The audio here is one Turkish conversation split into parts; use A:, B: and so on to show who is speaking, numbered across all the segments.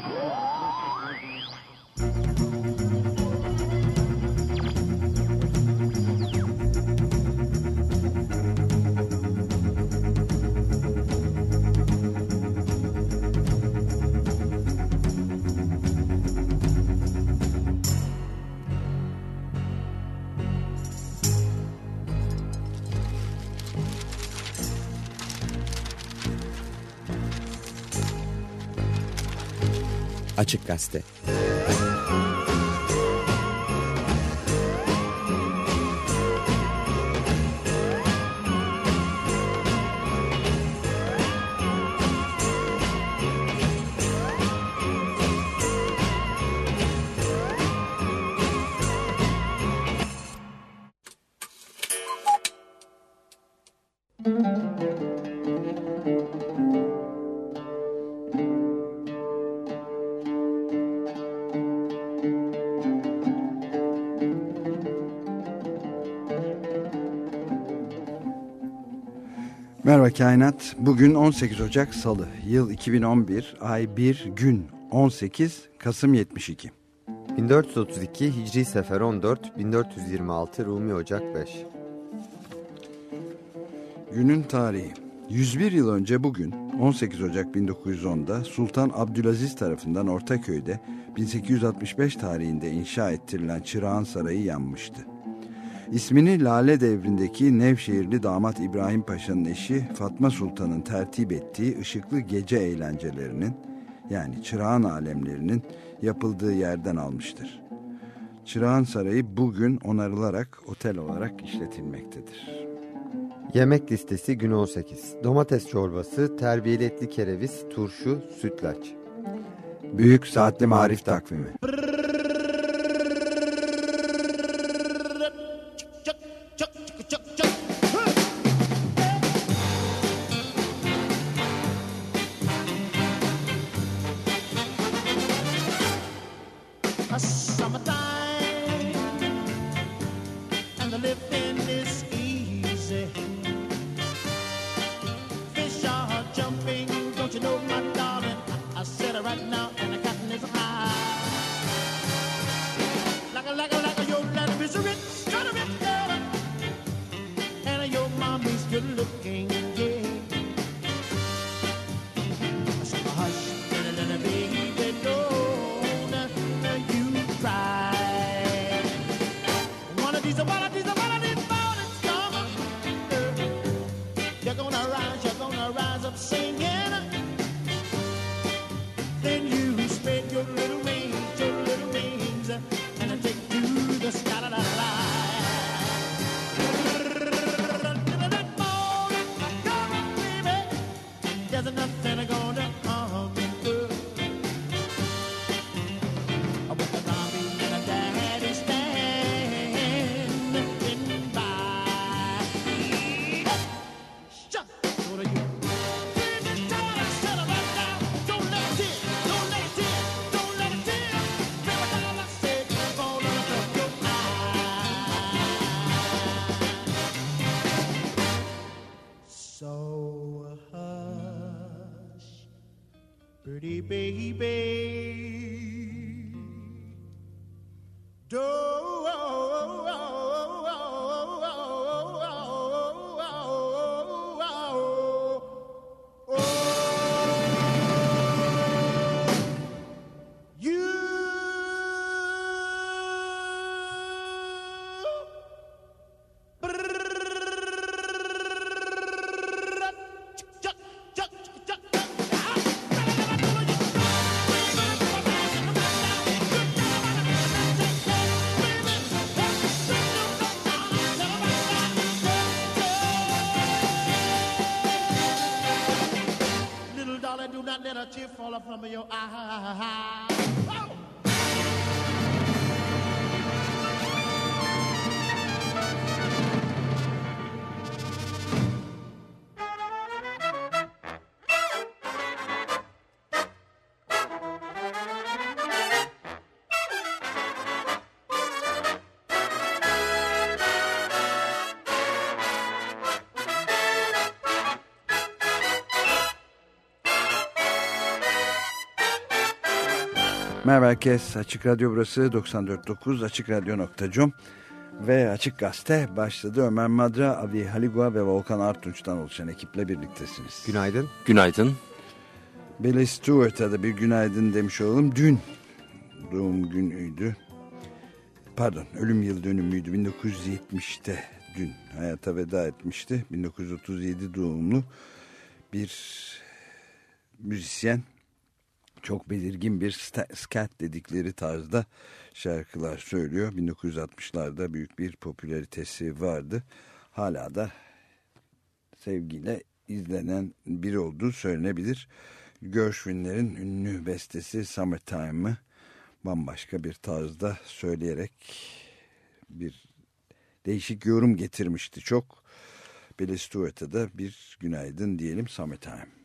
A: Oh! Açık Gazete
B: Merhaba Kainat. Bugün 18 Ocak Salı. Yıl 2011. Ay 1 gün 18 Kasım 72.
C: 1432 Hicri Sefer 14 1426 Rumi Ocak 5
B: Günün tarihi. 101 yıl önce bugün 18 Ocak 1910'da Sultan Abdülaziz tarafından Ortaköy'de 1865 tarihinde inşa ettirilen Çırağan Sarayı yanmıştı. İsmini Lale devrindeki Nevşehirli damat İbrahim Paşa'nın eşi Fatma Sultan'ın tertip ettiği ışıklı gece eğlencelerinin yani Çırağan alemlerinin yapıldığı yerden almıştır. Çırağan Sarayı bugün onarılarak otel olarak işletilmektedir.
C: Yemek listesi gün 18 Domates çorbası, terbiyeli etli kereviz, turşu, sütlaç
B: Büyük Saatli Marif Takvimi
D: a Hush, pretty baby.
B: Merhaba herkes. Açık Radyo burası 94.9 AçıkRadyo.com ve Açık Gazete başladı. Ömer Madra, Avi Haligua ve Volkan Artunç'tan oluşan ekiple birliktesiniz.
C: Günaydın.
A: Günaydın.
B: Billy Stewart'a da bir günaydın demiş olalım. Dün doğum günüydü. Pardon ölüm yıl dönümüydü 1970'te dün hayata veda etmişti. 1937 doğumlu bir müzisyen çok belirgin bir scat dedikleri tarzda şarkılar söylüyor. 1960'larda büyük bir popülaritesi vardı. Hala da sevgiyle izlenen biri olduğu söylenebilir. Gershwin'lerin ünlü bestesi Summertime'ı bambaşka bir tarzda söyleyerek bir değişik yorum getirmişti çok. Billy Stewart'a da bir günaydın diyelim Summertime.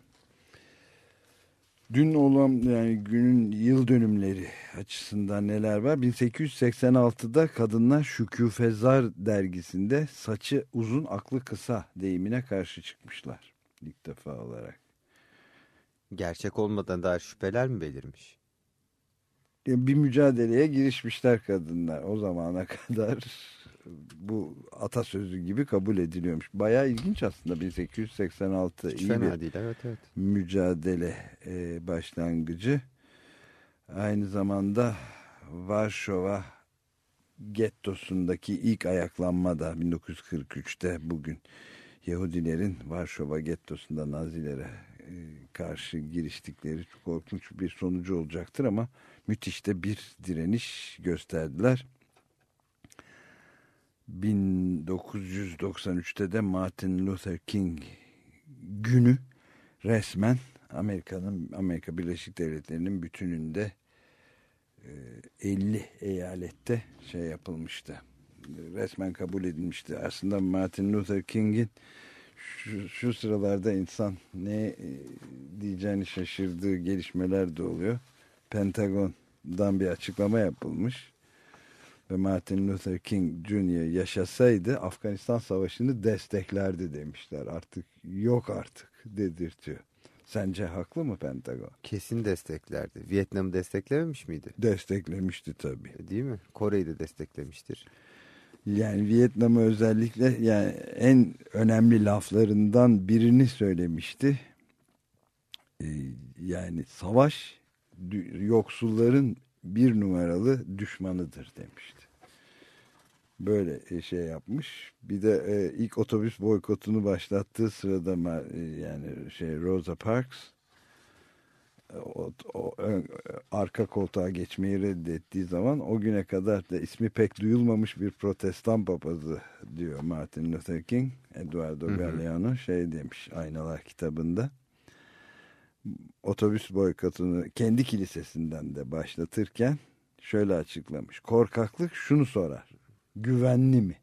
B: Dün olan yani günün yıl dönümleri açısından neler var? 1886'da kadınlar Şükufezar dergisinde saçı uzun aklı kısa deyimine karşı çıkmışlar. İlk defa olarak.
C: Gerçek olmadan dair şüpheler mi belirmiş?
B: Bir mücadeleye girişmişler kadınlar. O zamana kadar bu atasözü gibi kabul ediliyormuş. Bayağı ilginç aslında 1886
C: Hiç
B: iyi bir
C: değil evet evet.
B: mücadele e, başlangıcı. Aynı zamanda Varşova gettosundaki ilk ayaklanma da 1943'te bugün Yahudilerin Varşova gettosunda Nazilere e, karşı giriştikleri korkunç bir sonucu olacaktır ama müthiş de bir direniş gösterdiler. 1993'te de Martin Luther King günü resmen Amerika'nın Amerika Birleşik Devletleri'nin bütününde e, 50 eyalette şey yapılmıştı. Resmen kabul edilmişti. Aslında Martin Luther King'in şu, şu sıralarda insan ne e, diyeceğini şaşırdığı gelişmeler de oluyor. Pentagon'dan bir açıklama yapılmış ve Martin Luther King Jr. yaşasaydı Afganistan Savaşı'nı desteklerdi demişler. Artık yok artık dedirtiyor. Sence haklı mı Pentagon?
C: Kesin desteklerdi. Vietnam'ı desteklememiş miydi?
B: Desteklemişti tabii.
C: Değil mi? Kore'yi de desteklemiştir.
B: Yani Vietnam'ı özellikle yani en önemli laflarından birini söylemişti. Ee, yani savaş yoksulların bir numaralı düşmanıdır demişti. Böyle e, şey yapmış. Bir de e, ilk otobüs boykotunu başlattığı sırada e, yani şey Rosa Parks e, o, o ön- arka koltuğa geçmeyi reddettiği zaman o güne kadar da ismi pek duyulmamış bir protestan papazı diyor Martin Luther King. Eduardo
C: Hı hı.
B: Galeano şey demiş Aynalar kitabında. Otobüs boykotunu kendi kilisesinden de başlatırken şöyle açıklamış. Korkaklık şunu sorar. Güvenli mi?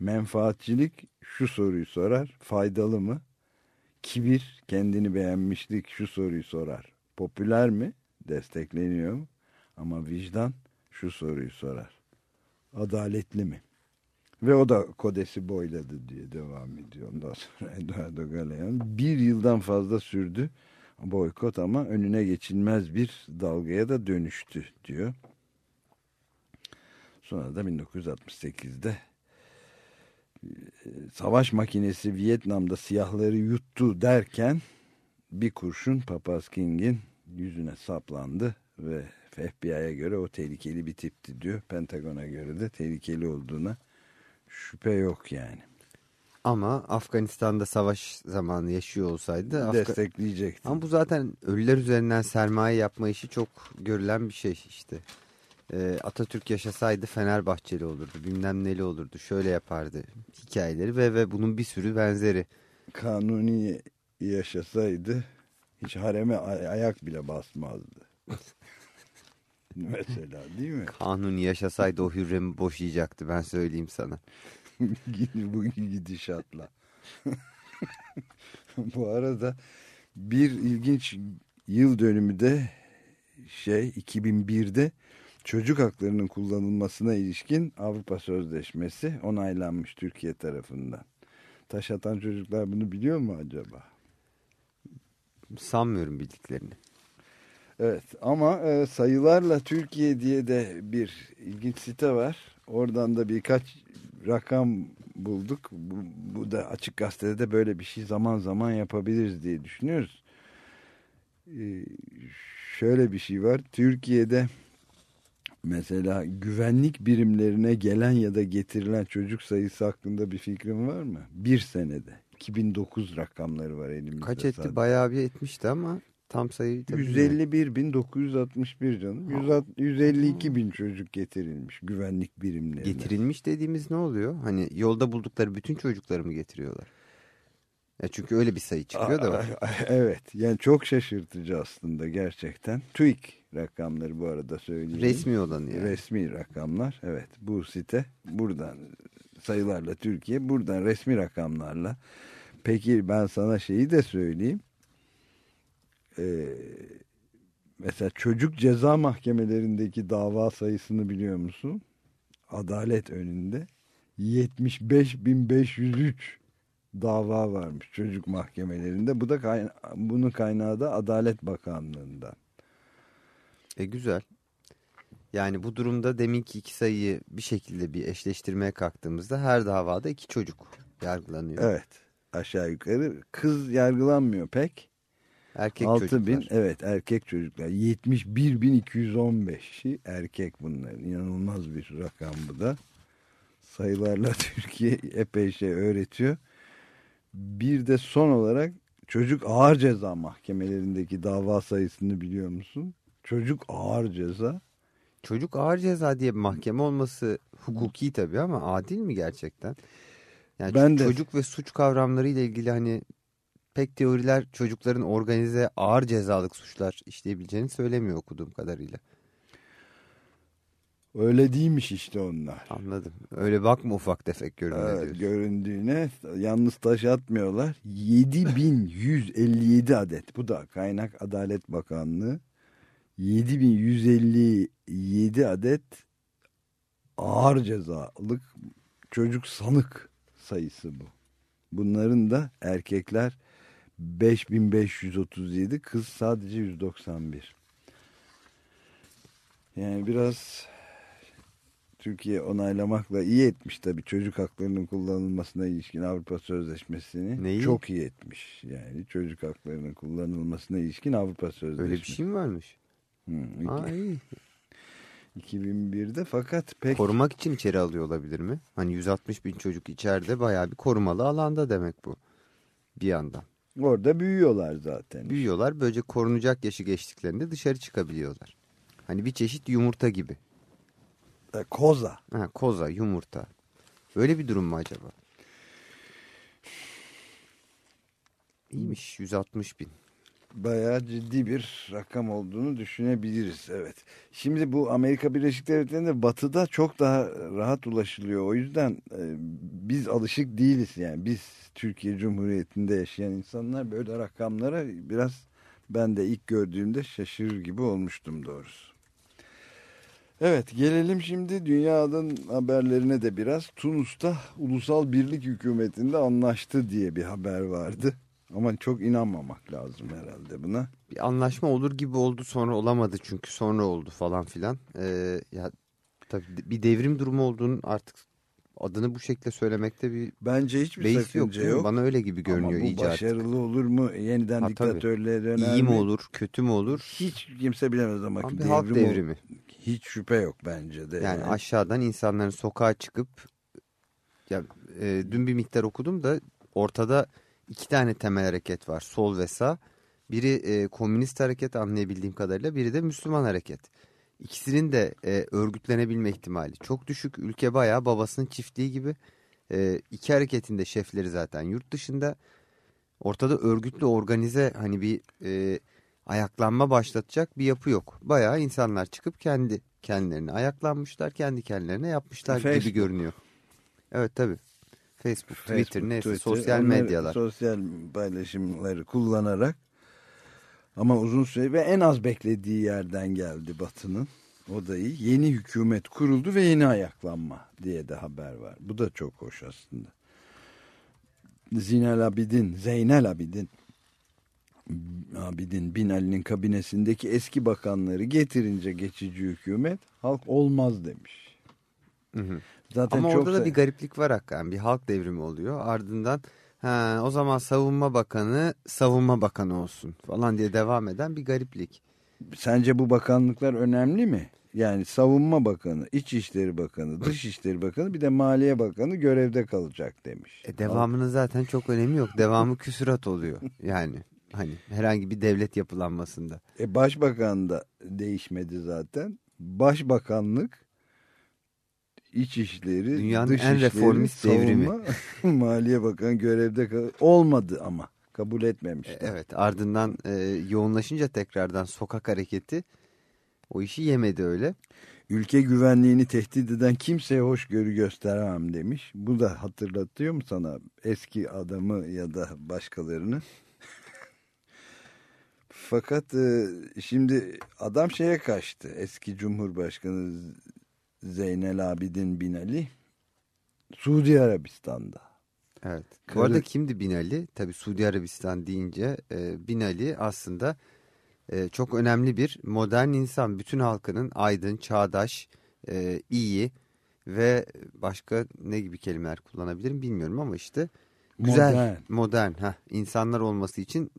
B: Menfaatçilik şu soruyu sorar. Faydalı mı? Kibir, kendini beğenmişlik şu soruyu sorar. Popüler mi? Destekleniyor mu? Ama vicdan şu soruyu sorar. Adaletli mi? Ve o da kodesi boyladı diye devam ediyor. Ondan sonra Eduardo Galeano. Bir yıldan fazla sürdü boykot ama önüne geçilmez bir dalgaya da dönüştü diyor. Sonra da 1968'de e, savaş makinesi Vietnam'da siyahları yuttu derken bir kurşun Papaz King'in yüzüne saplandı ve FBI'ye göre o tehlikeli bir tipti diyor. Pentagon'a göre de tehlikeli olduğuna şüphe yok yani.
C: Ama Afganistan'da savaş zamanı yaşıyor olsaydı Afga-
B: Destekleyecekti.
C: Ama bu zaten ölüler üzerinden sermaye yapma işi çok görülen bir şey işte. Ee, Atatürk yaşasaydı Fenerbahçeli olurdu, bilmem neli olurdu, şöyle yapardı hikayeleri ve ve bunun bir sürü benzeri.
B: Kanuni yaşasaydı hiç hareme ay- ayak bile basmazdı. Mesela değil mi?
C: Kanuni yaşasaydı o Hürrem'i boşayacaktı ben söyleyeyim sana.
B: Bu gidişatla. Bu arada bir ilginç yıl dönümü de şey 2001'de çocuk haklarının kullanılmasına ilişkin Avrupa Sözleşmesi onaylanmış Türkiye tarafından. Taş atan çocuklar bunu biliyor mu acaba?
C: Sanmıyorum bildiklerini.
B: Evet ama e, sayılarla Türkiye diye de bir ilginç site var. Oradan da birkaç rakam bulduk. Bu, bu da açık gazetede de böyle bir şey zaman zaman yapabiliriz diye düşünüyoruz. Ee, şöyle bir şey var. Türkiye'de mesela güvenlik birimlerine gelen ya da getirilen çocuk sayısı hakkında bir fikrin var mı? Bir senede. 2009 rakamları var elimizde.
C: Kaç etti?
B: sadece.
C: Bayağı bir etmişti ama tam bilmiyorum.
B: 151.961 canım. 100 152 bin çocuk getirilmiş güvenlik birimlerine.
C: Getirilmiş dediğimiz ne oluyor? Hani yolda buldukları bütün çocukları mı getiriyorlar? Ya çünkü öyle bir sayı çıkıyor da var.
B: Evet yani çok şaşırtıcı aslında gerçekten. TÜİK rakamları bu arada söyleyeyim.
C: Resmi olanı yani.
B: Resmi rakamlar evet bu site buradan sayılarla Türkiye buradan resmi rakamlarla. Peki ben sana şeyi de söyleyeyim. Ee, mesela çocuk ceza mahkemelerindeki dava sayısını biliyor musun? Adalet önünde 75.503 dava varmış çocuk mahkemelerinde. Bu da kayna bunun kaynağı da Adalet Bakanlığı'ndan.
C: E güzel. Yani bu durumda deminki iki sayıyı bir şekilde bir eşleştirmeye kalktığımızda her davada iki çocuk yargılanıyor.
B: Evet aşağı yukarı kız yargılanmıyor pek.
C: Erkek
B: 6 bin
C: çocuklar.
B: evet erkek çocuklar 71.215'i erkek bunların inanılmaz bir rakam bu da sayılarla Türkiye epey şey öğretiyor bir de son olarak çocuk ağır ceza mahkemelerindeki dava sayısını biliyor musun çocuk ağır ceza
C: Çocuk ağır ceza diye bir mahkeme olması hukuki tabii ama adil mi gerçekten? Yani
B: Ben de-
C: çocuk ve suç kavramları ile ilgili hani pek teoriler çocukların organize ağır cezalık suçlar işleyebileceğini söylemiyor okuduğum kadarıyla.
B: öyle değilmiş işte onlar
C: Anladım. Öyle bakma ufak tefek görünüyor
B: Evet,
C: diyorsun.
B: göründüğüne yalnız taş atmıyorlar. 7157 adet. Bu da kaynak Adalet Bakanlığı. 7157 adet ağır cezalık çocuk sanık sayısı bu. Bunların da erkekler 5537, kız sadece 191. Yani biraz Türkiye onaylamakla iyi etmiş tabii çocuk haklarının kullanılmasına ilişkin Avrupa Sözleşmesi'ni.
C: Neyi?
B: Çok iyi etmiş. Yani çocuk haklarının kullanılmasına ilişkin Avrupa Sözleşmesi.
C: Öyle bir şey mi varmış? Aa, iyi.
B: 2001'de fakat pek
C: Korumak için içeri alıyor olabilir mi? Hani 160 bin çocuk içeride bayağı bir korumalı alanda demek bu. Bir yandan.
B: orada büyüyorlar zaten.
C: Büyüyorlar böylece korunacak yaşı geçtiklerinde dışarı çıkabiliyorlar. Hani bir çeşit yumurta gibi.
B: E, Koza.
C: Ha, koza, yumurta. Böyle bir durum mu acaba? İyiymiş 160 bin.
B: Bayağı ciddi bir rakam olduğunu düşünebiliriz. Evet. Şimdi bu Amerika Birleşik Devletleri'nde batıda çok daha rahat ulaşılıyor. O yüzden e, biz alışık değiliz yani. Biz Türkiye Cumhuriyeti'nde yaşayan insanlar böyle rakamlara biraz ben de ilk gördüğümde şaşırır gibi olmuştum doğrusu. Evet gelelim şimdi dünyanın haberlerine de biraz. Tunus'ta Ulusal Birlik Hükümeti'nde anlaştı diye bir haber vardı. Ama çok inanmamak lazım herhalde buna.
C: Bir anlaşma olur gibi oldu sonra olamadı çünkü sonra oldu falan filan. Ee, ya tabii bir devrim durumu olduğunu artık adını bu şekilde söylemekte bir
B: Bence hiçbir
C: beis yok,
B: sakınca
C: mi?
B: yok.
C: Bana öyle gibi görünüyor
B: Ama bu
C: iyice artık.
B: başarılı olur mu? Yeniden
C: Ha,
B: diktatörlüğe döner
C: İyi mi olur, kötü mü olur?
B: Hiç kimse bilemez ama,
C: bir
B: devrim
C: halk
B: ol-
C: devrimi.
B: Hiç şüphe yok bence de.
C: Yani aşağıdan insanların sokağa çıkıp ya e, dün bir miktar okudum da ortada iki tane temel hareket var. Sol ve sağ. Biri e, komünist hareket anlayabildiğim kadarıyla biri de Müslüman hareket. İkisinin de e, örgütlenebilme ihtimali çok düşük. Ülke bayağı babasının çiftliği gibi. E, iki hareketin de şefleri zaten yurt dışında. Ortada örgütlü organize hani bir e, ayaklanma başlatacak bir yapı yok. Bayağı insanlar çıkıp kendi kendilerine ayaklanmışlar, kendi kendilerine yapmışlar gibi
B: Facebook.
C: görünüyor. Evet tabii. Facebook,
B: Facebook,
C: Twitter neyse sosyal
B: onları-
C: medyalar.
B: Sosyal paylaşımları kullanarak ama uzun süre ve en az beklediği yerden geldi Batı'nın. O da iyi. Yeni hükümet kuruldu ve yeni ayaklanma diye de haber var. Bu da çok hoş aslında. Zinel Abidin, Zeynel Abidin Abidin Bin Ali'nin kabinesindeki eski bakanları getirince geçici hükümet halk olmaz demiş.
C: Hı hı.
B: Zaten
C: Ama
B: çok
C: orada da bir gariplik var hakikaten. Bir halk devrimi oluyor. Ardından ha, o zaman savunma bakanı savunma bakanı olsun falan diye devam eden bir gariplik.
B: Sence bu bakanlıklar önemli mi? Yani Savunma Bakanı, İçişleri Bakanı, Dışişleri Bakanı bir de Maliye Bakanı görevde kalacak demiş.
C: E, devamının zaten çok önemi yok. Devamı küsurat oluyor. Yani hani herhangi bir devlet yapılanmasında.
B: E, Başbakan da değişmedi zaten. Başbakanlık, İçişleri,
C: Dünyanın en
B: Dışişleri,
C: reformist devrimi.
B: Maliye Bakanı görevde olmadı ama kabul
C: E,
B: etmemişler.
C: evet ardından e, yoğunlaşınca tekrardan sokak hareketi o işi yemedi öyle.
B: Ülke güvenliğini tehdit eden kimseye hoşgörü gösteremem demiş. Bu da hatırlatıyor mu sana eski adamı ya da başkalarını? Fakat e, şimdi adam şeye kaçtı. Eski Cumhurbaşkanı Zeynel Abidin Bin Ali Suudi Arabistan'da.
C: Evet. Bu
B: Karı-
C: arada kimdi Binali? Tabii Suudi Arabistan deyince e, Binali aslında e, çok önemli bir modern insan. Bütün halkının aydın, çağdaş, e, iyi ve başka ne gibi kelimeler kullanabilirim bilmiyorum ama işte güzel,
B: Modern.
C: modern, ha insanlar olması için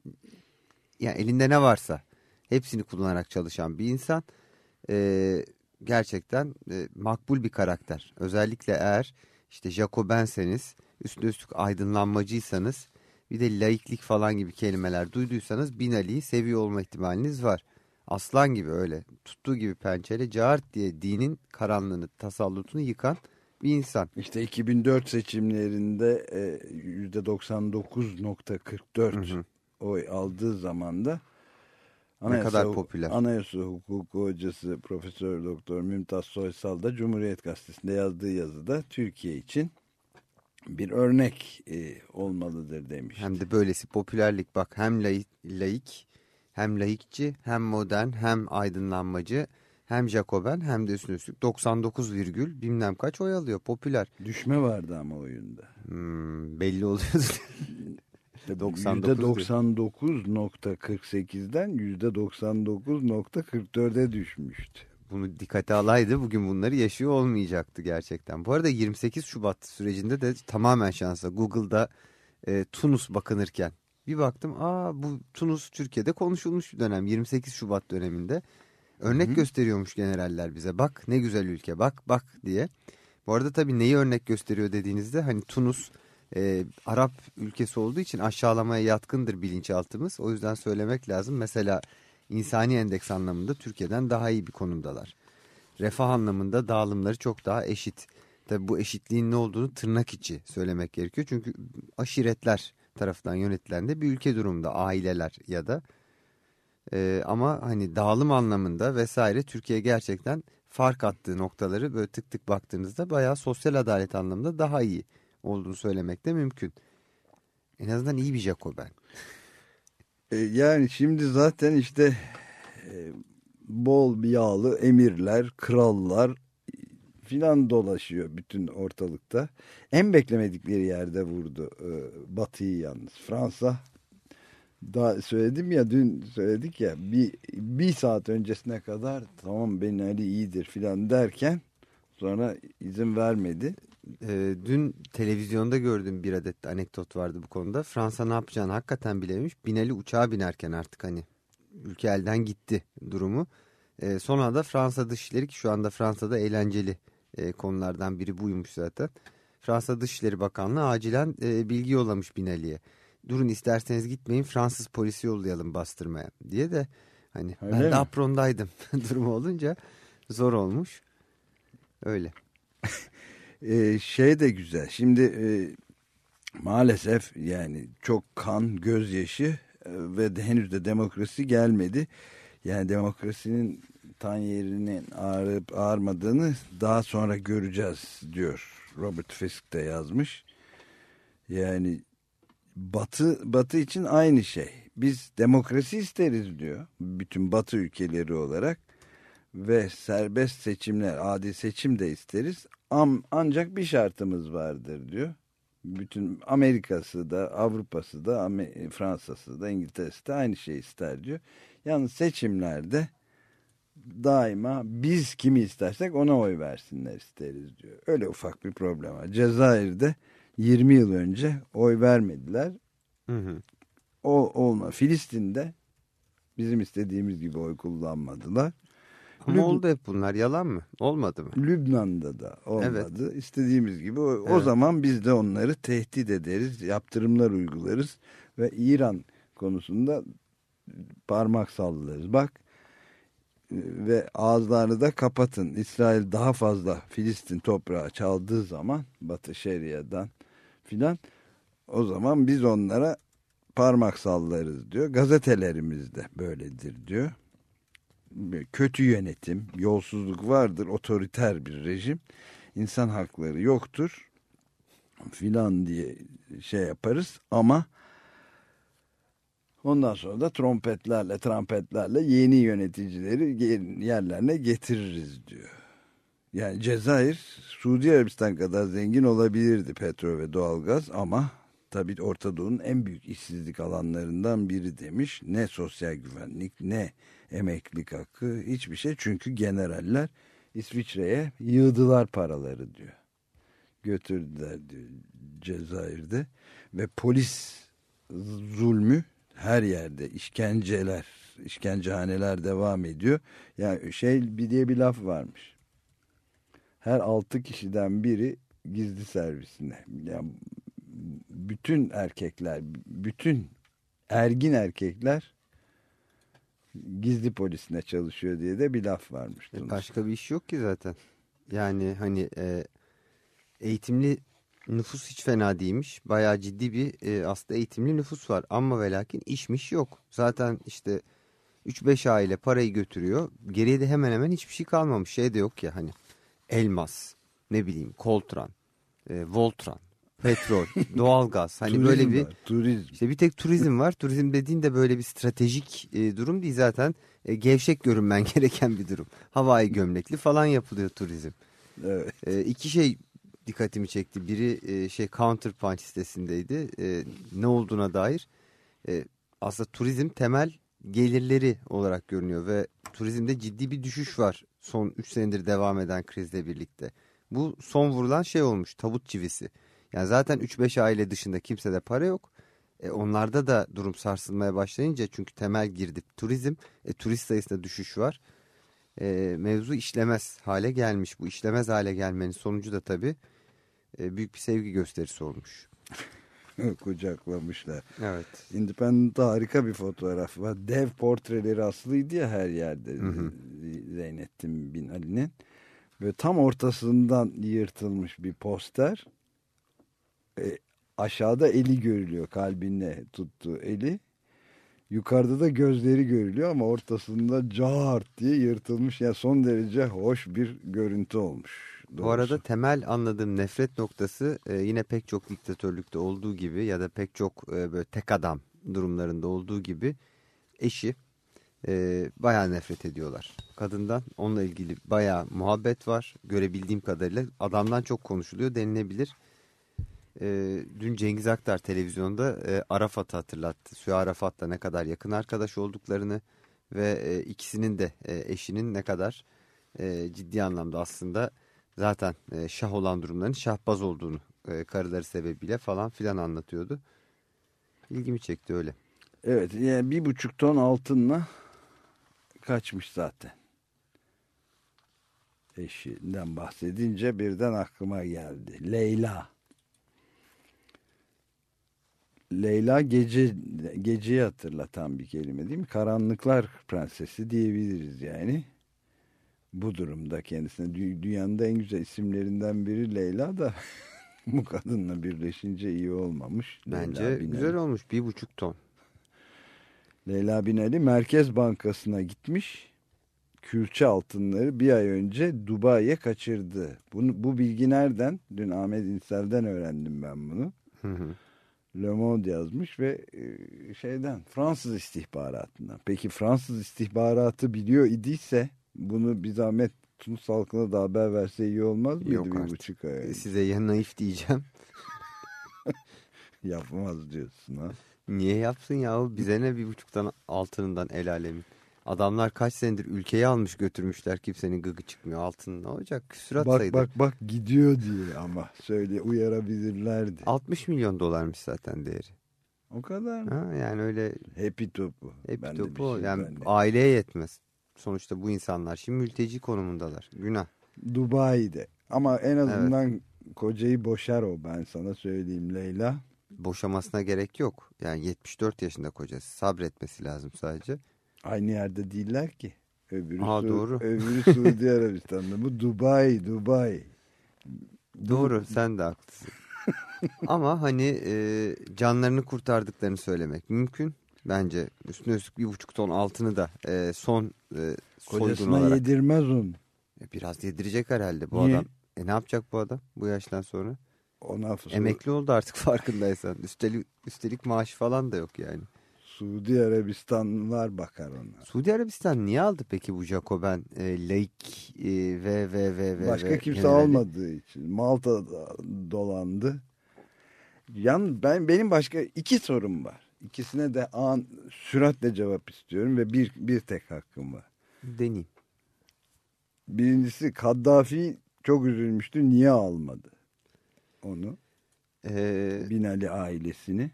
C: yani elinde ne varsa hepsini kullanarak çalışan bir insan. E, gerçekten e, makbul bir karakter. Özellikle eğer işte Jacobenseniz, üstüne üstlük aydınlanmacıysanız, bir de laiklik falan gibi kelimeler duyduysanız Binali'yi seviyor olma ihtimaliniz var. Aslan gibi öyle tuttuğu gibi pençeyle cart diye dinin karanlığını, tasallutunu yıkan bir insan.
B: İşte 2004 seçimlerinde e, %99.44
C: Hı hı.
B: oy aldığı zaman da
C: kadar popüler.
B: Anayasa hukuku hocası Profesör Doktor Mümtaz Soysal da Cumhuriyet Gazetesi'nde yazdığı yazıda Türkiye için bir örnek e, olmalıdır demiş.
C: Hem de böylesi popülerlik bak hem laik, laik hem laikçi hem modern hem aydınlanmacı hem Jacoben hem de üstüne üstlük 99 virgül bilmem kaç oy alıyor popüler.
B: Düşme vardı ama oyunda.
C: Hmm, belli oluyordu.
B: İşte
C: 99
B: %99.48'den %99.44'e düşmüştü.
C: Bunu dikkate alaydı bugün bunları yaşıyor olmayacaktı gerçekten. Bu arada 28 Şubat sürecinde de tamamen şansa Google'da e, Tunus bakınırken bir baktım aa bu Tunus Türkiye'de konuşulmuş bir dönem 28 Şubat döneminde. Örnek
B: Hı hı.
C: gösteriyormuş generaller bize bak ne güzel ülke bak bak diye. Bu arada tabii neyi örnek gösteriyor dediğinizde hani Tunus e, Arap ülkesi olduğu için aşağılamaya yatkındır bilinçaltımız. O yüzden söylemek lazım. Mesela insani endeks anlamında Türkiye'den daha iyi bir konumdalar. Refah anlamında dağılımları çok daha eşit. Tabii bu eşitliğin ne olduğunu tırnak içi söylemek gerekiyor. Çünkü aşiretler tarafından yönetilen de bir ülke durumda aileler ya da Ee, ama hani dağılım anlamında vesaire Türkiye gerçekten fark attığı noktaları böyle tık tık baktığınızda bayağı sosyal adalet anlamında daha iyi olduğunu söylemek de mümkün. En azından iyi bir Jacoben.
B: E, Yani şimdi zaten işte e, bol yağlı emirler, krallar filan dolaşıyor bütün ortalıkta. En beklemedikleri yerde vurdu e, Batı'yı yalnız. Fransa daha söyledim ya dün söyledik ya bir, bir saat öncesine kadar tamam Ben Ali iyidir filan derken sonra izin vermedi.
C: Ee, dün televizyonda gördüğüm bir adet anekdot vardı bu konuda. Fransa ne yapacağını hakikaten bilememiş. Binali uçağa binerken artık hani ülke elden gitti durumu. Ee, sonra da Fransa Dışişleri ki şu anda Fransa'da eğlenceli e, konulardan biri buymuş zaten. Fransa Dışişleri Bakanlığı acilen e, bilgi yollamış Binali'ye. Durun isterseniz gitmeyin Fransız polisi yollayalım bastırmaya diye de hani
B: Öyle
C: ben
B: mi?
C: de aprondaydım durumu olunca zor olmuş. Öyle.
B: Ee, şey de güzel. Şimdi e, maalesef yani çok kan, gözyaşı e, ve de henüz de demokrasi gelmedi. Yani demokrasinin tan yerinin ağrıp ağarmadığını daha sonra göreceğiz diyor. Robert Fisk de yazmış. Yani Batı Batı için aynı şey. Biz demokrasi isteriz diyor. Bütün Batı ülkeleri olarak ve serbest seçimler, adil seçim de isteriz. Am, ancak bir şartımız vardır diyor. Bütün Amerika'sı da Avrupa'sı da Amer- Fransa'sı da İngiltere'si de aynı şeyi ister diyor. Yalnız seçimlerde daima biz kimi istersek ona oy versinler isteriz diyor. Öyle ufak bir problem var. Cezayir'de 20 yıl önce oy vermediler.
C: Hı hı.
B: O olma. Filistin'de bizim istediğimiz gibi oy kullanmadılar.
C: Ama
B: Lüb-
C: oldu hep bunlar yalan mı? Olmadı mı?
B: Lübnan'da da olmadı. İstediğimiz gibi. O, o
C: Evet.
B: zaman biz de onları tehdit ederiz, yaptırımlar uygularız ve İran konusunda parmak sallarız. Bak ve ağızlarını da kapatın. İsrail daha fazla Filistin toprağı çaldığı zaman Batı Şeria'dan filan o zaman biz onlara parmak sallarız diyor. Gazetelerimiz de böyledir diyor. Kötü yönetim, yolsuzluk vardır, otoriter bir rejim. İnsan hakları yoktur filan diye şey yaparız ama ondan sonra da trompetlerle, trampetlerle yeni yöneticileri yerlerine getiririz diyor. Yani Cezayir, Suudi Arabistan kadar zengin olabilirdi petrol ve doğalgaz ama tabii Orta Doğu'nun en büyük işsizlik alanlarından biri demiş. Ne sosyal güvenlik ne emeklilik hakkı hiçbir şey. Çünkü generaller İsviçre'ye yığdılar paraları diyor. Götürdüler diyor Cezayir'de ve polis zulmü her yerde işkenceler, işkencehaneler devam ediyor. Yani şey bir diye bir laf varmış. Her altı kişiden biri gizli servisine. Yani bütün erkekler, bütün ergin erkekler gizli polisine çalışıyor diye de bir laf varmış.
C: E. Başka bir iş yok ki zaten. Yani hani e, eğitimli nüfus hiç fena değilmiş. Bayağı ciddi bir e, aslında eğitimli nüfus var. Ama ve lakin işmiş yok. Zaten işte 3-5 aile parayı götürüyor. Geriye de hemen hemen hiçbir şey kalmamış. Şey de yok ya hani elmas, ne bileyim koltran, e, voltran, petrol, doğalgaz. Hani
B: Turizm
C: böyle bir
B: var, turizm.
C: işte bir tek turizm var. Turizm dediğin de böyle bir stratejik e, durum değil zaten. E, gevşek görünmen gereken bir durum. Havai gömlekli falan yapılıyor turizm.
B: Evet.
C: E, iki şey dikkatimi çekti. Biri e, şey Counterpunch sitesindeydi. E, ne olduğuna dair. E, aslında turizm temel gelirleri olarak görünüyor ve turizmde ciddi bir düşüş var son 3 senedir devam eden krizle birlikte. Bu son vurulan şey olmuş tabut çivisi. Yani zaten 3-5 aile dışında kimsede para yok. E, onlarda da durum sarsılmaya başlayınca çünkü temel girdi turizm. E, turist sayısında düşüş var. E, mevzu işlemez hale gelmiş. Bu işlemez hale gelmenin sonucu da tabii e, büyük bir sevgi gösterisi olmuş.
B: Kucaklamışlar.
C: Evet.
B: Independent'ta harika bir fotoğraf var. Dev portreleri aslıydı ya her yerde.
C: Hı hı.
B: Zeynettin Bin Ali'nin. Ve tam ortasından yırtılmış bir poster. E, aşağıda eli görülüyor. Kalbine tuttuğu eli. Yukarıda da gözleri görülüyor ama ortasında cart diye yırtılmış. Yani son derece hoş bir görüntü olmuş.
C: Bu
B: doğrusu.
C: arada temel anladığım nefret noktası e, yine pek çok diktatörlükte olduğu gibi ya da pek çok e, böyle tek adam durumlarında olduğu gibi eşi e, bayağı nefret ediyorlar. Kadından onunla ilgili bayağı muhabbet var. Görebildiğim kadarıyla adamdan çok konuşuluyor denilebilir. E, dün Cengiz Aktar televizyonda e, Arafat'ı hatırlattı. Süha Arafat'la ne kadar yakın arkadaş olduklarını ve e, ikisinin de e, eşinin ne kadar e, ciddi anlamda aslında zaten e, şah olan durumların şahbaz olduğunu e, karıları sebebiyle falan filan anlatıyordu. İlgimi çekti öyle.
B: Evet yani bir buçuk ton altınla kaçmış zaten. Eşinden bahsedince birden aklıma geldi. Leyla. Leyla gece geceyi hatırlatan bir kelime değil mi? Karanlıklar prensesi diyebiliriz yani. Bu durumda kendisine dü- dünyanın da en güzel isimlerinden biri Leyla da bu kadınla birleşince iyi olmamış.
C: Bence
B: Leyla Binali.
C: güzel olmuş bir buçuk ton.
B: Leyla Binali Merkez Bankası'na gitmiş. Külçe altınları bir ay önce Dubai'ye kaçırdı. Bunu, bu bilgi nereden? Dün Ahmet İnsel'den öğrendim ben bunu.
C: Hı hı.
B: Le Monde yazmış ve e, şeyden Fransız istihbaratından. Peki Fransız istihbaratı biliyor idiyse bunu bir zahmet Tunus halkına da haber verse iyi olmaz mıydı
C: Yok
B: bir
C: artık.
B: buçuk ay önce?
C: Size ya naif diyeceğim
B: Yapmaz diyorsun ha.
C: Niye yapsın yahu? Bize ne bir buçuktan altınından el alemin. Adamlar kaç senedir ülkeyi almış götürmüşler kimsenin gıgı çıkmıyor altın ne olacak küsurat
B: Bak
C: sayıda.
B: bak bak gidiyor diye ama söyle uyarabilirlerdi.
C: 60 milyon dolarmış zaten değeri.
B: O kadar mı?
C: Ha, yani öyle
B: Happy topu.
C: hep
B: Ben
C: topu
B: şey
C: yani
B: zannettim.
C: aileye yetmez. Sonuçta bu insanlar şimdi mülteci konumundalar. Günah.
B: Dubai'de. Ama en azından kocayı boşar o ben sana söyleyeyim Leyla.
C: Boşamasına gerek yok. Yani 74 yaşında kocası. Sabretmesi lazım sadece.
B: Aynı yerde değiller ki. Öbürü,
C: Aa,
B: Su-
C: doğru.
B: öbürü Suudi Arabistan'da. Bu Dubai, Dubai.
C: Doğru sen de haklısın. Ama hani e, canlarını kurtardıklarını söylemek mümkün. Bence üstüne üstlük bir buçuk ton altını da e, son e,
B: Kocasına
C: olarak
B: yedirmez onu.
C: E, biraz yedirecek herhalde bu
B: Niye?
C: adam. E ne yapacak bu adam bu yaştan sonra?
B: Ona
C: Emekli oldu artık farkındaysan. Üstelik, üstelik maaş falan da yok yani.
B: Suudi Arabistanlılar bakar ona.
C: Suudi Arabistan niye aldı peki bu Jacoben e, laik e, ve ve ve ve
B: Başka
C: ve
B: kimse
C: generali?
B: almadığı için. Malta'da dolandı. Yan, ben benim başka iki sorum var. İkisine de an süratle cevap istiyorum ve bir, bir tek hakkım var.
C: Deneyim.
B: Birincisi Kaddafi çok üzülmüştü. Niye almadı onu?
C: E,
B: Bin Ali ailesini.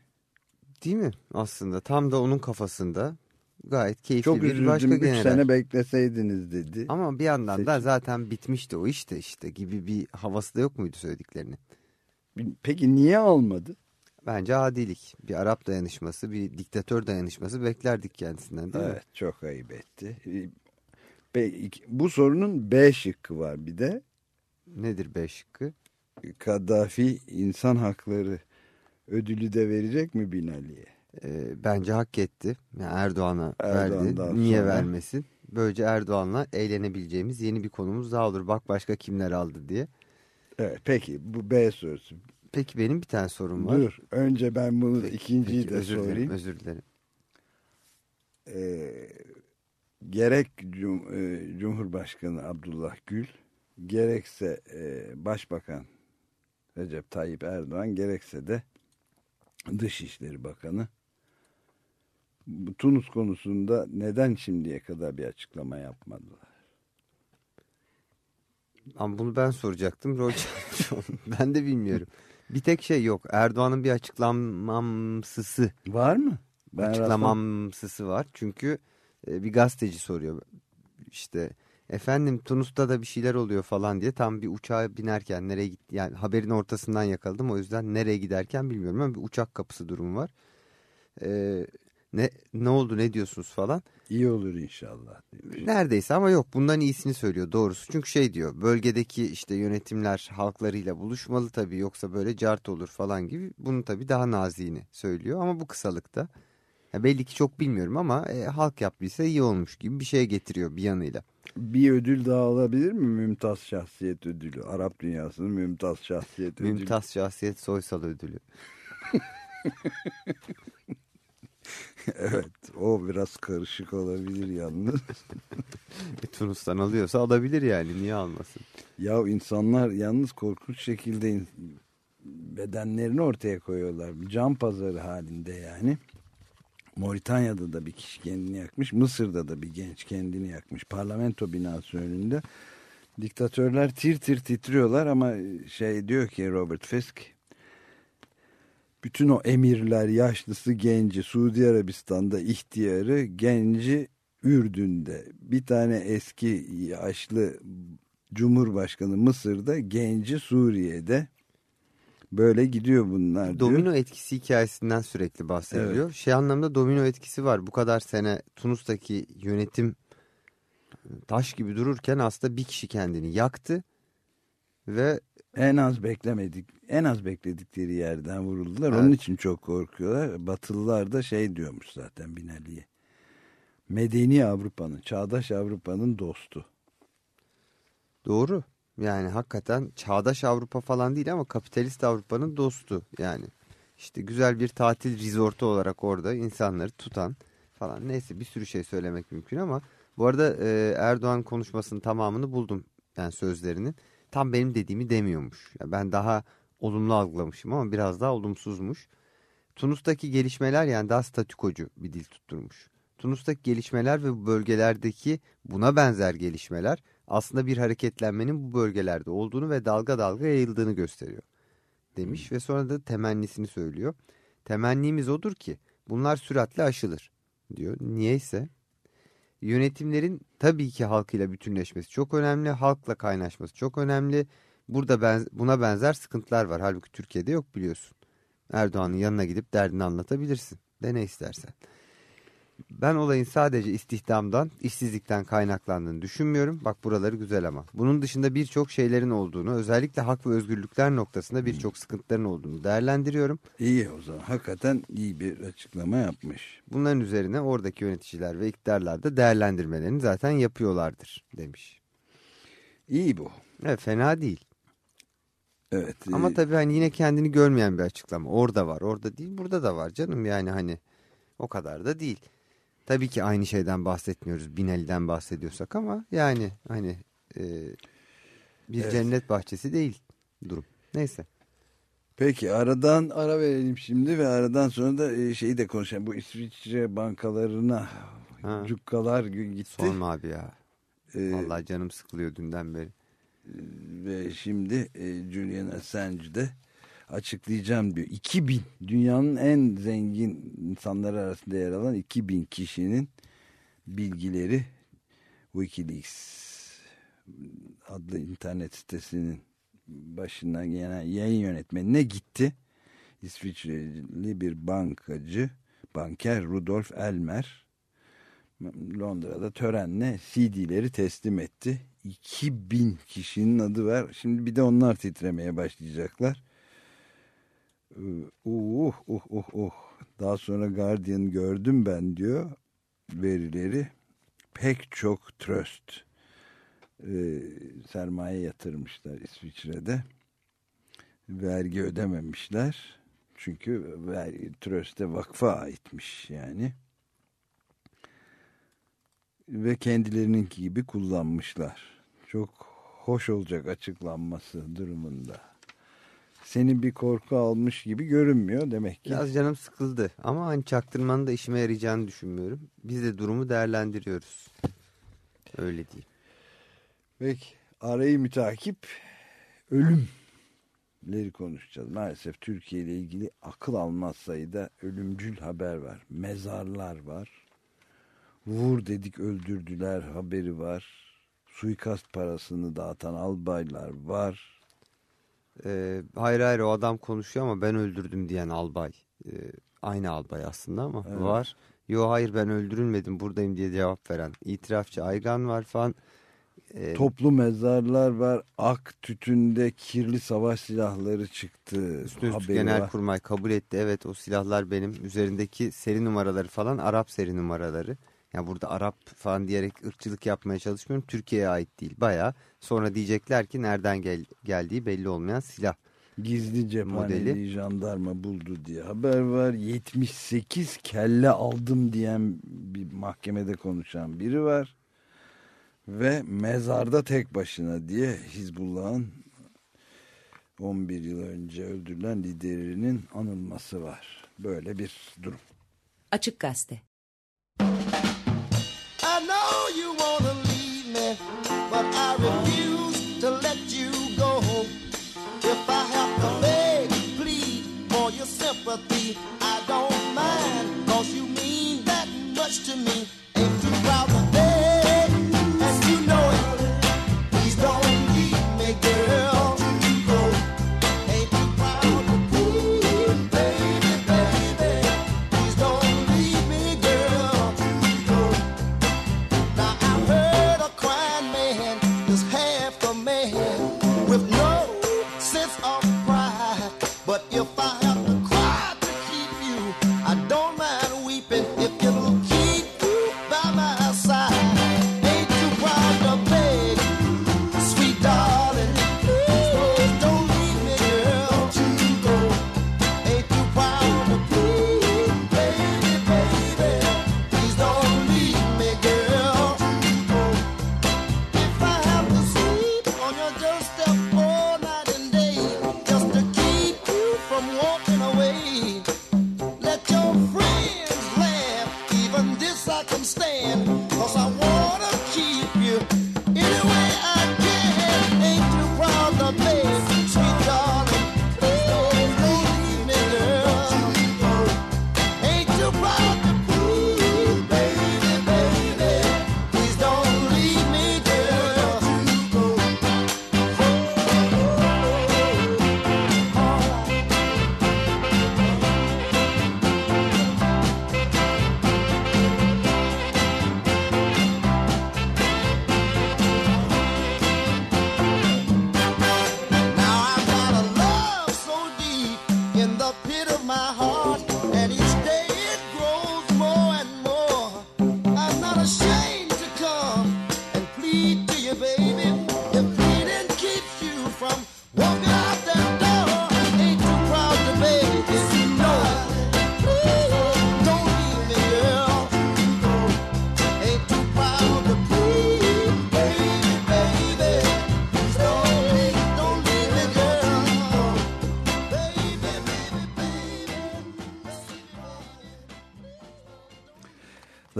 C: Değil mi aslında? Tam da onun kafasında gayet keyifli
B: Çok
C: bir başka
B: üzüldüm. Üç
C: general.
B: sene bekleseydiniz dedi.
C: Ama bir yandan da
B: Seçim.
C: zaten bitmişti o işte işte gibi bir havası da yok muydu söylediklerinin?
B: Peki niye almadı?
C: Bence adilik. Bir Arap dayanışması, bir diktatör dayanışması beklerdik kendisinden değil mi?
B: Evet çok ayıp etti. Bu sorunun B şıkkı var bir de.
C: Nedir B şıkkı?
B: Kaddafi insan hakları ödülü de verecek mi Bin Ali'ye?
C: Ee, bence hak etti. Yani Erdoğan'a verdi. Niye
B: sonra.
C: vermesin? Böylece Erdoğan'la eğlenebileceğimiz yeni bir konumuz daha olur. Bak başka kimler aldı diye.
B: Evet peki bu B sorusu.
C: Peki benim bir tane sorum var.
B: Dur önce ben bunu
C: Peki,
B: ikinciyi
C: peki,
B: de
C: özür dilerim,
B: sorayım.
C: özür dilerim.
B: Ee, gerek Cum- e, Cumhurbaşkanı Abdullah Gül gerekse e, Başbakan Recep Tayyip Erdoğan gerekse de Dışişleri Bakanı bu Tunus konusunda neden şimdiye kadar bir açıklama yapmadılar?
C: Ama bunu ben soracaktım. Oldum. Ben de bilmiyorum. Bir tek şey yok. Erdoğan'ın bir açıklamamsısı.
B: Var mı? Ben
C: açıklamamsısı var. Çünkü e, bir gazeteci soruyor. İşte efendim Tunus'ta da bir şeyler oluyor falan diye. Tam bir uçağa binerken nereye git yani haberin ortasından yakaladım. O yüzden nereye giderken bilmiyorum ama bir uçak kapısı durumu var. E, ne ne oldu ne diyorsunuz falan.
B: İyi olur inşallah. demiş.
C: Neredeyse ama yok bundan iyisini söylüyor doğrusu. Çünkü şey diyor bölgedeki işte yönetimler halklarıyla buluşmalı tabii yoksa böyle cart olur falan gibi. Bunu tabii daha naziğini söylüyor ama bu kısalıkta. Ya belli ki çok bilmiyorum ama e, halk yaptıysa iyi olmuş gibi bir şey getiriyor bir yanıyla.
B: Bir ödül daha alabilir mi? Mümtaz Şahsiyet Ödülü. Arap dünyasının Mümtaz Şahsiyet Ödülü.
C: Mümtaz Şahsiyet Soysal Ödülü.
B: Evet o biraz karışık olabilir yalnız.
C: E, Tunus'tan alıyorsa alabilir yani niye almasın?
B: ya insanlar yalnız korkunç şekilde in- bedenlerini ortaya koyuyorlar. Can pazarı halinde yani. Moritanya'da da bir kişi kendini yakmış. Mısır'da da bir genç kendini yakmış. Parlamento binası önünde. Diktatörler tir tir titriyorlar ama şey diyor ki Robert Fisk bütün o emirler yaşlısı genci Suudi Arabistan'da ihtiyarı genci Ürdün'de bir tane eski yaşlı Cumhurbaşkanı Mısır'da genci Suriye'de böyle gidiyor bunlar diyor.
C: Domino etkisi hikayesinden sürekli bahsediliyor. Şey anlamda domino etkisi var. Bu kadar sene Tunus'taki yönetim taş gibi dururken aslında bir kişi kendini yaktı ve
B: En az beklemedik en az bekledikleri yerden vuruldular.
C: Evet.
B: Onun için çok korkuyorlar. Batılılar da şey diyormuş zaten Binali'ye. Medeni Avrupa'nın, çağdaş Avrupa'nın dostu.
C: doğru. Yani hakikaten çağdaş Avrupa falan değil ama kapitalist Avrupa'nın dostu yani. İşte güzel bir tatil rizortu olarak orada insanları tutan falan. Neyse bir sürü şey söylemek mümkün ama bu arada e, Erdoğan konuşmasının tamamını buldum. Yani sözlerinin. Tam benim dediğimi demiyormuş. Ya ben daha olumlu algılamışım ama biraz daha olumsuzmuş. Tunus'taki gelişmeler yani daha statükocu bir dil tutturmuş. Tunus'taki gelişmeler ve bu bölgelerdeki buna benzer gelişmeler aslında bir hareketlenmenin bu bölgelerde olduğunu ve dalga dalga yayıldığını gösteriyor demiş ve sonra da temennisini söylüyor. Temennimiz odur ki bunlar süratle aşılır diyor. Niyeyse yönetimlerin tabii ki halkıyla bütünleşmesi çok önemli, halkla kaynaşması çok önemli. Burada benz buna benzer sıkıntılar var. Halbuki Türkiye'de yok biliyorsun. Erdoğan'ın yanına gidip derdini anlatabilirsin. Dene istersen. Ben olayın sadece istihdamdan, işsizlikten kaynaklandığını düşünmüyorum. Bak buraları güzel ama. Bunun dışında birçok şeylerin olduğunu, özellikle hak ve özgürlükler noktasında birçok sıkıntıların olduğunu değerlendiriyorum.
B: İyi o zaman. Hakikaten iyi bir açıklama yapmış.
C: Bunların üzerine oradaki yöneticiler ve iktidarlar da değerlendirmelerini zaten yapıyorlardır demiş.
B: İyi bu.
C: Evet fena değil.
B: Evet.
C: Ama
B: e,
C: tabii hani yine kendini görmeyen bir açıklama. Orada var, orada değil, burada da var canım. Yani hani o kadar da değil. Tabii ki aynı şeyden bahsetmiyoruz. Binali'den bahsediyorsak ama yani hani e, bir
B: Evet.
C: cennet bahçesi değil durum. Neyse.
B: Peki aradan ara verelim şimdi ve aradan sonra da e, şeyi de konuşalım. Bu İsviçre bankalarına
C: Ha.
B: cukkalar gitti.
C: Sorma abi ya.
B: E,
C: Vallahi canım sıkılıyor dünden beri.
B: ve şimdi e, Julian Assange de açıklayacağım diyor. 2000 dünyanın en zengin insanları arasında yer alan 2000 kişinin bilgileri Wikileaks adlı internet sitesinin başından gelen yayın yönetmenine gitti. İsviçreli bir bankacı, banker Rudolf Elmer Londra'da törenle CD'leri teslim etti. 2000 kişinin adı var. Şimdi bir de onlar titremeye başlayacaklar. Ee, Uh, uh, uh, uh. Daha sonra Guardian gördüm ben diyor verileri. Pek çok trust e, sermaye yatırmışlar İsviçre'de. Vergi ödememişler. Çünkü vergi, trust'e vakfa aitmiş yani ve kendilerininki gibi kullanmışlar. Çok hoş olacak açıklanması durumunda. Seni bir korku almış gibi görünmüyor demek ki.
C: Biraz canım sıkıldı ama hani çaktırmanın da işime yarayacağını düşünmüyorum. Biz de durumu değerlendiriyoruz. Öyle değil.
B: Peki arayı mütakip ölümleri konuşacağız. Maalesef Türkiye ile ilgili akıl almaz sayıda ölümcül haber var. Mezarlar var. Vur dedik öldürdüler haberi var. Suikast parasını dağıtan albaylar var.
C: Ee, hayır hayır o adam konuşuyor ama ben öldürdüm diyen albay. Ee, aynı albay aslında ama
B: Evet.
C: var. Yo hayır ben öldürülmedim buradayım diye cevap veren. İtirafçı Aygan var falan. Ee,
B: Toplu mezarlar var. Ak tütünde kirli savaş silahları çıktı.
C: Üstü
B: var.
C: Genelkurmay kabul etti. Evet o silahlar benim. Üzerindeki seri numaraları falan Arap seri numaraları. Yani burada Arap falan diyerek ırkçılık yapmaya çalışmıyorum. Türkiye'ye ait değil. Baya sonra diyecekler ki nereden gel geldiği belli olmayan silah.
B: Gizli cephaneli
C: Modeli.
B: jandarma buldu diye haber var. 78 kelle aldım diyen bir mahkemede konuşan biri var. Ve mezarda tek başına diye Hizbullah'ın 11 yıl önce öldürülen liderinin anılması var. Böyle bir durum.
E: Açık Gazete.
D: Thank you.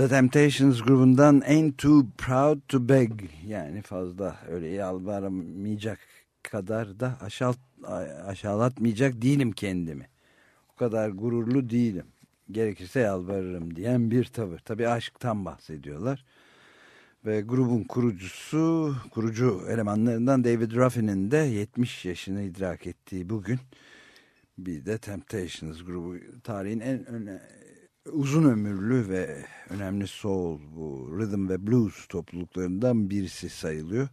B: The Temptations grubundan Ain't Too Proud to Beg yani fazla öyle yalvaramayacak kadar da aşağı, aşağılatmayacak değilim kendimi. O kadar gururlu değilim. Gerekirse yalvarırım diyen bir tavır. Tabi aşktan bahsediyorlar. Ve grubun kurucusu, kurucu elemanlarından David Ruffin'in de 70 yaşını idrak ettiği bugün bir de Temptations grubu tarihin en öne, uzun ömürlü ve önemli soul bu rhythm ve blues topluluklarından birisi sayılıyor.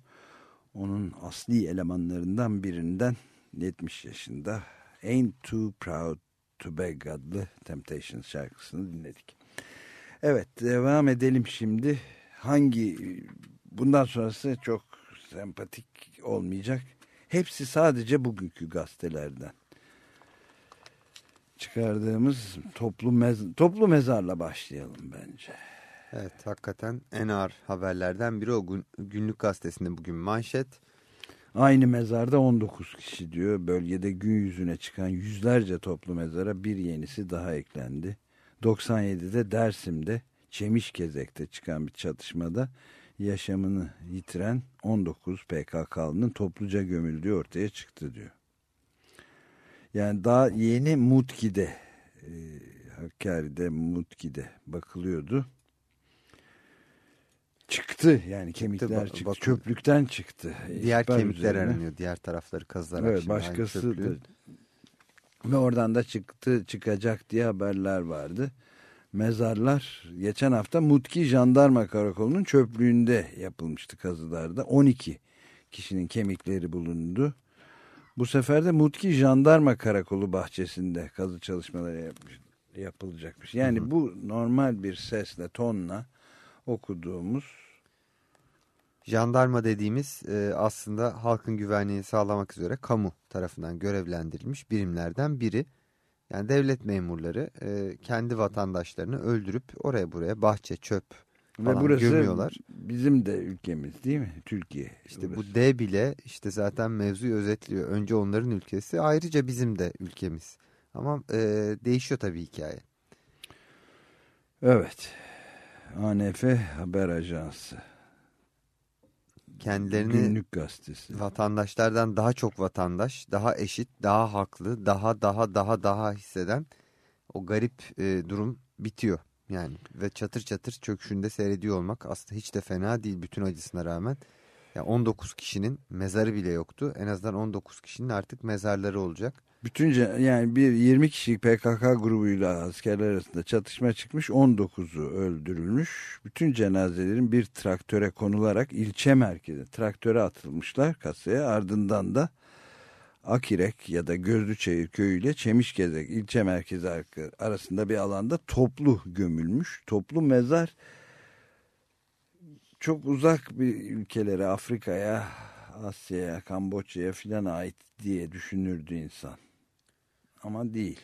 B: Onun asli elemanlarından birinden 70 yaşında Ain't Too Proud to Beg adlı Temptations şarkısını dinledik. Evet devam edelim şimdi. Hangi bundan sonrası çok sempatik olmayacak. Hepsi sadece bugünkü gazetelerden çıkardığımız toplu, mez toplu mezarla başlayalım bence.
C: Evet hakikaten en ağır haberlerden biri o gün, günlük gazetesinde bugün manşet.
B: Aynı mezarda 19 kişi diyor. Bölgede gün yüzüne çıkan yüzlerce toplu mezara bir yenisi daha eklendi. 97'de Dersim'de Çemişkezek'te çıkan bir çatışmada yaşamını yitiren 19 PKK'lının topluca gömüldüğü ortaya çıktı diyor. Yani daha yeni Mutki'de e, Hakkari'de Mutki'de bakılıyordu. Çıktı yani kemikler çıktı.
C: bakın.
B: Çöplükten çıktı.
C: Diğer
B: İhbar
C: kemikler
B: üzerine.
C: aranıyor. Diğer tarafları kazılarak.
B: Evet başkası da ve oradan da çıktı çıkacak diye haberler vardı. Mezarlar geçen hafta Mutki Jandarma Karakolu'nun çöplüğünde yapılmıştı kazılarda. 12 kişinin kemikleri bulundu. Bu sefer de Mutki Jandarma Karakolu bahçesinde kazı çalışmaları yapmış, yapılacakmış. Yani bu normal bir sesle, tonla okuduğumuz
C: Jandarma dediğimiz e, aslında halkın güvenliğini sağlamak üzere kamu tarafından görevlendirilmiş birimlerden biri. Yani devlet memurları e, kendi vatandaşlarını öldürüp oraya buraya bahçe, çöp
B: ve burası
C: gömüyorlar.
B: bizim de ülkemiz değil mi? Türkiye.
C: İşte
B: burası.
C: bu D bile işte zaten mevzuyu özetliyor. Önce onların ülkesi ayrıca bizim de ülkemiz. Ama e, değişiyor tabii hikaye.
B: Evet. ANF Haber Ajansı.
C: Kendilerini
B: Günlük gazetesi.
C: vatandaşlardan daha çok vatandaş, daha eşit, daha haklı, daha daha daha daha hisseden o garip e, durum bitiyor. Yani ve çatır çatır çöküşünde seyrediyor olmak aslında hiç de fena değil bütün acısına rağmen. Ya 19 kişinin mezarı bile yoktu. En azından 19 kişinin artık mezarları olacak.
B: Bütünce yani bir 20 kişilik PKK grubuyla askerler arasında çatışma çıkmış 19'u öldürülmüş. Bütün cenazelerin bir traktöre konularak ilçe merkezi traktöre atılmışlar kasaya ardından da Akirek ya da Gözlüçayır köyüyle Çemişgezek ilçe merkezi arasında bir alanda toplu gömülmüş. Toplu mezar çok uzak bir ülkelere Afrika'ya, Asya'ya, Kamboçya'ya filan ait diye düşünürdü insan. Ama değil.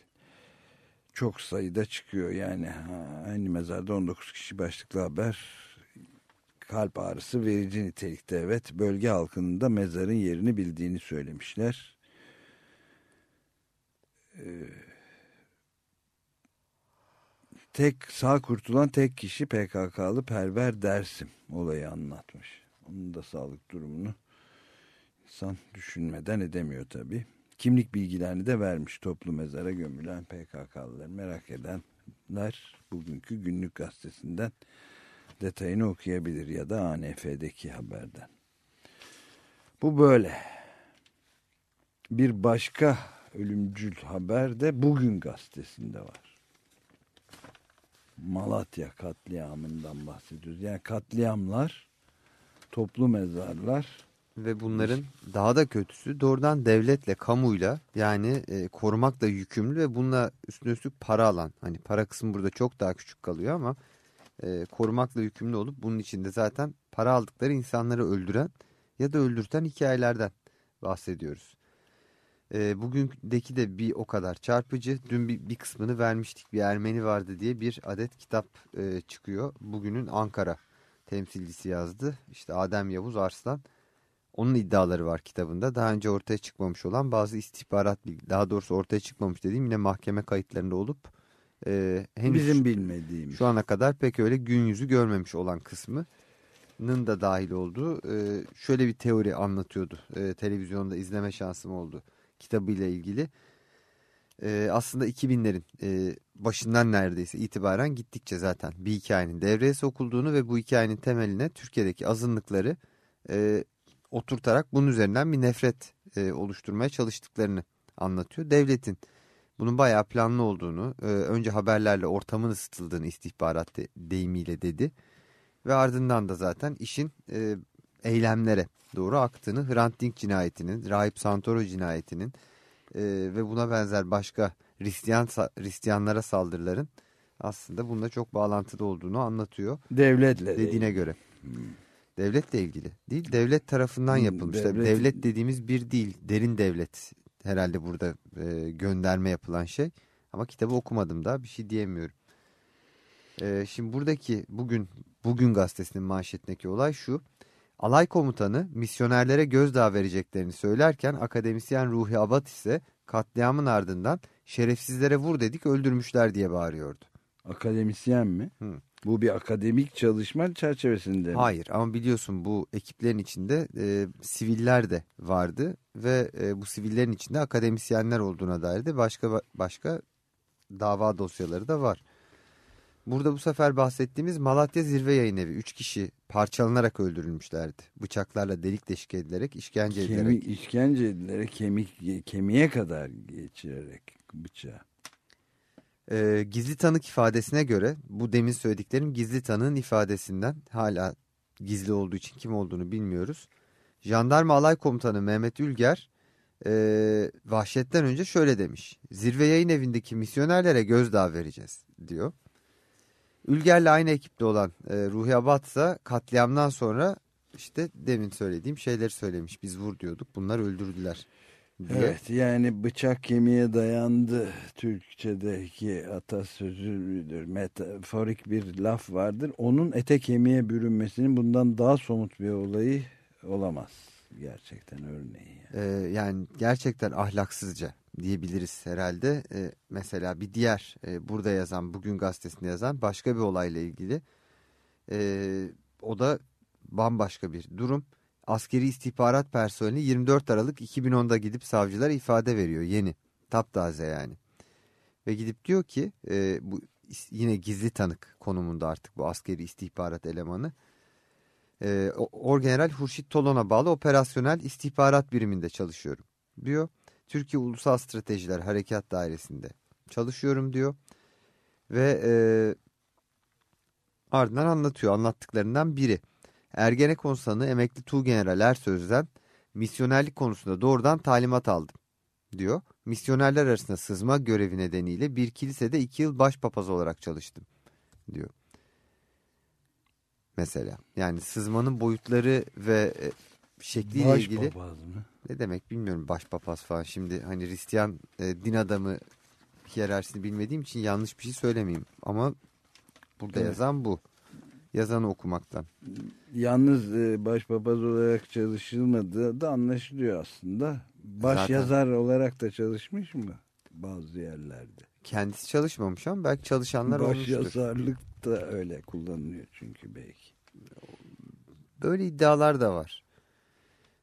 B: Çok sayıda çıkıyor yani aynı mezarda 19 kişi başlıklı haber kalp ağrısı verici nitelikte evet bölge halkının da mezarın yerini bildiğini söylemişler. Ee, tek sağ kurtulan tek kişi PKK'lı Perver Dersim olayı anlatmış. Onun da sağlık durumunu insan düşünmeden edemiyor tabii. Kimlik bilgilerini de vermiş toplu mezara gömülen PKK'lılar. Merak edenler bugünkü günlük gazetesinden detayını okuyabilir ya da ANF'deki haberden. Bu böyle. Bir başka ölümcül haber de bugün gazetesinde var. Malatya katliamından bahsediyoruz. Yani katliamlar, toplu mezarlar,
C: Ve bunların daha da kötüsü doğrudan devletle, kamuyla yani e, korumakla yükümlü ve bununla üstüne üstlük para alan. Hani para kısmı burada çok daha küçük kalıyor ama e, korumakla yükümlü olup bunun içinde zaten para aldıkları insanları öldüren ya da öldürten hikayelerden bahsediyoruz. E, bugündeki de bir o kadar çarpıcı. Dün bir, bir kısmını vermiştik. Bir Ermeni vardı diye bir adet kitap e, çıkıyor. Bugünün Ankara temsilcisi yazdı. İşte Adem Yavuz Arslan. Onun iddiaları var kitabında. Daha önce ortaya çıkmamış olan bazı istihbarat bilgi. Daha doğrusu ortaya çıkmamış dediğim yine mahkeme kayıtlarında olup e, henüz
B: Bizim bilmediğimiz.
C: şu ana kadar pek öyle gün yüzü görmemiş olan kısmının da dahil olduğu e, şöyle bir teori anlatıyordu. E, televizyonda izleme şansım oldu kitabıyla ilgili. E, aslında 2000'lerin e, başından neredeyse itibaren gittikçe zaten bir hikayenin devreye sokulduğunu ve bu hikayenin temeline Türkiye'deki azınlıkları e, oturtarak bunun üzerinden bir nefret e, oluşturmaya çalıştıklarını anlatıyor. Devletin bunun bayağı planlı olduğunu, e, önce haberlerle ortamın ısıtıldığını istihbarat de, deyimiyle dedi. Ve ardından da zaten işin e, eylemlere doğru aktığını, Hrant Dink cinayetinin, Rahip Santoro cinayetinin e, ve buna benzer başka Hristiyan, Hristiyanlara saldırıların aslında bununla çok bağlantılı olduğunu anlatıyor.
B: Devletle.
C: Dediğine göre. Devletle ilgili değil, devlet tarafından
B: Hmm,
C: yapılmış.
B: Devlet-
C: Devlet dediğimiz bir değil, derin devlet herhalde burada e, gönderme yapılan şey. Ama kitabı okumadım da bir şey diyemiyorum. E, şimdi buradaki bugün bugün gazetesinin manşetindeki olay şu. Alay komutanı misyonerlere gözdağı vereceklerini söylerken akademisyen Ruhi Abat ise katliamın ardından şerefsizlere vur dedik öldürmüşler diye bağırıyordu.
B: Akademisyen mi?
C: Hı.
B: Bu bir akademik çalışma çerçevesinde mi?
C: Hayır ama biliyorsun bu ekiplerin içinde e, siviller de vardı ve e, bu sivillerin içinde akademisyenler olduğuna dair de başka başka dava dosyaları da var. Burada bu sefer bahsettiğimiz Malatya Zirve Yayın Evi. Üç kişi parçalanarak öldürülmüşlerdi. Bıçaklarla delik deşik edilerek, işkence edilerek.
B: Kemik, işkence edilerek kemik, kemiğe kadar geçirerek bıçağı.
C: Ee, gizli tanık ifadesine göre bu demin söylediklerim gizli tanığın ifadesinden hala gizli olduğu için kim olduğunu bilmiyoruz. Jandarma Alay Komutanı Mehmet Ülger e, vahşetten önce şöyle demiş. Zirve yayın evindeki misyonerlere gözdağı vereceğiz diyor. Ülger'le aynı ekipte olan e, Ruhi Abat ise katliamdan sonra işte demin söylediğim şeyleri söylemiş. Biz vur diyorduk bunlar öldürdüler diye.
B: Evet yani bıçak kemiğe dayandı Türkçedeki atasözüdür metaforik bir laf vardır. Onun ete kemiğe bürünmesinin bundan daha somut bir olayı olamaz. Gerçekten örneği. Yani.
C: Ee, yani gerçekten ahlaksızca diyebiliriz herhalde. Ee, mesela bir diğer e, burada yazan, bugün gazetesinde yazan başka bir olayla ilgili. Ee, o da bambaşka bir durum. Askeri istihbarat personeli 24 Aralık 2010'da gidip savcılara ifade veriyor yeni. Taptaze yani. Ve gidip diyor ki e, bu yine gizli tanık konumunda artık bu askeri istihbarat elemanı. E, Orgeneral Hurşit Tolon'a bağlı operasyonel istihbarat biriminde çalışıyorum diyor. Türkiye Ulusal Stratejiler Harekat Dairesi'nde çalışıyorum diyor. Ve e, ardından anlatıyor anlattıklarından biri. Ergenekon sanığı emekli Tuğgeneral Ersöz'den misyonerlik konusunda doğrudan talimat aldım diyor. Misyonerler arasında sızma görevi nedeniyle bir kilisede iki yıl başpapaz olarak çalıştım diyor. Mesela yani sızmanın boyutları ve e, şekliyle
B: Baş
C: ilgili
B: mı?
C: ne demek bilmiyorum başpapaz falan. Şimdi hani Hristiyan e, din adamı hiyerarşisini bilmediğim için yanlış bir şey söylemeyeyim. Ama burada
B: Evet.
C: yazan bu. Yazanı okumaktan.
B: Yalnız e, başpapaz olarak çalışılmadığı da anlaşılıyor aslında. Baş
C: Zaten-
B: yazar olarak da çalışmış mı bazı yerlerde?
C: Kendisi çalışmamış ama belki çalışanlar
B: Baş
C: olmuştur.
B: yazarlık da öyle kullanılıyor çünkü belki.
C: Böyle iddialar da var.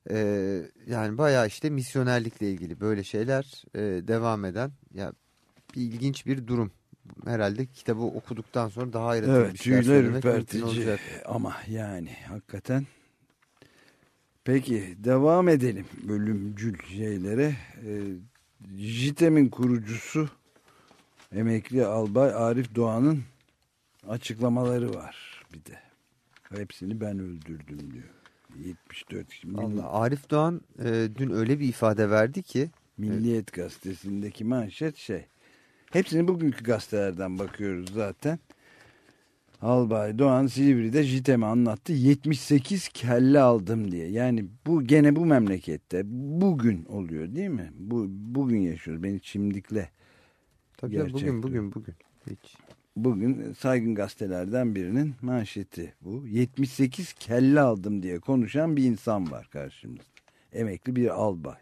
C: Ee, yani bayağı işte misyonerlikle ilgili böyle şeyler e, devam eden ya bir ilginç bir durum. Herhalde kitabı okuduktan sonra daha ayrıntılı
B: Evet
C: bir şeyler söylemek mümkün olacak.
B: ama yani hakikaten. Peki devam edelim bölümcül şeylere. Ee, JITEM'in kurucusu emekli albay Arif Doğan'ın açıklamaları var bir de. Hepsini ben öldürdüm diyor. 74 kişi.
C: Vallahi Arif Doğan e, dün öyle bir ifade verdi ki
B: Milliyet gazetesindeki manşet şey. Hepsini bugünkü gazetelerden bakıyoruz zaten. Albay Doğan Silivri'de JITEM'e anlattı. 78 kelle aldım diye. Yani bu gene bu memlekette bugün oluyor değil mi? Bu bugün yaşıyoruz. Beni çimdikle.
C: Tabii
B: Gerçek
C: bugün bugün bugün. Hiç.
B: Bugün saygın gazetelerden birinin manşeti bu. 78 kelle aldım diye konuşan bir insan var karşımızda. Emekli bir albay.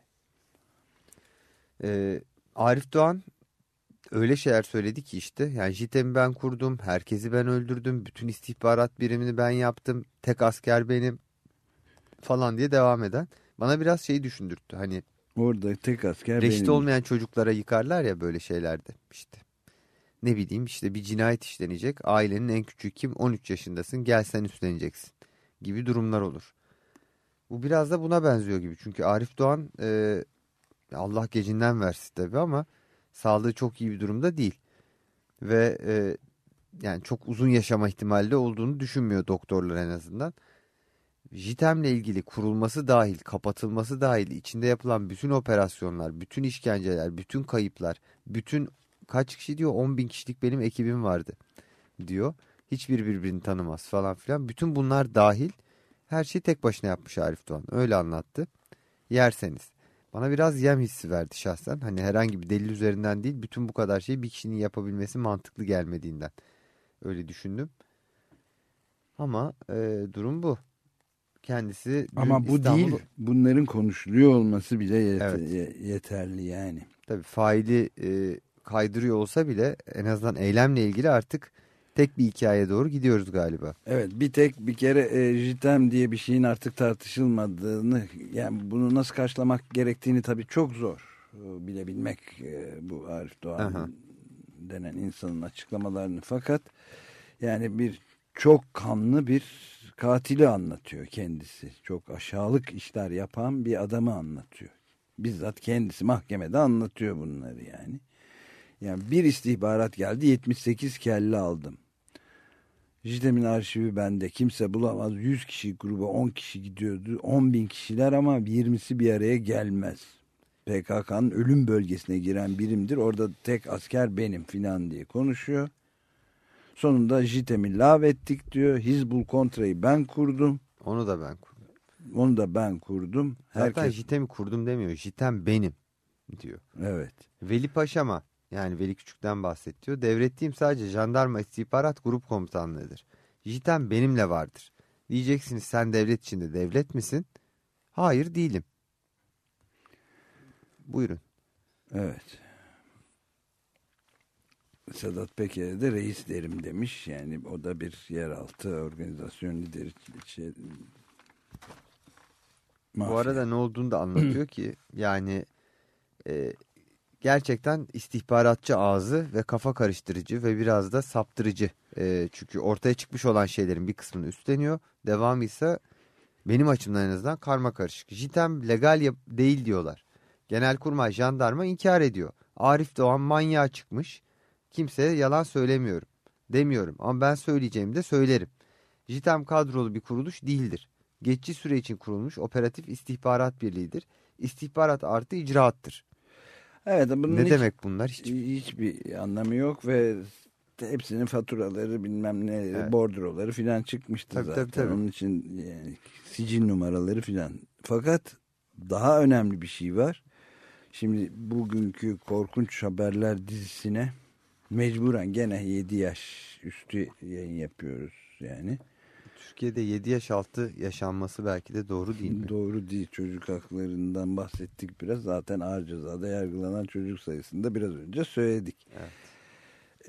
C: Ee, Arif Doğan öyle şeyler söyledi ki işte yani JITEM'i ben kurdum, herkesi ben öldürdüm, bütün istihbarat birimini ben yaptım, tek asker benim falan diye devam eden. Bana biraz şeyi düşündürttü hani
B: Orada tek asker
C: reşit
B: benim.
C: olmayan çocuklara yıkarlar ya böyle şeylerde işte. Ne bileyim işte bir cinayet işlenecek ailenin en küçüğü kim 13 yaşındasın gel sen üstleneceksin gibi durumlar olur. Bu biraz da buna benziyor gibi çünkü Arif Doğan e, Allah gecinden versin tabii ama sağlığı çok iyi bir durumda değil. Ve e, yani çok uzun yaşama ihtimali olduğunu düşünmüyor doktorlar en azından. JITEM'le ilgili kurulması dahil, kapatılması dahil, içinde yapılan bütün operasyonlar, bütün işkenceler, bütün kayıplar, bütün kaç kişi diyor 10 bin kişilik benim ekibim vardı diyor. Hiçbir birbirini tanımaz falan filan. Bütün bunlar dahil her şeyi tek başına yapmış Arif Doğan. Öyle anlattı. Yerseniz. Bana biraz yem hissi verdi şahsen. Hani herhangi bir delil üzerinden değil bütün bu kadar şeyi bir kişinin yapabilmesi mantıklı gelmediğinden. Öyle düşündüm. Ama e, durum bu. Kendisi
B: Ama bu
C: İstanbul-
B: değil. Bunların konuşuluyor olması bile yet-
C: Evet.
B: ye- yeterli yani.
C: Tabii faili e, kaydırıyor olsa bile en azından eylemle ilgili artık tek bir hikaye doğru gidiyoruz galiba.
B: Evet bir tek bir kere e, JITEM diye bir şeyin artık tartışılmadığını yani bunu nasıl karşılamak gerektiğini tabii çok zor e, bilebilmek e, bu Arif Doğan
C: Aha.
B: denen insanın açıklamalarını fakat yani bir çok kanlı bir katili anlatıyor kendisi. Çok aşağılık işler yapan bir adamı anlatıyor. Bizzat kendisi mahkemede anlatıyor bunları yani. Yani bir istihbarat geldi 78 kelle aldım. JITEM'in arşivi bende. Kimse bulamaz. 100 kişi gruba 10 kişi gidiyordu. 10 bin kişiler ama 20'si bir araya gelmez. PKK'nın ölüm bölgesine giren birimdir. Orada tek asker benim filan diye konuşuyor. Sonunda JITEM'i lağvettik diyor. Hizbul Kontra'yı ben kurdum.
C: Onu da ben kurdum.
B: Onu da ben kurdum.
C: Zaten
B: Herkes...
C: JITEM'i kurdum demiyor. JITEM benim diyor.
B: Evet.
C: Veli Paşa'ma yani Veli Küçük'ten bahsediyor. Devrettiğim sadece jandarma istihbarat grup komutanlığıdır. JITEM benimle vardır. Diyeceksiniz sen devlet içinde devlet misin? Hayır değilim. Buyurun.
B: Evet. Sedat Peker'e de reis derim demiş. Yani o da bir yeraltı organizasyon lideri. Şey,
C: Bu arada ne olduğunu da anlatıyor ki yani e, gerçekten istihbaratçı ağzı ve kafa karıştırıcı ve biraz da saptırıcı. E, çünkü ortaya çıkmış olan şeylerin bir kısmını üstleniyor. Devamı ise benim açımdan en azından karma karışık. JITEM legal değil diyorlar. Genelkurmay jandarma inkar ediyor. Arif Doğan manyağa çıkmış. Kimseye yalan söylemiyorum. Demiyorum ama ben söyleyeceğimi de söylerim. JITEM kadrolu bir kuruluş değildir. Geçici süre için kurulmuş operatif istihbarat birliğidir. İstihbarat artı icraattır.
B: Evet, bunun
C: ne
B: hiç-
C: demek bunlar? Hiç
B: hiçbir anlamı yok ve hepsinin faturaları bilmem ne
C: Evet.
B: bordroları filan çıkmıştı
C: Tabii,
B: zaten.
C: tabii, tabii.
B: Onun için yani sicil numaraları filan. Fakat daha önemli bir şey var. Şimdi bugünkü korkunç haberler dizisine mecburen gene 7 yaş üstü yayın yapıyoruz yani.
C: Türkiye'de 7 yaş altı yaşanması belki de doğru değil mi?
B: Doğru değil çocuk haklarından bahsettik biraz. Zaten ağır cezada yargılanan çocuk sayısında biraz önce söyledik.
C: Evet.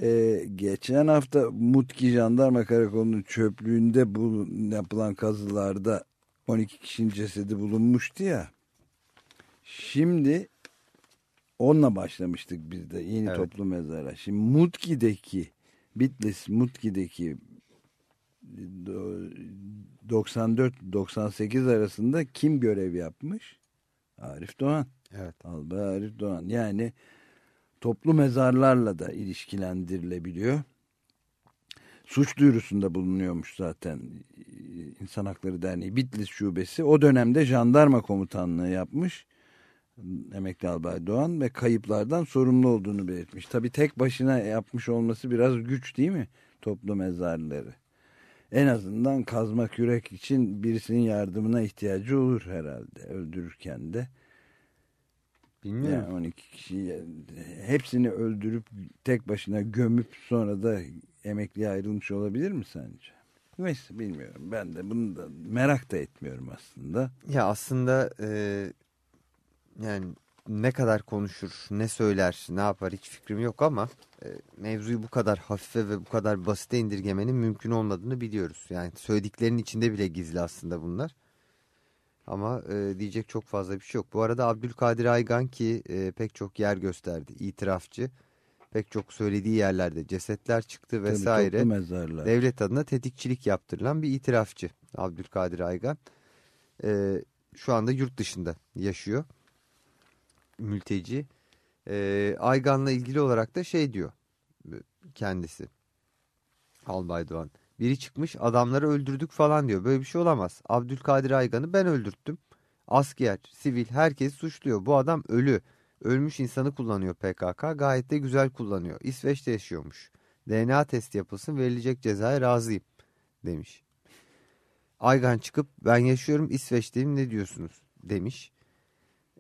B: Ee, geçen hafta Mutki Jandarma Karakolu'nun çöplüğünde bu yapılan kazılarda 12 kişinin cesedi bulunmuştu ya. Şimdi onunla başlamıştık biz de yeni
C: Evet.
B: toplu mezara. Şimdi Mutki'deki Bitlis Mutki'deki 94-98 arasında kim görev yapmış? Arif Doğan.
C: Evet.
B: Albay Arif Doğan. Yani toplu mezarlarla da ilişkilendirilebiliyor. Suç duyurusunda bulunuyormuş zaten İnsan Hakları Derneği Bitlis Şubesi. O dönemde jandarma komutanlığı yapmış. Emekli Albay Doğan ve kayıplardan sorumlu olduğunu belirtmiş. Tabii tek başına yapmış olması biraz güç değil mi? toplu mezarları. En azından kazma kürek için birisinin yardımına ihtiyacı olur herhalde öldürürken de.
C: Bilmiyorum.
B: Yani 12 kişiyi hepsini öldürüp tek başına gömüp sonra da emekliye ayrılmış olabilir mi sence? Neyse bilmiyorum. Ben de bunu da merak da etmiyorum aslında.
C: Ya aslında e, yani ne kadar konuşur, ne söyler, ne yapar hiç fikrim yok ama mevzuyu bu kadar hafife ve bu kadar basite indirgemenin mümkün olmadığını biliyoruz. Yani söylediklerinin içinde bile gizli aslında bunlar. Ama e, diyecek çok fazla bir şey yok. Bu arada Abdülkadir Aygan ki e, pek çok yer gösterdi, itirafçı. Pek çok söylediği yerlerde cesetler çıktı
B: Tabii
C: vesaire.
B: mezarlar.
C: Devlet adına tetikçilik yaptırılan bir itirafçı Abdülkadir Aygan. Ee, şu anda yurt dışında yaşıyor. Mülteci. Ee, Aygan'la ilgili olarak da şey diyor kendisi. Albay Doğan. Biri çıkmış adamları öldürdük falan diyor. Böyle bir şey olamaz. Abdülkadir Aygan'ı ben öldürttüm. Asker, sivil herkes suçluyor. Bu adam ölü. Ölmüş insanı kullanıyor PKK. Gayet de güzel kullanıyor. İsveç'te yaşıyormuş. DNA testi yapılsın verilecek cezaya razıyım demiş. Aygan çıkıp ben yaşıyorum İsveç'teyim ne diyorsunuz demiş.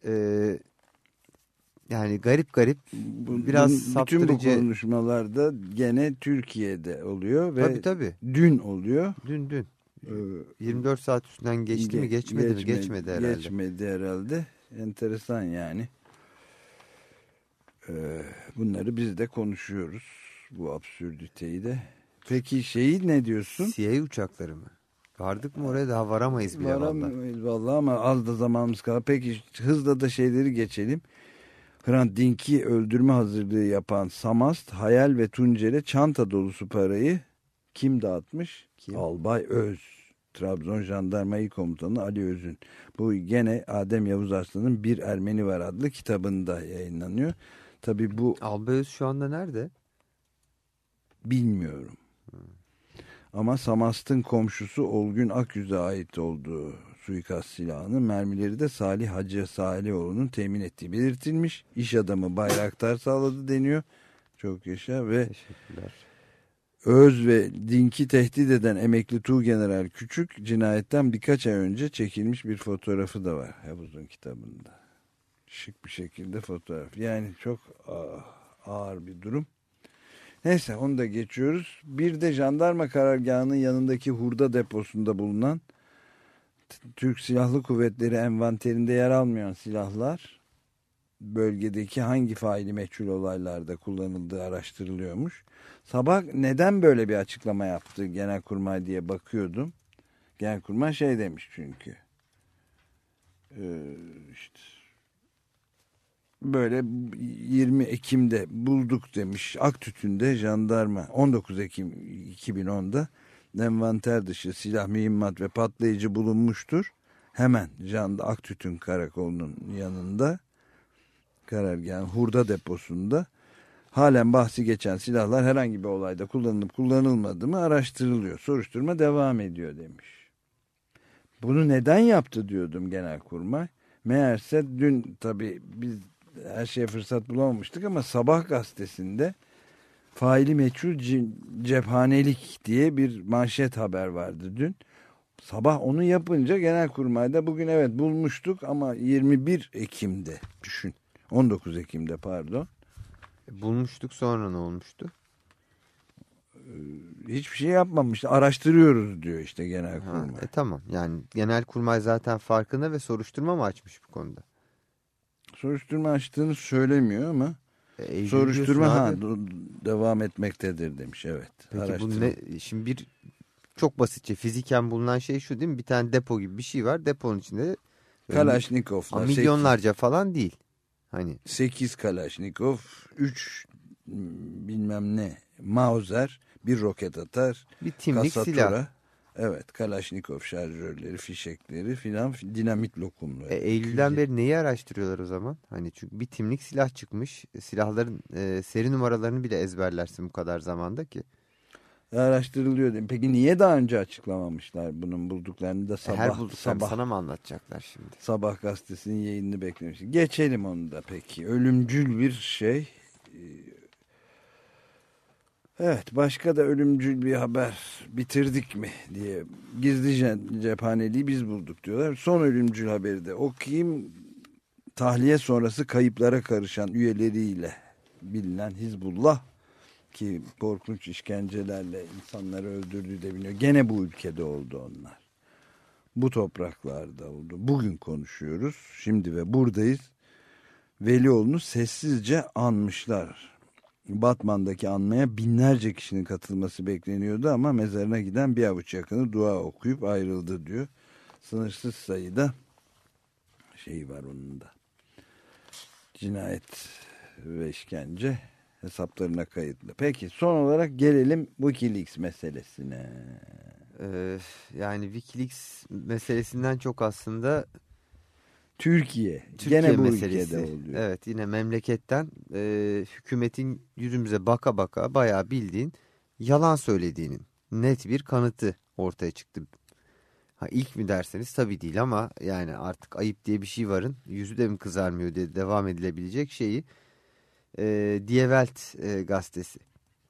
C: Ee, yani garip garip biraz
B: bunun- Bütün bu
C: saptırıcı.
B: konuşmalarda gene Türkiye'de oluyor ve
C: Tabii tabii
B: dün oluyor.
C: dün dün.
B: Ee,
C: 24 saat üstünden geçti mi
B: Ge-
C: geçmedi mi
B: geçmedi-
C: herhalde.
B: Geçmedi herhalde. Enteresan yani. Ee, bunları biz de konuşuyoruz. Bu absürditeyi de. Peki şeyi ne diyorsun?
C: CIA uçakları mı? Vardık mı oraya daha varamayız bile vallahi.
B: Varamayız vallahi ama az da zamanımız kaldı. Peki hızla da şeyleri geçelim. Hrant Dink'i öldürme hazırlığı yapan Samast, Hayal ve Tuncer'e çanta dolusu parayı kim dağıtmış?
C: Kim?
B: Albay Öz. Trabzon Jandarma İl Komutanı Ali Öz'ün. Bu gene Adem Yavuz Arslan'ın Bir Ermeni Var adlı kitabında yayınlanıyor. Tabii bu
C: Albay Öz şu anda nerede?
B: bilmiyorum. Ama Samast'ın komşusu Olgün Akyüz'e ait olduğu suikast silahının mermileri de Salih Hacı Salihoğlu'nun temin ettiği belirtilmiş. İş adamı Bayraktar sağladı deniyor. Çok yaşa ve
C: Teşekkürler.
B: Öz ve Dink'i tehdit eden emekli Tuğgeneral Küçük cinayetten birkaç ay önce çekilmiş bir fotoğrafı da var Yavuz'un kitabında. Şık bir şekilde fotoğraf. Yani çok ah, ağır bir durum. Neyse onu da geçiyoruz. Bir de jandarma karargahının yanındaki hurda deposunda bulunan Türk Silahlı Kuvvetleri envanterinde yer almayan silahlar bölgedeki hangi faili meçhul olaylarda kullanıldığı araştırılıyormuş. Sabah neden böyle bir açıklama yaptı Genelkurmay diye bakıyordum. Genelkurmay şey demiş çünkü. Ee, işte böyle 20 Ekim'de bulduk demiş. Aktütü'nde jandarma 19 Ekim 2010'da envanter dışı silah, mühimmat ve patlayıcı bulunmuştur. Hemen Janda Aktütün karakolunun yanında karargahın hurda deposunda halen bahsi geçen silahlar herhangi bir olayda kullanılıp kullanılmadı mı araştırılıyor. Soruşturma devam ediyor demiş. Bunu neden yaptı diyordum Genelkurmay. Meğerse dün tabii biz her şeye fırsat bulamamıştık ama Sabah gazetesinde faili meçhul ce- cephanelik diye bir manşet haber vardı dün. Sabah onu yapınca Genelkurmay'da bugün evet bulmuştuk ama 21 Ekim'de düşün. 19 Ekim'de pardon.
C: Bulmuştuk sonra ne olmuştu?
B: Hiçbir şey yapmamış. Araştırıyoruz diyor işte
C: Ha,
B: Genelkurmay.
C: e tamam yani genelkurmay zaten farkında ve soruşturma mı açmış bu konuda?
B: Soruşturma açtığını söylemiyor ama
C: E, Eylül
B: soruşturma ha, devam etmektedir demiş evet.
C: Peki bu ne? Şimdi bir çok basitçe fiziken bulunan şey şu değil mi? Bir tane depo gibi bir şey var. Deponun içinde böyle
B: Kalaşnikovlar.
C: Milyonlarca falan değil. Hani
B: 8 Kalaşnikov, 3 bilmem ne Mauser, bir roket atar,
C: bir timlik
B: kasatura.
C: silah.
B: Evet Kalaşnikov şarjörleri, fişekleri filan dinamit lokumları.
C: E, Eylül'den beri neyi araştırıyorlar o zaman? Hani çünkü bir timlik silah çıkmış. E, Silahların e, seri numaralarını bile ezberlersin bu kadar zamanda ki.
B: Araştırılıyor. dedim. Peki niye daha önce açıklamamışlar bunun bulduklarını da
C: E,
B: sabah
C: Her bulduklarını
B: sabah
C: sana mı anlatacaklar şimdi?
B: Sabah gazetesinin yayınını beklemiş. Geçelim onu da peki. Ölümcül bir şey. Evet başka da ölümcül bir haber bitirdik mi diye gizli ce- cephaneliği biz bulduk diyorlar. Son ölümcül haberi de okuyayım. Tahliye sonrası kayıplara karışan üyeleriyle bilinen Hizbullah ki korkunç işkencelerle insanları öldürdüğü de biliniyor. Gene bu ülkede oldu onlar. Bu topraklarda oldu. Bugün konuşuyoruz. Şimdi ve buradayız. Velioğlu'nu sessizce anmışlar. Batman'daki anmaya binlerce kişinin katılması bekleniyordu ama mezarına giden bir avuç yakını dua okuyup ayrıldı diyor. Sınırsız sayıda şey var onun da. Cinayet ve işkence hesaplarına kayıtlı. Peki son olarak gelelim Wikileaks meselesine.
C: Ee, yani Wikileaks meselesinden çok aslında
B: Türkiye,
C: Türkiye
B: gene bu
C: meselesi.
B: ülkede oluyor.
C: Evet yine memleketten e, hükümetin yüzümüze baka baka bayağı bildiğin yalan söylediğinin net bir kanıtı ortaya çıktı. Ha ilk mi derseniz tabii değil ama yani artık ayıp diye bir şey varın yüzü de mi kızarmıyor diye devam edilebilecek şeyi e, Die Welt e, gazetesi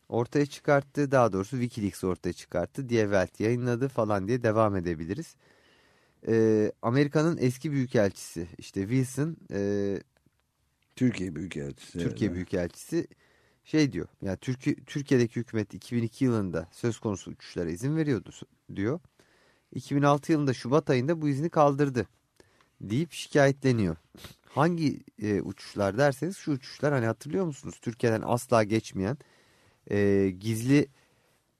C: ortaya çıkarttı. Daha doğrusu Wikileaks ortaya çıkarttı. Die Welt yayınladı falan diye devam edebiliriz. E, Amerika'nın eski büyükelçisi işte Wilson e,
B: Türkiye Büyükelçisi.
C: Türkiye
B: evet.
C: Büyükelçisi şey diyor. Yani Türkiye Türkiye'deki hükümet 2002 yılında söz konusu uçuşlara izin veriyordu diyor. 2006 yılında Şubat ayında bu izni kaldırdı deyip şikayetleniyor. Hangi e, uçuşlar derseniz şu uçuşlar hani hatırlıyor musunuz? Türkiye'den asla geçmeyen e, gizli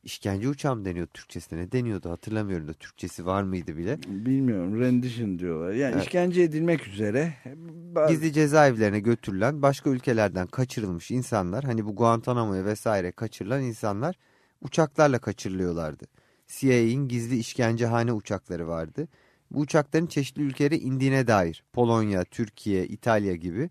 C: işkence uçağı mı deniyordu Türkçesine ne deniyordu hatırlamıyorum da Türkçesi var mıydı bile.
B: Bilmiyorum rendition diyorlar. Yani
C: Evet.
B: işkence edilmek üzere. Bazı-
C: Gizli cezaevlerine götürülen başka ülkelerden kaçırılmış insanlar hani bu Guantanamo'ya vesaire kaçırılan insanlar uçaklarla kaçırılıyorlardı. CIA'in gizli işkencehane uçakları vardı. Bu uçakların çeşitli ülkelere indiğine dair Polonya, Türkiye, İtalya gibi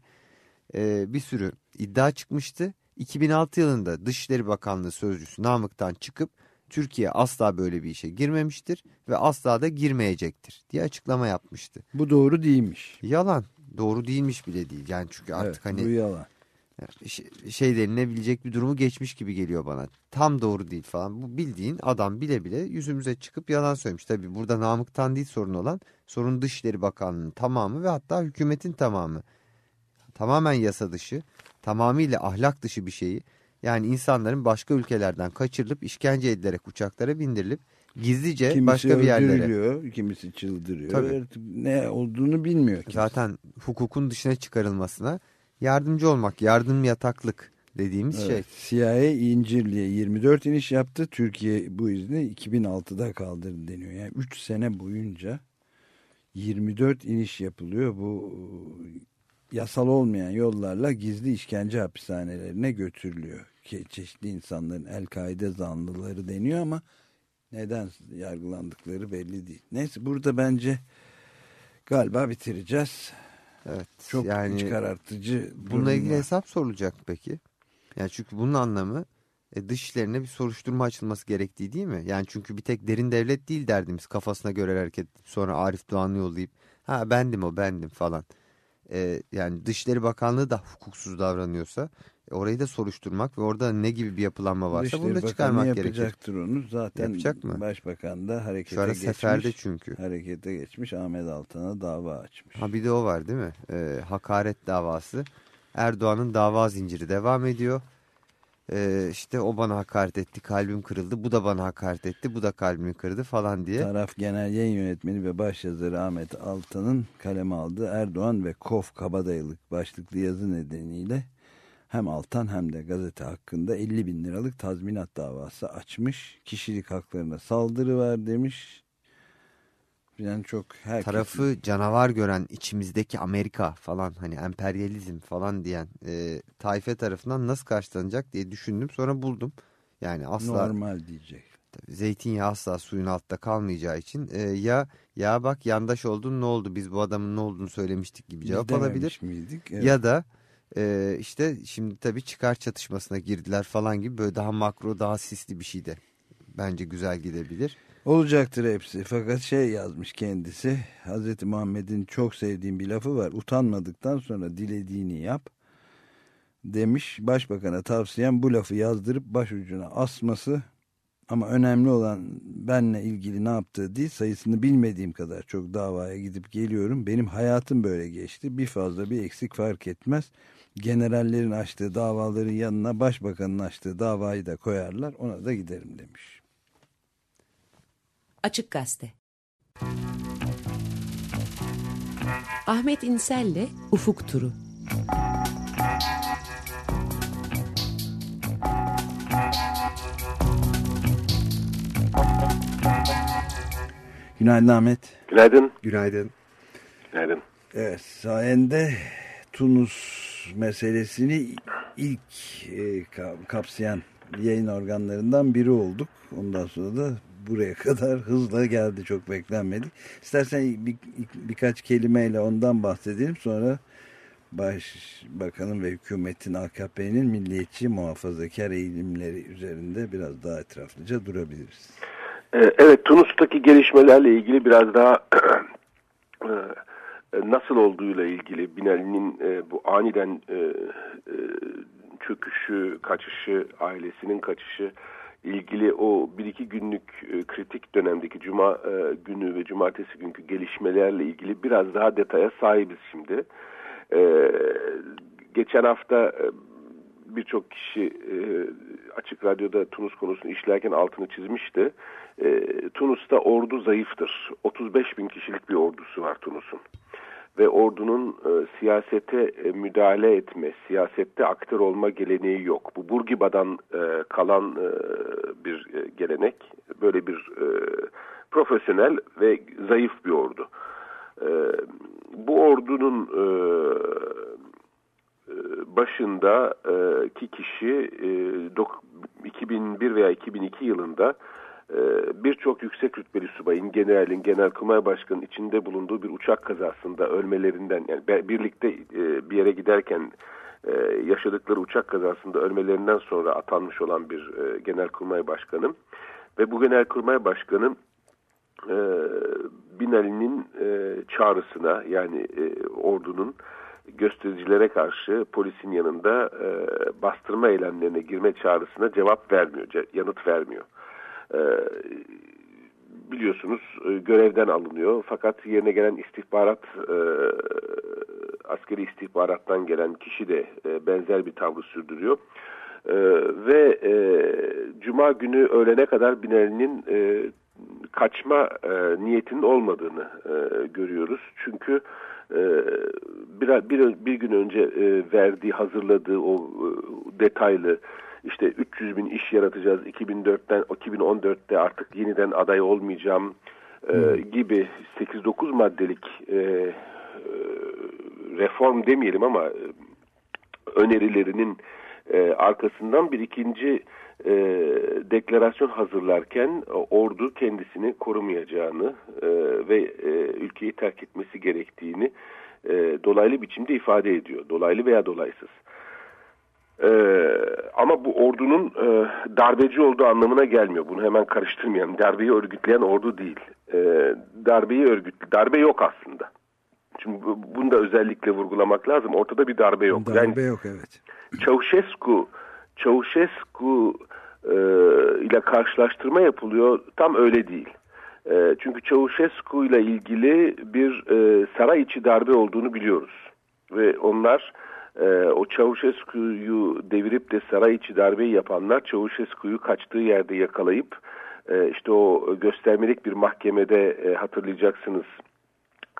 C: e, bir sürü iddia çıkmıştı. 2006 yılında Dışişleri Bakanlığı Sözcüsü Namık'tan çıkıp Türkiye asla böyle bir işe girmemiştir ve asla da girmeyecektir diye açıklama yapmıştı.
B: Bu doğru değilmiş.
C: Yalan. Doğru değilmiş bile değil. Yani çünkü artık
B: evet, Bu
C: hani
B: yalan.
C: şey, şey denilebilecek bir durumu geçmiş gibi geliyor bana. Tam doğru değil falan. Bu bildiğin adam bile bile yüzümüze çıkıp yalan söylemiş. Tabii burada Namık'tan değil sorun olan. Sorun Dışişleri Bakanlığı'nın tamamı ve hatta hükümetin tamamı. Tamamen yasa dışı, tamamıyla ahlak dışı bir şeyi. Yani insanların başka ülkelerden kaçırılıp işkence edilerek uçaklara bindirilip gizlice
B: Kimisi
C: başka bir yerlere.
B: kimisi çıldırıyor.
C: Tabii.
B: Ne olduğunu bilmiyor kimse.
C: Zaten hukukun dışına çıkarılmasına yardımcı olmak, yardım yataklık dediğimiz şey.
B: Evet, CIA İncirli'ye 24 iniş yaptı. Türkiye bu izni 2006'da kaldırdı deniyor. Yani 3 sene boyunca 24 iniş yapılıyor. Bu yasal olmayan yollarla gizli işkence hapishanelerine götürülüyor. Çeşitli insanların El-Kaide zanlıları deniyor ama neden yargılandıkları belli değil. Neyse burada bence galiba bitireceğiz.
C: Evet.
B: Çok
C: yani
B: iç karartıcı.
C: bununla ilgili
B: durumlar.
C: hesap sorulacak peki. Yani çünkü bunun anlamı e, dışişlerine bir soruşturma açılması gerektiği değil mi? Yani çünkü bir tek derin devlet değil derdimiz kafasına göre hareket sonra Arif Doğan'ı yollayıp ha bendim o bendim falan. E, yani Dışişleri Bakanlığı da hukuksuz davranıyorsa e, orayı da soruşturmak ve orada ne gibi bir yapılanma varsa
B: Dışişleri
C: bunu da çıkarmak gerekir.
B: yapacaktır onu. Zaten
C: Yapacak mı?
B: Başbakan da harekete
C: ara
B: geçmiş.
C: seferde çünkü.
B: Harekete geçmiş Ahmet Altan'a dava açmış.
C: Ha bir de o var değil mi? Ee, hakaret davası. Erdoğan'ın dava zinciri devam ediyor. Ee, işte o bana hakaret etti, kalbim kırıldı. Bu da bana hakaret etti, bu da kalbimi kırdı falan diye.
B: Taraf Genel Yayın Yönetmeni ve Başyazarı Ahmet Altan'ın kaleme aldığı Erdoğan ve Kof Kabadayılık başlıklı yazı nedeniyle hem Altan hem de gazete hakkında 50 bin liralık tazminat davası açmış. Kişilik haklarına saldırı var demiş. Yani çok herkes...
C: Tarafı canavar gören içimizdeki Amerika falan hani emperyalizm falan diyen e, taife tarafından nasıl karşılanacak diye düşündüm. Sonra buldum. Yani asla
B: normal diyecek.
C: zeytinyağı asla suyun altta kalmayacağı için e, ya ya bak yandaş oldun ne oldu biz bu adamın ne olduğunu söylemiştik gibi cevap
B: dememiş
C: alabilir.
B: Miydik? Evet.
C: Ya da e, işte şimdi tabii çıkar çatışmasına girdiler falan gibi böyle daha makro daha sisli bir şey de bence güzel gidebilir.
B: Olacaktır hepsi. Fakat şey yazmış kendisi. Hazreti Muhammed'in çok sevdiğim bir lafı var. Utanmadıktan sonra dilediğini yap. demiş. Başbakan'a tavsiyem bu lafı yazdırıp başucuna asması ama önemli olan benle ilgili ne yaptığı değil sayısını bilmediğim kadar çok davaya gidip geliyorum. Benim hayatım böyle geçti. Bir fazla bir eksik fark etmez. Generallerin açtığı davaların yanına başbakanın açtığı davayı da koyarlar. Ona da giderim demiş.
E: Açık Gazete Ahmet İnsel'le Ufuk Turu
B: Günaydın Ahmet.
F: Günaydın.
C: Günaydın.
F: Günaydın.
B: Evet sayende Tunus meselesini ilk e, kapsayan yayın organlarından biri olduk. Ondan sonra da buraya kadar hızla geldi çok beklenmedik. İstersen bir, birkaç kelimeyle ondan bahsedelim sonra Başbakanın ve hükümetin AKP'nin milliyetçi muhafazakar eğilimleri üzerinde biraz daha etraflıca durabiliriz.
F: Ee, evet Tunus'taki gelişmelerle ilgili biraz daha e, nasıl olduğuyla ilgili Binali'nin e, bu aniden e, çöküşü, kaçışı, ailesinin kaçışı ilgili o bir iki günlük kritik dönemdeki cuma günü ve cumartesi günkü gelişmelerle ilgili biraz daha detaya sahibiz şimdi. Geçen hafta birçok kişi açık radyoda Tunus konusunu işlerken altını çizmişti. Tunus'ta ordu zayıftır. 35 bin kişilik bir ordusu var Tunus'un ve ordunun e, siyasete e, müdahale etme, siyasette aktör olma geleneği yok. Bu Burgiba'dan e, kalan e, bir e, gelenek, böyle bir e, profesyonel ve zayıf bir ordu. E, bu ordunun e, e başındaki kişi e, 2001 veya 2002 yılında birçok yüksek rütbeli subayın, generalin, genelkurmay başkanının içinde bulunduğu bir uçak kazasında ölmelerinden, yani birlikte e, bir yere giderken e, yaşadıkları uçak kazasında ölmelerinden sonra atanmış olan bir e, genelkurmay başkanım. Ve bu genelkurmay başkanı Binali'nin çağrısına yani ordunun göstericilere karşı polisin yanında bastırma eylemlerine girme çağrısına cevap vermiyor, yanıt vermiyor. Ee, biliyorsunuz e, görevden alınıyor. Fakat yerine gelen istihbarat e, askeri istihbarattan gelen kişi de e, benzer bir tavrı sürdürüyor. ve Cuma günü öğlene kadar Binali'nin kaçma niyetinin olmadığını görüyoruz. Çünkü bir, bir gün önce verdiği, hazırladığı o detaylı işte 300 bin iş yaratacağız 2004'ten 2014'te artık yeniden aday olmayacağım e, hmm. gibi 8-9 maddelik e, e, reform demeyelim ama e, önerilerinin e, arkasından bir ikinci e, deklarasyon hazırlarken ordu kendisini korumayacağını e, ve e, ülkeyi terk etmesi gerektiğini e, dolaylı biçimde ifade ediyor. Dolaylı veya dolaysız. Ee, ama bu ordunun e, darbeci olduğu anlamına gelmiyor. Bunu hemen karıştırmayalım. Darbeyi örgütleyen ordu değil. Ee, darbeyi örgüt, darbe yok aslında. Şimdi bunu da özellikle vurgulamak lazım. Ortada bir darbe yok.
B: Darbe yani, yok evet.
F: Çavuşescu, Çavuşescu e, ile karşılaştırma yapılıyor. Tam öyle değil. E, çünkü Çavuşescu ile ilgili bir e, saray içi darbe olduğunu biliyoruz. Ve onlar e, o Çavuşescu'yu devirip de saray içi darbeyi yapanlar Çavuşescu'yu kaçtığı yerde yakalayıp e, işte o göstermelik bir mahkemede e, hatırlayacaksınız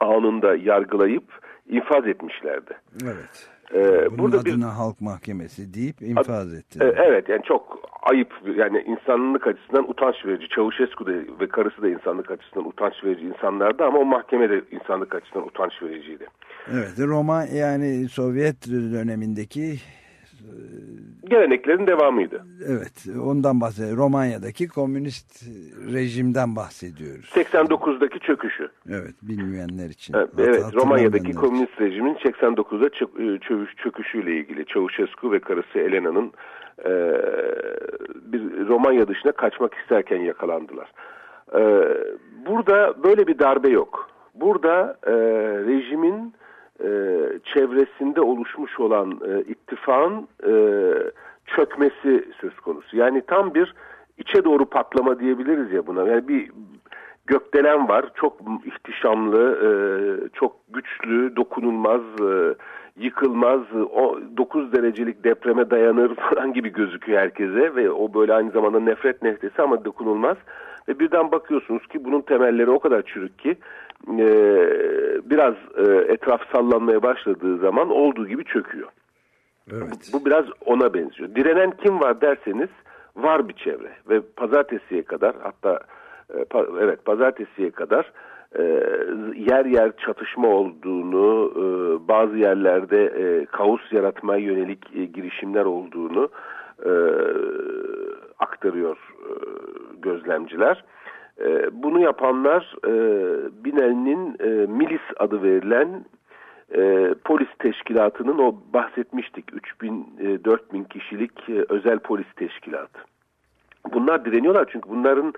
F: anında yargılayıp infaz etmişlerdi.
B: Evet. Ee, Bunun burada adına bir, halk mahkemesi deyip infaz etti.
F: E, evet yani çok ayıp yani insanlık açısından utanç verici. Çavuşescu da ve karısı da insanlık açısından utanç verici insanlardı ama o mahkeme de insanlık açısından utanç vericiydi.
B: Evet Roma yani Sovyet dönemindeki
F: geleneklerin devamıydı.
B: Evet ondan bahsediyoruz. Romanya'daki komünist rejimden bahsediyoruz.
F: 89'daki çöküşü.
B: Evet bilmeyenler için.
F: Evet, evet Romanya'daki komünist için. rejimin 89'da çö çöküşüyle ilgili Çavuşescu ve karısı Elena'nın e, bir Romanya dışına kaçmak isterken yakalandılar. E, burada böyle bir darbe yok. Burada e, rejimin e, çevresinde oluşmuş olan e, ittifakın e, çökmesi söz konusu. Yani tam bir içe doğru patlama diyebiliriz ya buna. Yani bir gökdelen var. Çok ihtişamlı, e, çok güçlü, dokunulmaz, e, yıkılmaz. O 9 derecelik depreme dayanır falan gibi gözüküyor herkese ve o böyle aynı zamanda nefret neftesi ama dokunulmaz. Ve birden bakıyorsunuz ki bunun temelleri o kadar çürük ki e, biraz e, etraf sallanmaya başladığı zaman olduğu gibi çöküyor.
B: Evet.
F: Bu biraz ona benziyor. Direnen kim var derseniz var bir çevre ve pazartesiye kadar hatta e, pa- evet pazartesiye kadar e, yer yer çatışma olduğunu, e, bazı yerlerde e, kaos yaratmaya yönelik e, girişimler olduğunu e, aktarıyor e, gözlemciler. E, bunu yapanlar e, Binel'in e, Milis adı verilen e, polis teşkilatının o bahsetmiştik 3000-4000 kişilik e, özel polis teşkilatı. Bunlar direniyorlar çünkü bunların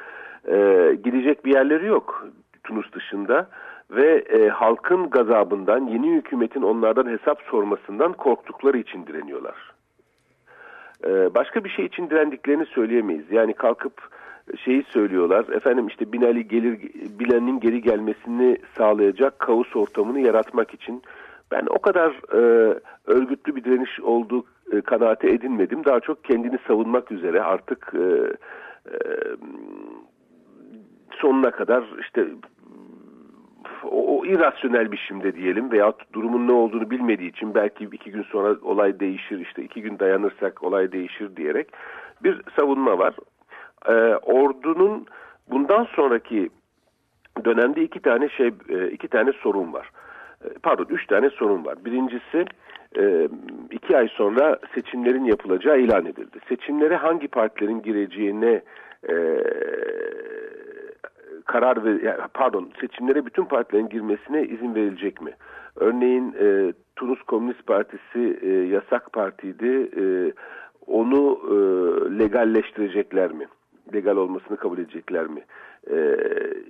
F: e, gidecek bir yerleri yok Tunus dışında ve e, halkın gazabından yeni hükümetin onlardan hesap sormasından korktukları için direniyorlar. E, başka bir şey için direndiklerini söyleyemeyiz. Yani kalkıp şeyi söylüyorlar. Efendim işte Binali gelir Bilal'in geri gelmesini sağlayacak kaos ortamını yaratmak için ben o kadar e, örgütlü bir direniş olduğu e, kanaate edinmedim. Daha çok kendini savunmak üzere artık e, e, sonuna kadar işte o, o irrasyonel biçimde diyelim veya durumun ne olduğunu bilmediği için belki iki gün sonra olay değişir işte iki gün dayanırsak olay değişir diyerek bir savunma var. Ee, ordunun bundan sonraki dönemde iki tane şey e, iki tane sorun var. E, Pardon üç tane sorun var. Birincisi e, iki ay sonra seçimlerin yapılacağı ilan edildi. Seçimlere hangi partilerin gireceğine e, karar ver, pardon seçimlere bütün partilerin girmesine izin verilecek mi? Örneğin e, Tunus Komünist Partisi e, yasak partiydi. E, onu e, legalleştirecekler mi? Legal olmasını kabul edecekler mi? E,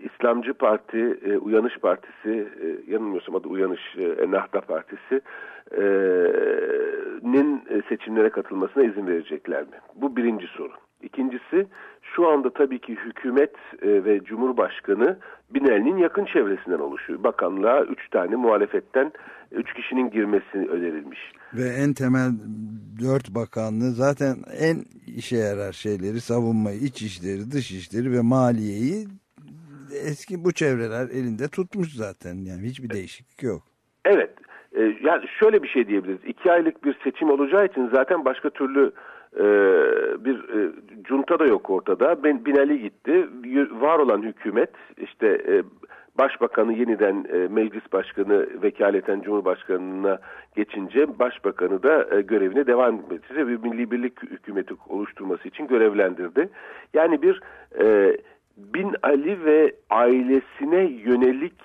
F: İslamcı Parti, e, Uyanış Partisi, e, yanılmıyorsam adı Uyanış, e, Ennahda Partisi e, e, seçimlere katılmasına izin verecekler mi? Bu birinci soru. İkincisi şu anda tabii ki hükümet e, ve Cumhurbaşkanı Binali'nin yakın çevresinden oluşuyor. Bakanlığa üç tane muhalefetten üç kişinin girmesi önerilmiş.
B: Ve en temel dört bakanlığı zaten en işe yarar şeyleri savunmayı, iç işleri, dış işleri ve maliyeyi eski bu çevreler elinde tutmuş zaten. Yani hiçbir değişiklik yok.
F: Evet. E, yani şöyle bir şey diyebiliriz. İki aylık bir seçim olacağı için zaten başka türlü e, bir e, junta da yok ortada. Ben Binali gitti. Var olan hükümet işte e, başbakanı yeniden e, meclis başkanı vekaleten cumhurbaşkanına geçince başbakanı da e, görevine devam etmesi ve milli birlik hükümeti oluşturması için görevlendirdi. Yani bir e, Bin Ali ve ailesine yönelik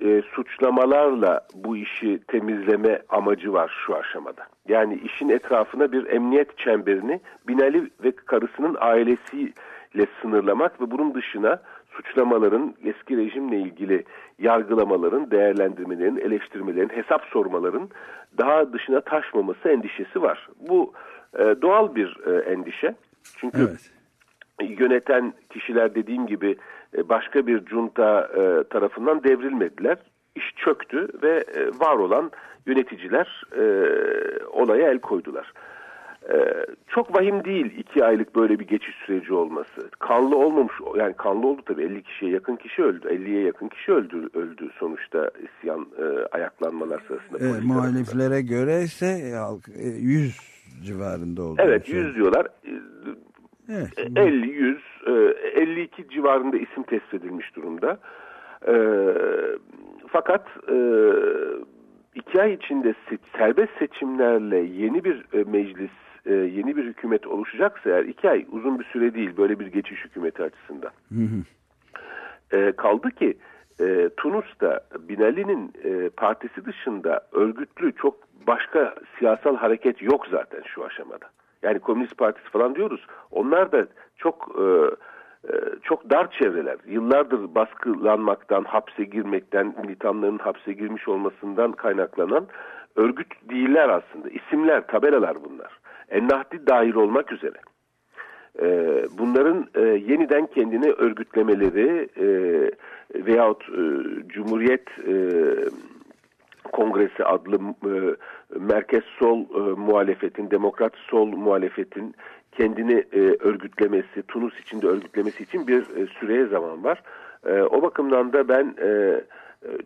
F: e, suçlamalarla bu işi temizleme amacı var şu aşamada. Yani işin etrafına bir emniyet çemberini Binali ve karısının ailesiyle sınırlamak ve bunun dışına suçlamaların, eski rejimle ilgili yargılamaların, değerlendirmelerin, eleştirmelerin, hesap sormaların daha dışına taşmaması endişesi var. Bu e, doğal bir e, endişe. Çünkü
B: Evet.
F: yöneten kişiler dediğim gibi e, başka bir junta e, tarafından devrilmediler. İş çöktü ve e, var olan yöneticiler e, olaya el koydular. E, çok vahim değil iki aylık böyle bir geçiş süreci olması. Kanlı olmamış yani kanlı oldu tabii 50 kişiye yakın kişi öldü. 50'ye yakın kişi öldü öldü sonuçta isyan e, ayaklanmalar sırasında.
B: E, muhaliflere göre ise halk, e, 100 civarında oldu.
F: Evet 100 diyorlar. E,
B: Evet.
F: 50, 100, e, 52 civarında isim tespit edilmiş durumda. E, fakat e, iki ay içinde se- serbest seçimlerle yeni bir e, meclis, e, yeni bir hükümet oluşacaksa eğer iki ay uzun bir süre değil böyle bir geçiş hükümeti açısından. E, kaldı ki e, Tunus'ta Binali'nin e, partisi dışında örgütlü çok başka siyasal hareket yok zaten şu aşamada. Yani Komünist Partisi falan diyoruz. Onlar da çok e, e, çok dar çevreler. Yıllardır baskılanmaktan, hapse girmekten, militanların hapse girmiş olmasından kaynaklanan örgüt değiller aslında. İsimler, tabelalar bunlar. Ennahdi dahil olmak üzere. E, bunların e, yeniden kendini örgütlemeleri e, veyahut e, Cumhuriyet e, Kongresi adlı merkez sol e, muhalefetin, demokrat sol muhalefetin kendini örgütlemesi, Tunus içinde örgütlemesi için bir süreye zaman var. O bakımdan da ben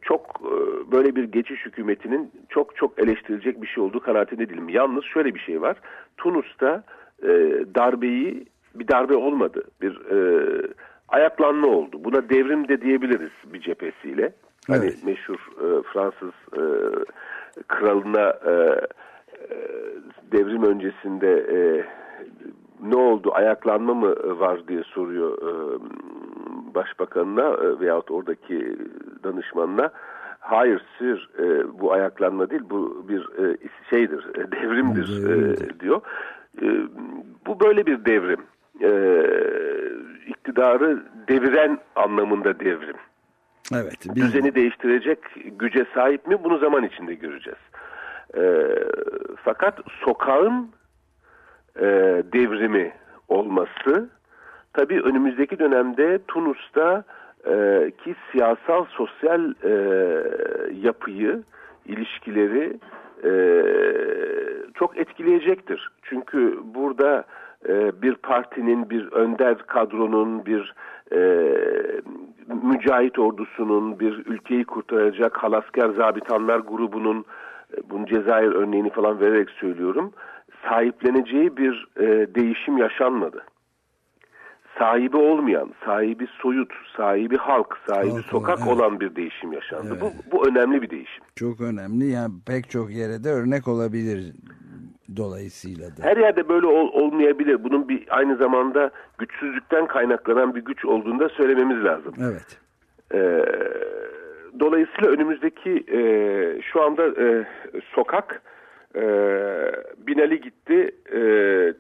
F: çok e, böyle bir geçiş hükümetinin çok çok eleştirilecek bir şey olduğu kanaatinde değilim. Yalnız şöyle bir şey var. Tunus'ta e, darbeyi bir darbe olmadı. Bir e, ayaklanma oldu. Buna devrim de diyebiliriz bir cephesiyle. Hani evet. meşhur e, Fransız e, kralına e, e, devrim öncesinde e, ne oldu ayaklanma mı var diye soruyor e, başbakanına e, veyahut oradaki danışmanına. Hayır sir e, bu ayaklanma değil bu bir e, şeydir devrimdir e, diyor. E, bu böyle bir devrim. E, iktidarı deviren anlamında devrim.
B: Evet.
F: Biz... Düzeni değiştirecek güce sahip mi bunu zaman içinde göreceğiz. E, fakat sokağın e, devrimi olması tabii önümüzdeki dönemde Tunus'ta e, ki siyasal sosyal e, yapıyı, ilişkileri e, çok etkileyecektir. Çünkü burada e, bir partinin, bir önder kadronun, bir e, mücahit ordusunun, bir ülkeyi kurtaracak halasker zabitanlar grubunun, e, bunun Cezayir örneğini falan vererek söylüyorum, sahipleneceği bir e, değişim yaşanmadı. Sahibi olmayan, sahibi soyut, sahibi halk, sahibi halk sokak evet. olan bir değişim yaşandı. Evet. Bu, bu önemli bir değişim.
B: Çok önemli. Yani pek çok yere de örnek olabilir dolayısıyla da.
F: Her yerde böyle ol, olmayabilir. Bunun bir aynı zamanda güçsüzlükten kaynaklanan bir güç olduğunu da söylememiz lazım.
B: Evet.
F: Ee, dolayısıyla önümüzdeki e, şu anda e, sokak e, Binali gitti e,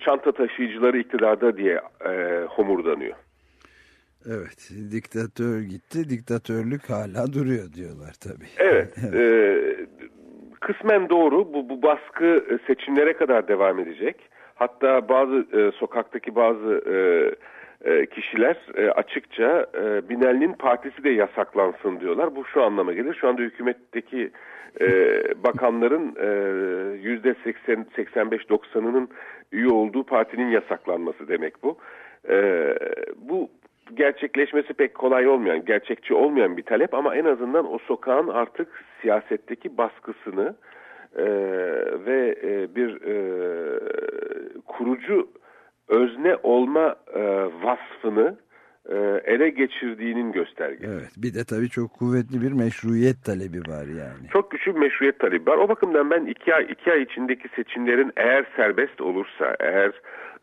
F: çanta taşıyıcıları iktidarda diye e, homurdanıyor.
B: Evet, diktatör gitti, diktatörlük hala duruyor diyorlar tabii.
F: Evet, evet. E, kısmen doğru. Bu, bu baskı e, seçimlere kadar devam edecek. Hatta bazı e, sokaktaki bazı e, e, kişiler e, açıkça e, Binali'nin partisi de yasaklansın diyorlar. Bu şu anlama gelir. Şu anda hükümetteki e, bakanların e, yüzde 85-90'ının üye olduğu partinin yasaklanması demek bu. E, bu gerçekleşmesi pek kolay olmayan, gerçekçi olmayan bir talep ama en azından o sokağın artık siyasetteki baskısını e, ve e, bir e, kurucu özne olma e, vasfını e, ele geçirdiğinin göstergesi.
B: Evet, bir de tabii çok kuvvetli bir meşruiyet talebi var yani.
F: Çok güçlü bir meşruiyet talebi var. O bakımdan ben iki ay, iki ay içindeki seçimlerin eğer serbest olursa, eğer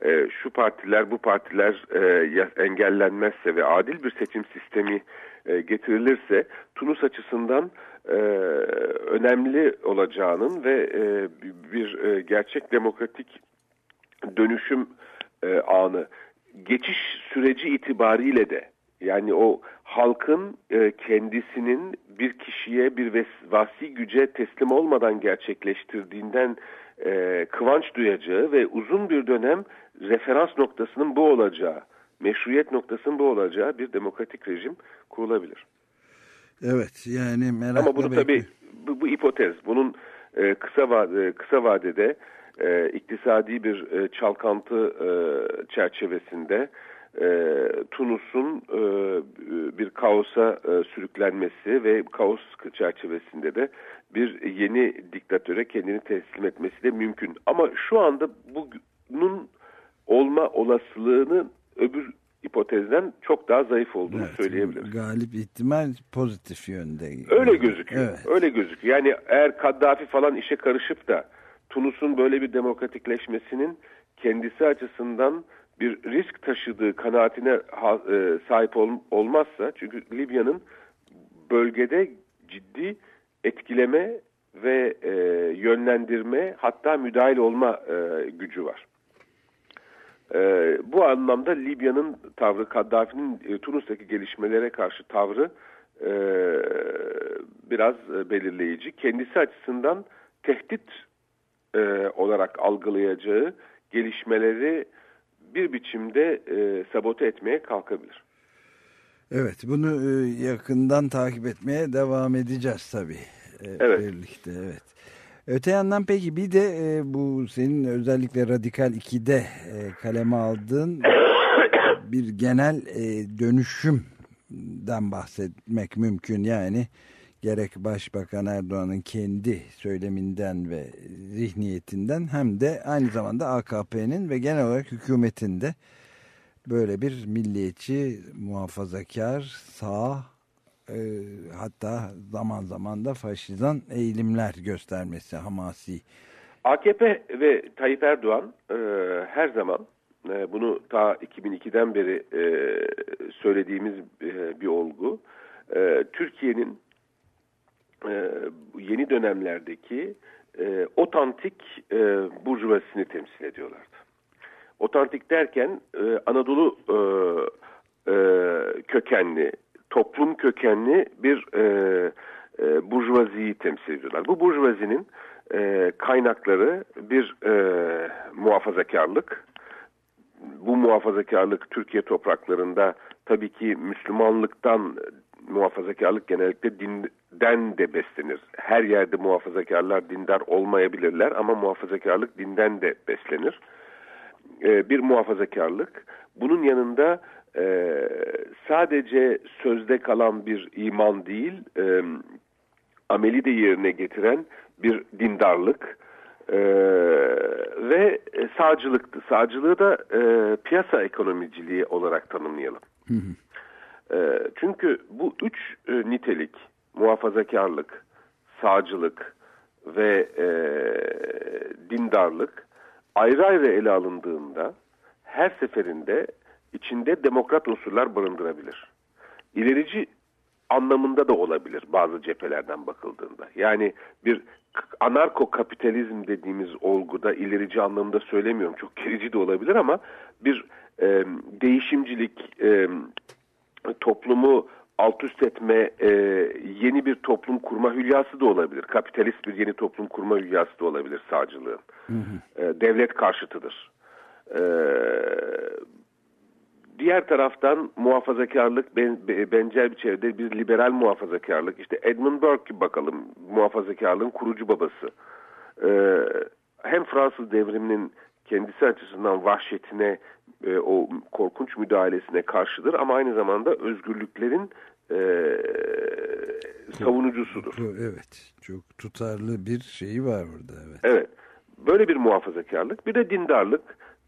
F: e, şu partiler bu partiler e, engellenmezse ve adil bir seçim sistemi e, getirilirse Tunus açısından e, önemli olacağının ve e, bir e, gerçek demokratik dönüşüm e, anı geçiş süreci itibariyle de yani o halkın e, kendisinin bir kişiye bir vasi güce teslim olmadan gerçekleştirdiğinden e, kıvanç duyacağı ve uzun bir dönem referans noktasının bu olacağı, meşruiyet noktasının bu olacağı bir demokratik rejim kurulabilir.
B: Evet yani merakla
F: Ama bunu tabii bu, bu hipotez. Bunun e, kısa vade, kısa vadede e, iktisadi bir e, çalkantı e, çerçevesinde e, Tunus'un e, bir kaosa e, sürüklenmesi ve kaos çerçevesinde de bir yeni diktatöre kendini teslim etmesi de mümkün. Ama şu anda bunun olma olasılığını öbür hipotezden çok daha zayıf olduğunu evet, söyleyebiliriz.
B: Galip ihtimal pozitif yönde.
F: Öyle gözüküyor. Evet. Öyle gözüküyor. Yani eğer Kaddafi falan işe karışıp da Tunus'un böyle bir demokratikleşmesinin kendisi açısından bir risk taşıdığı kanaatine e, sahip ol, olmazsa çünkü Libya'nın bölgede ciddi etkileme ve e, yönlendirme hatta müdahil olma e, gücü var. E, bu anlamda Libya'nın tavrı, Kaddafi'nin e, Tunus'taki gelişmelere karşı tavrı e, biraz e, belirleyici. Kendisi açısından tehdit e, olarak algılayacağı gelişmeleri bir biçimde e, sabote etmeye kalkabilir.
B: Evet bunu e, yakından takip etmeye devam edeceğiz tabii. E,
F: Evet.
B: Birlikte evet. Öte yandan peki bir de e, bu senin özellikle Radikal 2'de e, kaleme aldığın bir genel e, dönüşümden bahsetmek mümkün. Yani gerek Başbakan Erdoğan'ın kendi söyleminden ve zihniyetinden hem de aynı zamanda AKP'nin ve genel olarak hükümetin de böyle bir milliyetçi, muhafazakar, sağ e, hatta zaman zaman da faşizan eğilimler göstermesi hamasi.
F: AKP ve Tayyip Erdoğan e, her zaman e, bunu ta 2002'den beri e, söylediğimiz e, bir olgu. Türkiye'nin e, yeni dönemlerdeki e, otantik e, burjuvasini temsil ediyorlardı. Otantik derken e, Anadolu e, e, kökenli, toplum kökenli bir e, e, burjuvaziyi temsil ediyorlar. Bu burjuvazinin e, kaynakları bir e, muhafazakarlık. Bu muhafazakarlık Türkiye topraklarında tabii ki Müslümanlıktan muhafazakarlık genellikle dinden de beslenir. Her yerde muhafazakarlar dindar olmayabilirler ama muhafazakarlık dinden de beslenir. E, bir muhafazakarlık. Bunun yanında e, sadece sözde kalan bir iman değil, e, ameli de yerine getiren bir dindarlık e, ve sağcılıktı. Sağcılığı da e, piyasa ekonomiciliği olarak tanımlayalım. E, çünkü bu üç e, nitelik, muhafazakarlık, sağcılık ve e, dindarlık ayrı ayrı ele alındığında her seferinde içinde demokrat unsurlar barındırabilir. İlerici anlamında da olabilir bazı cephelerden bakıldığında. Yani bir anarko kapitalizm dediğimiz olguda ilerici anlamında söylemiyorum. Çok gerici de olabilir ama bir e, değişimcilik, e, toplumu alt üst etme, e, yeni bir toplum kurma hülyası da olabilir. Kapitalist bir yeni toplum kurma hülyası da olabilir sağcılığın. E, devlet karşıtıdır. E, diğer taraftan muhafazakarlık ben, be- benzer bir çevrede bir liberal muhafazakarlık. İşte Edmund Burke bakalım muhafazakarlığın kurucu babası. E, hem Fransız devriminin kendisi açısından vahşetine e, o korkunç müdahalesine karşıdır ama aynı zamanda özgürlüklerin e, savunucusudur.
B: Evet çok tutarlı bir şeyi var orada evet.
F: Evet. Böyle bir muhafazakarlık. Bir de dindarlık.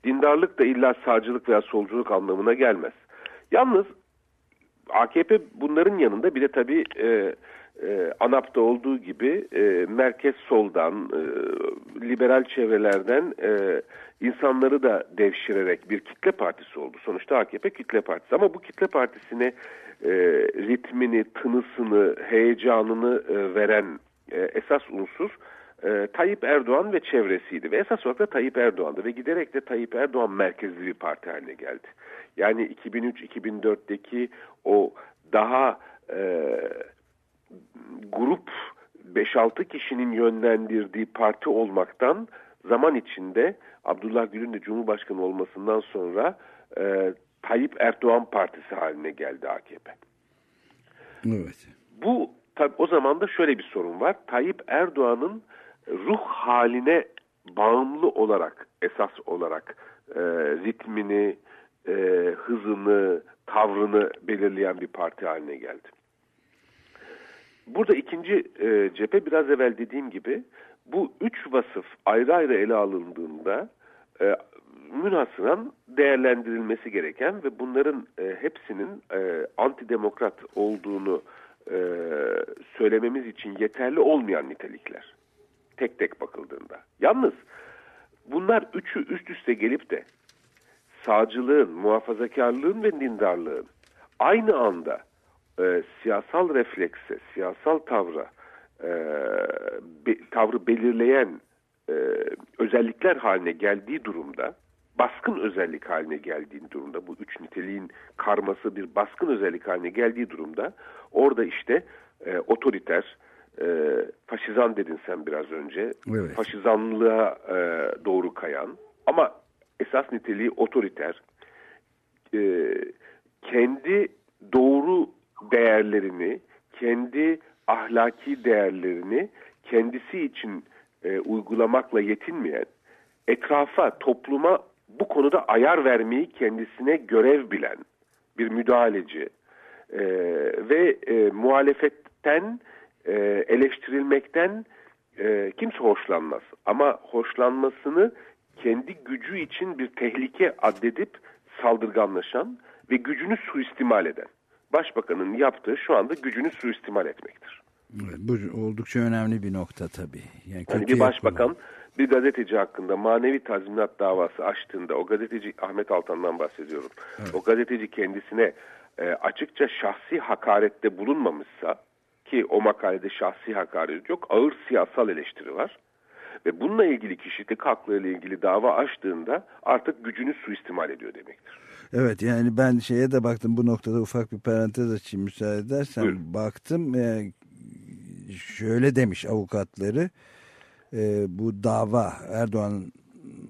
F: Dindarlık da illa sağcılık veya solculuk anlamına gelmez. Yalnız AKP bunların yanında bir de tabii e, e, ANAP'ta olduğu gibi e, merkez soldan, e, liberal çevrelerden e, insanları da devşirerek bir kitle partisi oldu. Sonuçta AKP kitle partisi ama bu kitle partisine e, ritmini, tınısını, heyecanını e, veren e, esas unsur e, Tayyip Erdoğan ve çevresiydi. Ve esas olarak da Tayyip Erdoğan'dı ve giderek de Tayyip Erdoğan merkezli bir parti haline geldi. Yani 2003-2004'teki o daha e, grup 5-6 kişinin yönlendirdiği parti olmaktan zaman içinde Abdullah Gül'ün de Cumhurbaşkanı olmasından sonra e, Tayyip Erdoğan Partisi haline geldi AKP.
B: Evet.
F: Bu tabi o zaman da şöyle bir sorun var. Tayyip Erdoğan'ın ruh haline bağımlı olarak esas olarak e, ritmini, e, hızını, tavrını belirleyen bir parti haline geldi. Burada ikinci e, cephe biraz evvel dediğim gibi bu üç vasıf ayrı ayrı ele alındığında e, münhasıran değerlendirilmesi gereken ve bunların e, hepsinin e, antidemokrat olduğunu e, söylememiz için yeterli olmayan nitelikler. Tek tek bakıldığında. Yalnız bunlar üçü üst üste gelip de sağcılığın, muhafazakarlığın ve dindarlığın aynı anda e, siyasal reflekse, siyasal tavra, e, be, tavrı belirleyen e, özellikler haline geldiği durumda, baskın özellik haline geldiği durumda, bu üç niteliğin karması bir baskın özellik haline geldiği durumda, orada işte e, otoriter, e, faşizan dedin sen biraz önce.
B: Evet.
F: Faşizanlığa e, doğru kayan ama esas niteliği otoriter. E, kendi doğru değerlerini, kendi ahlaki değerlerini kendisi için e, uygulamakla yetinmeyen, etrafa, topluma bu konuda ayar vermeyi kendisine görev bilen bir müdahaleci e, ve e, muhalefetten e, eleştirilmekten e, kimse hoşlanmaz. Ama hoşlanmasını kendi gücü için bir tehlike addedip saldırganlaşan ve gücünü suistimal eden. Başbakanın yaptığı şu anda gücünü suistimal etmektir.
B: Evet, bu oldukça önemli bir nokta tabii. Yani,
F: Yani bir başbakan
B: yapılan-
F: bir gazeteci hakkında manevi tazminat davası açtığında o gazeteci Ahmet Altan'dan bahsediyorum. O gazeteci kendisine e, açıkça şahsi hakarette bulunmamışsa ki o makalede şahsi hakaret yok ağır siyasal eleştiri var. Ve bununla ilgili kişilik haklarıyla ilgili dava açtığında artık gücünü suistimal ediyor demektir.
B: Evet yani ben şeye de baktım bu noktada ufak bir parantez açayım müsaade edersen.
F: Buyurun.
B: Baktım e, şöyle demiş avukatları e, bu dava Erdoğan'ın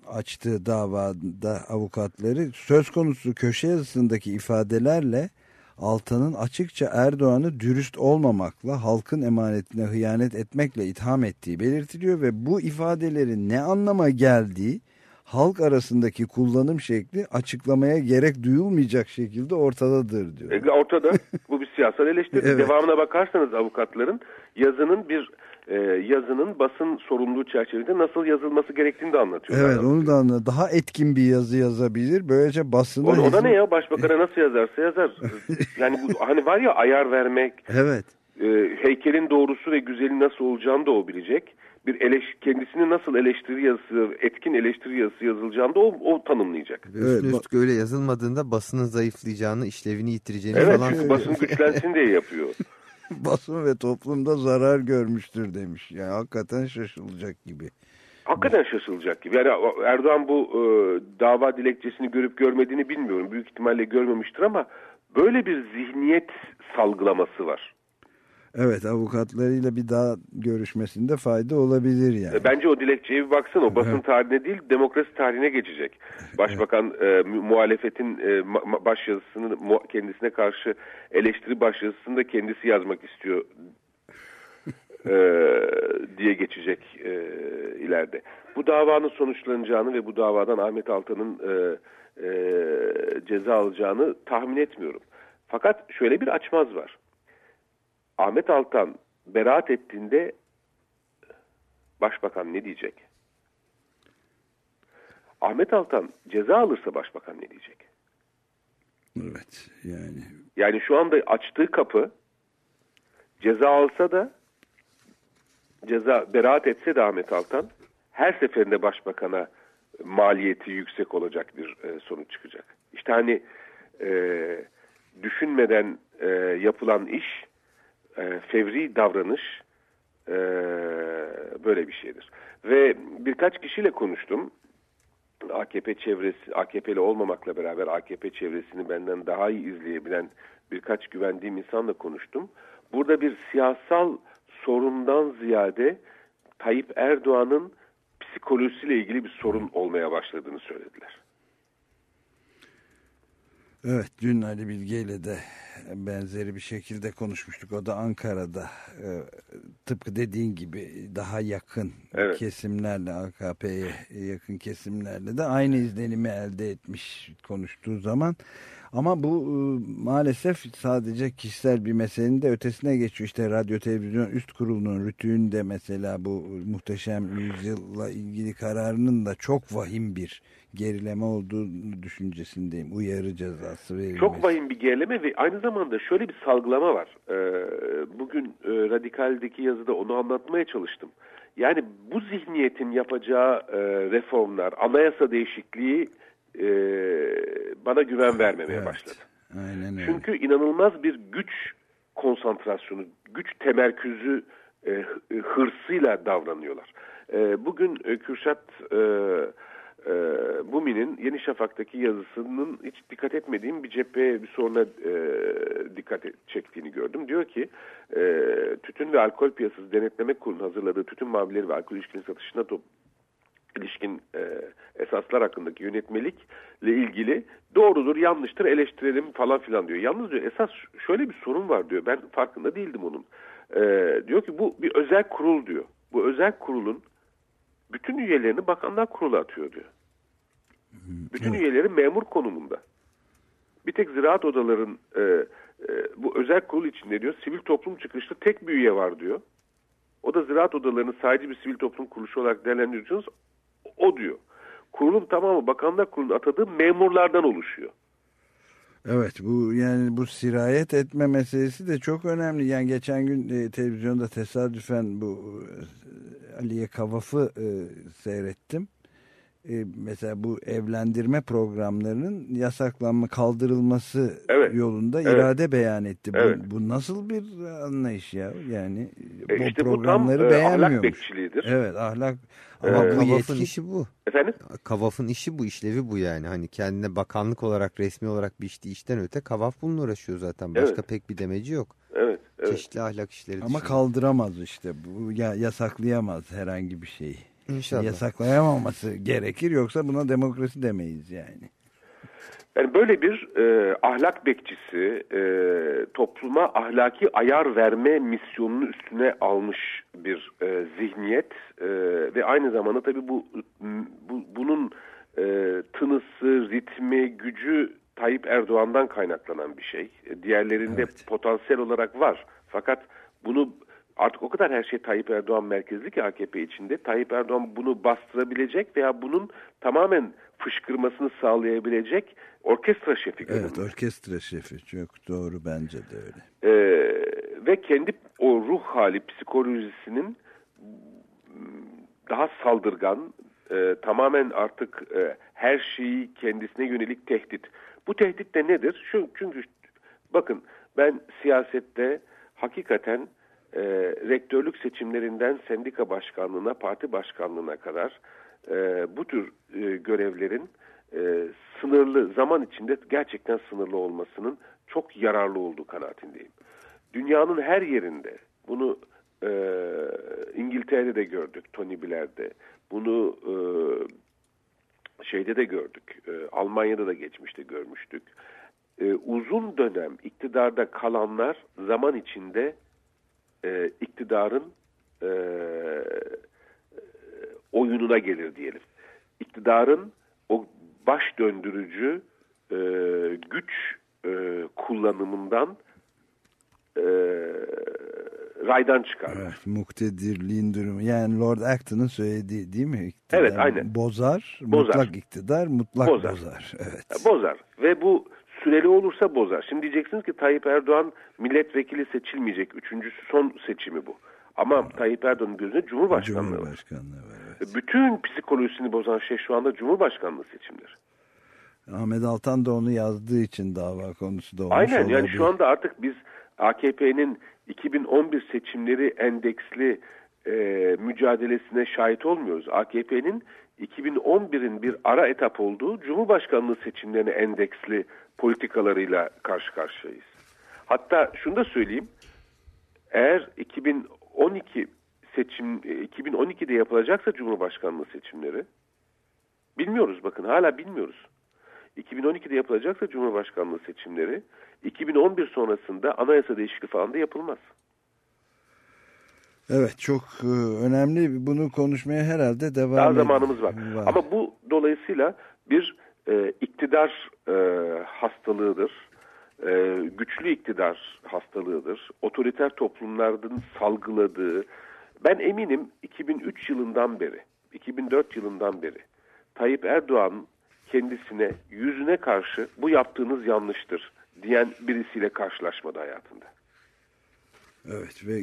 B: açtığı davada avukatları söz konusu köşe yazısındaki ifadelerle Altan'ın açıkça Erdoğan'ı dürüst olmamakla halkın emanetine hıyanet etmekle itham ettiği belirtiliyor ve bu ifadelerin ne anlama geldiği halk arasındaki kullanım şekli açıklamaya gerek duyulmayacak şekilde ortadadır diyor.
F: E, ortada bu bir siyasal eleştiri.
B: Evet.
F: Devamına bakarsanız avukatların yazının bir e, yazının basın sorumluluğu çerçevesinde nasıl yazılması gerektiğini de anlatıyorlar.
B: Evet onu da anla. Daha etkin bir yazı yazabilir. Böylece basına...
F: O, o da
B: hizmet-
F: ne ya başbakana nasıl yazarsa yazar. Yani bu, hani var ya ayar vermek,
B: Evet.
F: e, heykelin doğrusu ve güzeli nasıl olacağını da o bilecek. Bir eleş, kendisini nasıl eleştiri yazısı, etkin eleştiri yazısı yazılacağını da o, o tanımlayacak.
B: Evet,
C: üstlük öyle yazılmadığında basının zayıflayacağını, işlevini yitireceğini
F: Evet
C: falan
F: çünkü basın güçlensin diye yapıyor.
B: Basın ve toplumda zarar görmüştür demiş. Yani hakikaten şaşılacak gibi.
F: Hakikaten şaşılacak gibi. Yani Erdoğan bu e, dava dilekçesini görüp görmediğini bilmiyorum. Büyük ihtimalle görmemiştir ama böyle bir zihniyet salgılaması var.
B: Evet avukatlarıyla bir daha görüşmesinde fayda olabilir yani.
F: E, Bence o dilekçeye bir baksana. O basın tarihine değil demokrasi tarihine geçecek. Başbakan e, mu- muhalefetin e, başyazısını mu- kendisine karşı eleştiri başyazısını da kendisi yazmak istiyor e, diye geçecek e, ileride. Bu davanın sonuçlanacağını ve bu davadan Ahmet Altan'ın e, e, ceza alacağını tahmin etmiyorum. Fakat şöyle bir açmaz var. Ahmet Altan beraat ettiğinde başbakan ne diyecek? Ahmet Altan ceza alırsa başbakan ne diyecek?
B: Evet yani
F: Yani şu anda açtığı kapı ceza alsa da ceza beraat etse de Ahmet Altan her seferinde başbakana maliyeti yüksek olacak bir e, sonuç çıkacak. İşte hani e, düşünmeden e, yapılan iş e, fevri davranış e, böyle bir şeydir. Ve birkaç kişiyle konuştum. AKP çevresi, AKP'li olmamakla beraber AKP çevresini benden daha iyi izleyebilen birkaç güvendiğim insanla konuştum. Burada bir siyasal sorundan ziyade Tayyip Erdoğan'ın psikolojisiyle ilgili bir sorun olmaya başladığını söylediler.
B: Evet dün Ali Bilge ile de benzeri bir şekilde konuşmuştuk. O da Ankara'da e, tıpkı dediğin gibi daha yakın
F: Evet.
B: kesimlerle AKP'ye yakın kesimlerle de aynı izlenimi elde etmiş konuştuğu zaman. Ama bu e, maalesef sadece kişisel bir meselenin de ötesine geçiyor. İşte Radyo Televizyon Üst Kurulu'nun rütüğünde mesela bu muhteşem yüzyılla ilgili kararının da çok vahim bir gerileme olduğu düşüncesindeyim. Uyarı cezası verilmesi.
F: Çok vahim bir gerileme ve aynı zamanda şöyle bir salgılama var. Ee, bugün e, Radikal'deki yazıda onu anlatmaya çalıştım. Yani bu zihniyetin yapacağı e, reformlar, anayasa değişikliği e, bana güven vermemeye
B: Evet.
F: başladı.
B: Aynen öyle.
F: Çünkü inanılmaz bir güç konsantrasyonu, güç temerküzü e, hı- hırsıyla davranıyorlar. E, bugün e, Kürşat e, e, Bumi'nin Yeni Şafak'taki yazısının hiç dikkat etmediğim bir cepheye bir soruna e, dikkat et- çektiğini gördüm. Diyor ki e, Tütün ve Alkol Piyasası Denetleme Kurulu'nun hazırladığı tütün mavileri ve alkol ilişkinin satışına top, ilişkin e, esaslar hakkındaki yönetmelikle ilgili doğrudur, yanlıştır, eleştirelim falan filan diyor. Yalnız diyor esas şöyle bir sorun var diyor. Ben farkında değildim onun. E, diyor ki bu bir özel kurul diyor. Bu özel kurulun bütün üyelerini bakanlar kurulu atıyor diyor. Bütün üyeleri memur konumunda. Bir tek ziraat odaların e, e, bu özel kurul içinde diyor sivil toplum çıkışlı tek bir üye var diyor. O da ziraat odalarını sadece bir sivil toplum kuruluşu olarak değerlendiriyorsunuz. O diyor. Kurulun tamamı bakanlar kurulunun atadığı memurlardan oluşuyor.
B: Evet bu yani bu sirayet etme meselesi de çok önemli. Yani geçen gün e, televizyonda tesadüfen bu e, Aliye Kavaf'ı e, seyrettim. E, mesela bu evlendirme programlarının yasaklanma kaldırılması
F: Evet,
B: yolunda
F: evet.
B: irade beyan etti. Bu,
F: Evet.
B: bu nasıl bir anlayış ya? Yani
F: E
B: bu
F: işte bu tam
B: programları
F: e,
B: beğenmiyormuş.
F: ahlak bekçiliğidir.
B: Evet ahlak
C: Ama
F: Ee,
B: bu
C: Kavaf'ın işi bu.
F: Efendim?
C: Kavaf'ın işi bu, işlevi bu yani. Hani kendine bakanlık olarak, resmi olarak bir işti işten öte Kavaf bununla uğraşıyor zaten. Başka
F: Evet.
C: pek bir demeci yok.
F: Evet. evet.
C: Çeşitli ahlak işleri
B: ama
C: dışında.
B: kaldıramaz işte. Bu ya, yasaklayamaz herhangi bir şeyi.
C: İnşallah.
B: Yasaklayamaması gerekir yoksa buna demokrasi demeyiz yani.
F: Yani böyle bir e, ahlak bekçisi e, topluma ahlaki ayar verme misyonunu üstüne almış bir e, zihniyet e, ve aynı zamanda tabii bu, bu bunun e, tınısı, ritmi, gücü Tayyip Erdoğan'dan kaynaklanan bir şey. E, Diğerlerinde
B: Evet.
F: potansiyel olarak var. Fakat bunu artık o kadar her şey Tayyip Erdoğan merkezli ki AKP içinde. Tayyip Erdoğan bunu bastırabilecek veya bunun tamamen fışkırmasını sağlayabilecek orkestra şefi
B: Evet
F: görünüyor.
B: orkestra şefi çok doğru bence de öyle.
F: Ee, ve kendi o ruh hali psikolojisinin daha saldırgan, e, tamamen artık e, her şeyi kendisine yönelik tehdit. Bu tehdit de nedir? Şu, çünkü bakın ben siyasette hakikaten e, rektörlük seçimlerinden sendika başkanlığına, parti başkanlığına kadar e, bu tür e, görevlerin e, sınırlı zaman içinde gerçekten sınırlı olmasının çok yararlı olduğu kanaatindeyim. Dünyanın her yerinde bunu e, İngiltere'de de gördük, Tony Blair'de. Bunu e, şeyde de gördük, e, Almanya'da da geçmişte görmüştük. E, uzun dönem iktidarda kalanlar zaman içinde e, iktidarın e, oyununa gelir diyelim. İktidarın o baş döndürücü e, güç e, kullanımından e, raydan çıkar.
B: Evet, muktedirliğin durumu. Yani Lord Acton'ın söylediği değil mi? İktidar
F: Evet, aynen.
B: Bozar,
F: Bozar.
B: mutlak iktidar, mutlak
F: Bozar.
B: bozar. Evet.
F: Bozar ve bu süreli olursa bozar. Şimdi diyeceksiniz ki Tayyip Erdoğan milletvekili seçilmeyecek. Üçüncüsü son seçimi bu. Ama Tayyip Erdoğan'ın gözünde Cumhurbaşkanlığı var.
B: Cumhurbaşkanlığı var. Evet.
F: Bütün psikolojisini bozan şey şu anda Cumhurbaşkanlığı seçimleri.
B: Ahmet Altan da onu yazdığı için dava konusu da olmuş
F: Aynen yani
B: olabilir.
F: şu anda artık biz AKP'nin 2011 seçimleri endeksli e, mücadelesine şahit olmuyoruz. AKP'nin 2011'in bir ara etap olduğu Cumhurbaşkanlığı seçimlerine endeksli politikalarıyla karşı karşıyayız. Hatta şunu da söyleyeyim. Eğer 2012 seçim e, 2012'de yapılacaksa Cumhurbaşkanlığı seçimleri bilmiyoruz bakın hala bilmiyoruz. 2012'de yapılacaksa Cumhurbaşkanlığı seçimleri 2011 sonrasında anayasa değişikliği falan da yapılmaz.
B: Evet çok e, önemli. Bunu konuşmaya herhalde devam
F: Daha zamanımız var. Ama bu dolayısıyla bir e, iktidar e, hastalığıdır. E, güçlü iktidar hastalığıdır. Otoriter toplumların salgıladığı. Ben eminim 2003 yılından beri, 2004 yılından beri Tayyip Erdoğan kendisine yüzüne karşı bu yaptığınız yanlıştır diyen birisiyle karşılaşmadı hayatında.
B: Evet ve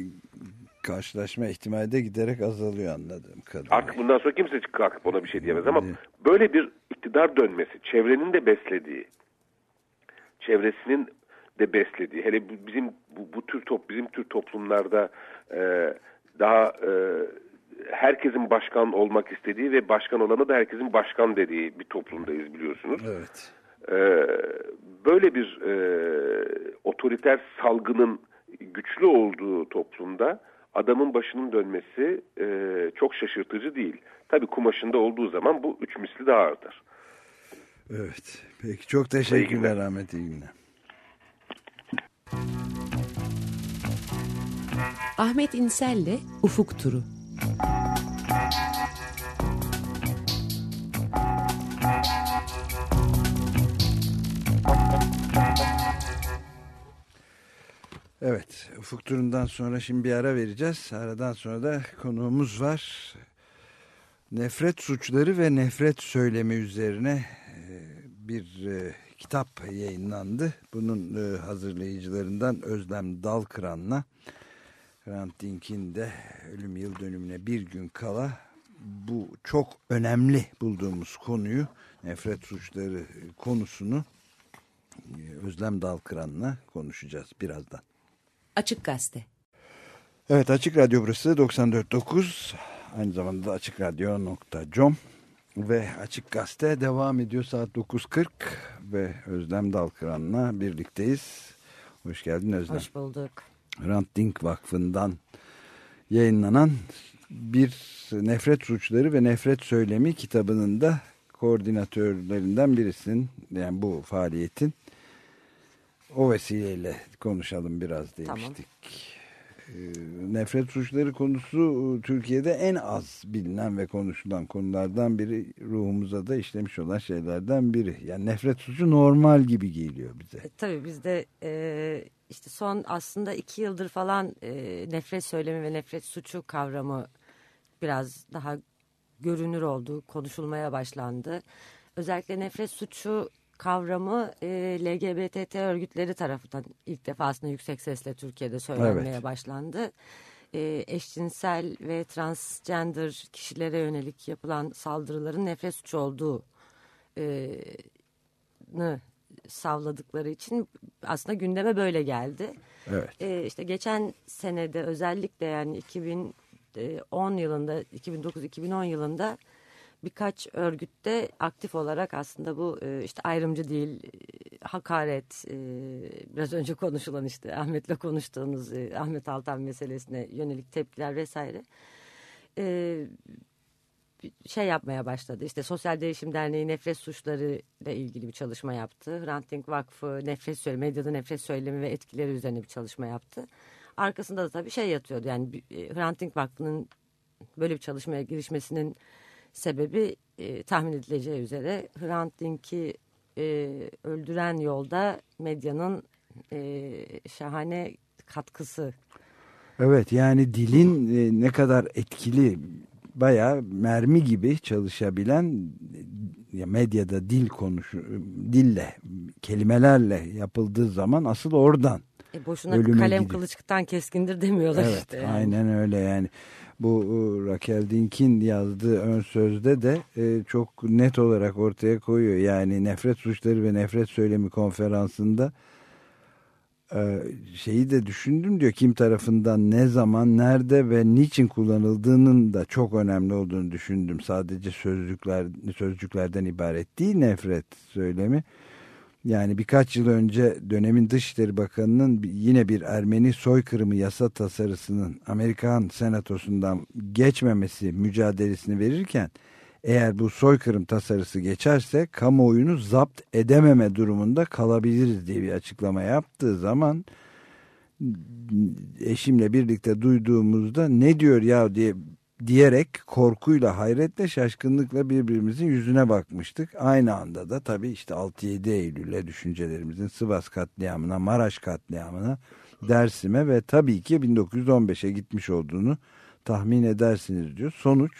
B: karşılaşma ihtimali de giderek azalıyor anladığım kadarıyla.
F: Artık bundan sonra kimse kalkıp ona bir şey diyemez ama böyle bir iktidar dönmesi, çevrenin de beslediği, çevresinin de beslediği, hele bizim bu, bu tür top bizim tür toplumlarda e, daha e, herkesin başkan olmak istediği ve başkan olanı da herkesin başkan dediği bir toplumdayız biliyorsunuz.
B: Evet.
F: E, böyle bir e, otoriter salgının güçlü olduğu toplumda adamın başının dönmesi e, çok şaşırtıcı değil. Tabii kumaşında olduğu zaman bu üç misli daha artar.
B: Evet. Peki çok teşekkürler Ahmet iyi günler.
E: Ahmet İnsel'le Ufuk Turu.
B: Evet, ufuk turundan sonra şimdi bir ara vereceğiz. Aradan sonra da konuğumuz var. Nefret suçları ve nefret söylemi üzerine e, bir e, kitap yayınlandı. Bunun e, hazırlayıcılarından Özlem Dalkıran'la Hrant Dink'in de ölüm yıl dönümüne bir gün kala bu çok önemli bulduğumuz konuyu nefret suçları konusunu Özlem Dalkıran'la konuşacağız birazdan.
E: Açık Gazete.
B: Evet Açık Radyo burası 94.9 aynı zamanda da açıkradyo.com ve Açık Gazete devam ediyor saat 9.40 ve Özlem Dalkıran'la birlikteyiz. Hoş geldin Özlem.
G: Hoş bulduk.
B: Hrant Dink Vakfı'ndan yayınlanan bir nefret suçları ve nefret söylemi kitabının da koordinatörlerinden birisin. Yani bu faaliyetin o vesileyle konuşalım biraz demiştik. Ee, Nefret suçları konusu Türkiye'de en az bilinen ve konuşulan konulardan biri ruhumuza da işlemiş olan şeylerden biri. Yani nefret suçu normal gibi geliyor bize.
G: E, tabii bizde e, işte son aslında iki yıldır falan e, nefret söylemi ve nefret suçu kavramı biraz daha görünür oldu, konuşulmaya başlandı. Özellikle nefret suçu kavramı e, LGBT örgütleri tarafından ilk defasında yüksek sesle Türkiye'de söylenmeye
B: Evet.
G: başlandı. E, eşcinsel ve transgender kişilere yönelik yapılan saldırıların nefret suçu olduğu e, savladıkları için aslında gündeme böyle geldi.
B: Evet.
G: Ee, işte geçen senede özellikle yani 2010 yılında 2009-2010 yılında birkaç örgütte aktif olarak aslında bu e, işte ayrımcı değil e, hakaret e, biraz önce konuşulan işte Ahmet'le konuştuğunuz e, Ahmet Altan meselesine yönelik tepkiler vesaire şey yapmaya başladı. İşte Sosyal Değişim Derneği nefret suçları ile ilgili bir çalışma yaptı. Hrant Vakfı nefret söylemi, medyada nefret söylemi ve etkileri üzerine bir çalışma yaptı. Arkasında da tabii şey yatıyordu. Yani Hrant Vakfı'nın böyle bir çalışmaya girişmesinin sebebi e, tahmin edileceği üzere Hrant Dink'i e, öldüren yolda medyanın e, şahane katkısı
B: Evet yani dilin e, ne kadar etkili bayağı mermi gibi çalışabilen ya medyada dil konuşu dille kelimelerle yapıldığı zaman asıl oradan.
G: E boşuna
B: Ölüme
G: kalem
B: gidiyor.
G: kılıçtan keskindir demiyorlar
B: Evet
G: işte. yani.
B: aynen öyle yani. Bu e, Raquel Dink'in yazdığı ön sözde de e, çok net olarak ortaya koyuyor. Yani nefret suçları ve nefret söylemi konferansında e, şeyi de düşündüm diyor kim tarafından ne zaman nerede ve niçin kullanıldığının da çok önemli olduğunu düşündüm. Sadece sözcükler sözcüklerden ibaret değil nefret söylemi. Yani birkaç yıl önce dönemin Dışişleri Bakanı'nın yine bir Ermeni soykırımı yasa tasarısının Amerikan Senatosu'ndan geçmemesi mücadelesini verirken eğer bu soykırım tasarısı geçerse kamuoyunu zapt edememe durumunda kalabiliriz diye bir açıklama yaptığı zaman eşimle birlikte duyduğumuzda ne diyor ya diye diyerek korkuyla, hayretle, şaşkınlıkla birbirimizin yüzüne bakmıştık. Aynı anda da tabii işte 6-7 Eylül'e düşüncelerimizin Sivas katliamına, Maraş katliamına, Dersim'e ve tabii ki 1915'e gitmiş olduğunu tahmin edersiniz diyor. Sonuç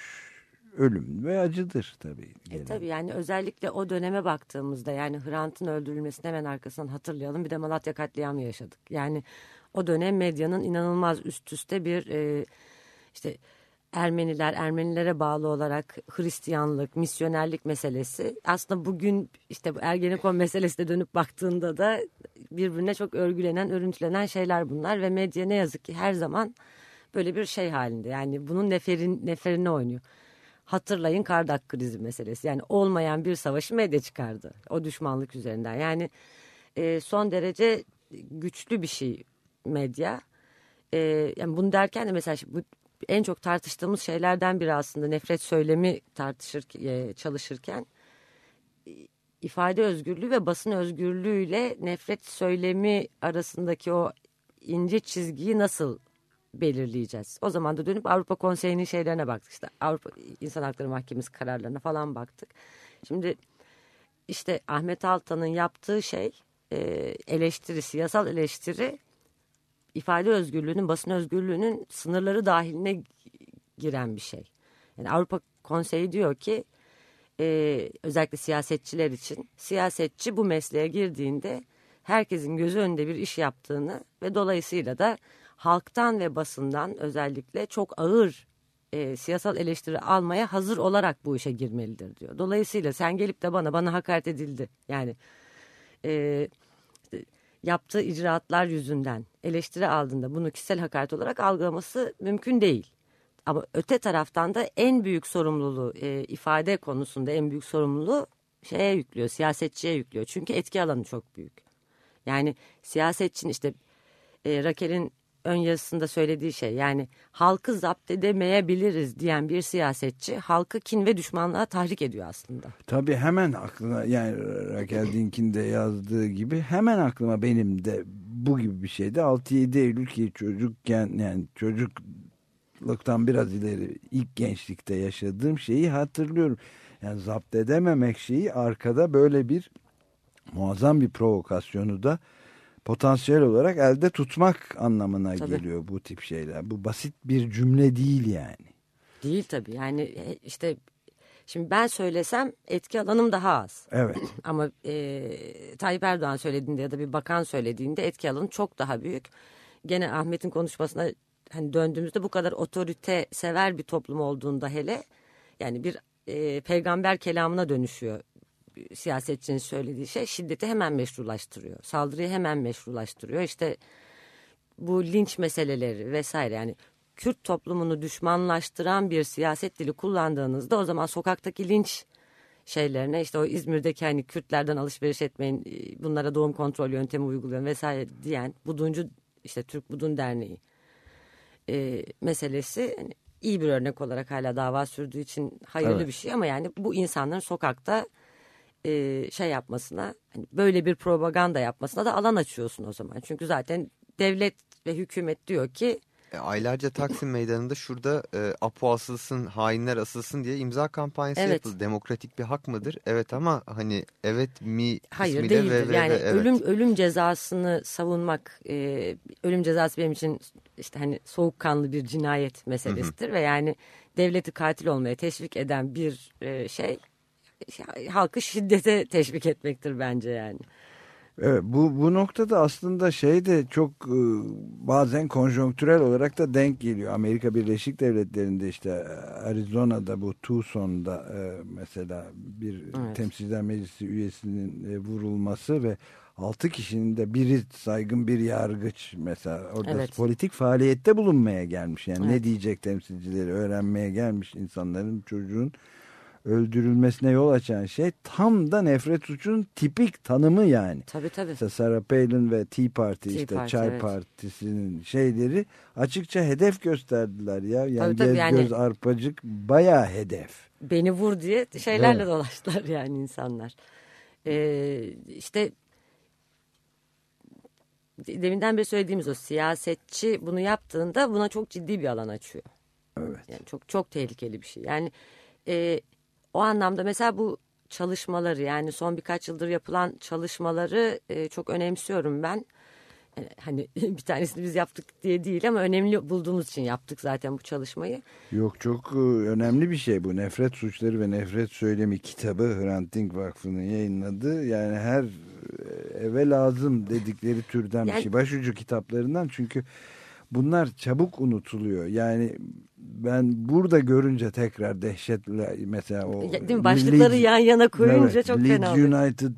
B: ölüm ve acıdır tabii.
G: E,
B: gelen.
G: tabii yani özellikle o döneme baktığımızda yani Hrant'ın öldürülmesini hemen arkasından hatırlayalım. Bir de Malatya katliamı yaşadık. Yani o dönem medyanın inanılmaz üst üste bir e, işte Ermeniler, Ermenilere bağlı olarak Hristiyanlık, misyonerlik meselesi. Aslında bugün işte bu Ergenekon meselesi de dönüp baktığında da birbirine çok örgülenen, örüntülenen şeyler bunlar. Ve medya ne yazık ki her zaman böyle bir şey halinde. Yani bunun neferin, neferini oynuyor. Hatırlayın Kardak krizi meselesi. Yani olmayan bir savaşı medya çıkardı. O düşmanlık üzerinden. Yani e, son derece güçlü bir şey medya. E, yani bunu derken de mesela bu en çok tartıştığımız şeylerden biri aslında nefret söylemi tartışır e, çalışırken ifade özgürlüğü ve basın özgürlüğüyle nefret söylemi arasındaki o ince çizgiyi nasıl belirleyeceğiz? O zaman da dönüp Avrupa Konseyi'nin şeylerine baktık işte Avrupa İnsan Hakları Mahkemesi kararlarına falan baktık. Şimdi işte Ahmet Altan'ın yaptığı şey e, eleştiri, siyasal eleştiri ifade özgürlüğünün, basın özgürlüğünün sınırları dahiline giren bir şey. Yani Avrupa Konseyi diyor ki e, özellikle siyasetçiler için siyasetçi bu mesleğe girdiğinde herkesin gözü önünde bir iş yaptığını ve dolayısıyla da halktan ve basından özellikle çok ağır e, siyasal eleştiri almaya hazır olarak bu işe girmelidir diyor. Dolayısıyla sen gelip de bana bana hakaret edildi yani e, yaptığı icraatlar yüzünden eleştiri aldığında bunu kişisel hakaret olarak algılaması mümkün değil. Ama öte taraftan da en büyük sorumluluğu e, ifade konusunda en büyük sorumluluğu şeye yüklüyor, siyasetçiye yüklüyor. Çünkü etki alanı çok büyük. Yani siyasetçinin işte e, Rakel'in ön yazısında söylediği şey yani halkı zapt edemeyebiliriz diyen bir siyasetçi halkı kin ve düşmanlığa tahrik ediyor aslında.
B: Tabii hemen aklına yani Raquel Dink'in de yazdığı gibi hemen aklıma benim de bu gibi bir şeydi. 6-7 Eylül ki çocukken yani çocukluktan biraz ileri ilk gençlikte yaşadığım şeyi hatırlıyorum. Yani zapt edememek şeyi arkada böyle bir muazzam bir provokasyonu da potansiyel olarak elde tutmak anlamına
G: Tabii.
B: geliyor bu tip şeyler. Bu basit bir cümle değil yani.
G: Değil tabii yani e, işte şimdi ben söylesem etki alanım daha az.
B: Evet.
G: Ama e, Tayyip Erdoğan söylediğinde ya da bir bakan söylediğinde etki alanı çok daha büyük. Gene Ahmet'in konuşmasına hani döndüğümüzde bu kadar otorite sever bir toplum olduğunda hele yani bir e, peygamber kelamına dönüşüyor siyasetçinin söylediği şey şiddeti hemen meşrulaştırıyor. Saldırıyı hemen meşrulaştırıyor. İşte bu linç meseleleri vesaire yani Kürt toplumunu düşmanlaştıran bir siyaset dili kullandığınızda o zaman sokaktaki linç şeylerine işte o İzmir'deki hani Kürtlerden alışveriş etmeyin e, bunlara doğum kontrol yöntemi uygulayın vesaire diyen Buduncu işte Türk Budun Derneği e, meselesi hani iyi bir örnek olarak hala dava sürdüğü için hayırlı
B: Evet.
G: bir şey ama yani bu insanların sokakta e, şey yapmasına hani böyle bir propaganda yapmasına da alan açıyorsun o zaman. Çünkü zaten devlet ve hükümet diyor ki
C: E, aylarca Taksim Meydanı'nda şurada e, Apo asılsın, hainler asılsın diye imza kampanyası
G: Evet.
C: yapıldı. Demokratik bir hak mıdır? Evet ama hani evet mi
G: hayır değildir.
C: ve, ve,
G: yani
C: ve, evet.
G: ölüm ölüm cezasını savunmak e, ölüm cezası benim için işte hani soğukkanlı bir cinayet meselesidir ve yani devleti katil olmaya teşvik eden bir e, şey halkı şiddete teşvik etmektir bence yani.
B: Evet, bu, bu noktada aslında şey de çok e, bazen konjonktürel olarak da denk geliyor. Amerika Birleşik Devletleri'nde işte e, Arizona'da bu Tucson'da e, mesela bir
G: Evet.
B: temsilciler meclisi üyesinin e, vurulması ve altı kişinin de biri saygın bir yargıç mesela orada
G: Evet.
B: politik faaliyette bulunmaya gelmiş. Yani ne
G: Evet.
B: diyecek temsilcileri öğrenmeye gelmiş insanların çocuğun öldürülmesine yol açan şey tam da nefret suçunun tipik tanımı yani.
G: Tabii tabii.
B: Mesela Sarah Palin ve Tea Party
G: Tea
B: işte
G: Party,
B: Çay
G: evet.
B: Partisi'nin şeyleri açıkça hedef gösterdiler ya. Yani
G: Tabii, tabii,
B: Gez
G: yani-
B: Göz Arpacık bayağı hedef.
G: beni vur diye şeylerle
B: Evet.
G: dolaştılar yani insanlar. Ee, işte deminden beri söylediğimiz o siyasetçi bunu yaptığında buna çok ciddi bir alan açıyor.
B: Evet.
G: Yani çok çok tehlikeli bir şey. Yani e, o anlamda mesela bu çalışmaları yani son birkaç yıldır yapılan çalışmaları e, çok önemsiyorum ben. E, hani bir tanesini biz yaptık diye değil ama önemli bulduğumuz için yaptık zaten bu çalışmayı.
B: Yok çok e, önemli bir şey bu. Nefret Suçları ve Nefret Söylemi kitabı Hrant Dink Vakfı'nın yayınladığı yani her e, eve lazım dedikleri türden bir
G: Yani-
B: şey. Başucu kitaplarından çünkü bunlar çabuk unutuluyor. Yani ben burada görünce tekrar dehşetle mesela o
G: değil mi? Başlıkları yan yana koyunca
B: Evet,
G: çok
B: Leeds
G: fena oluyor.
B: United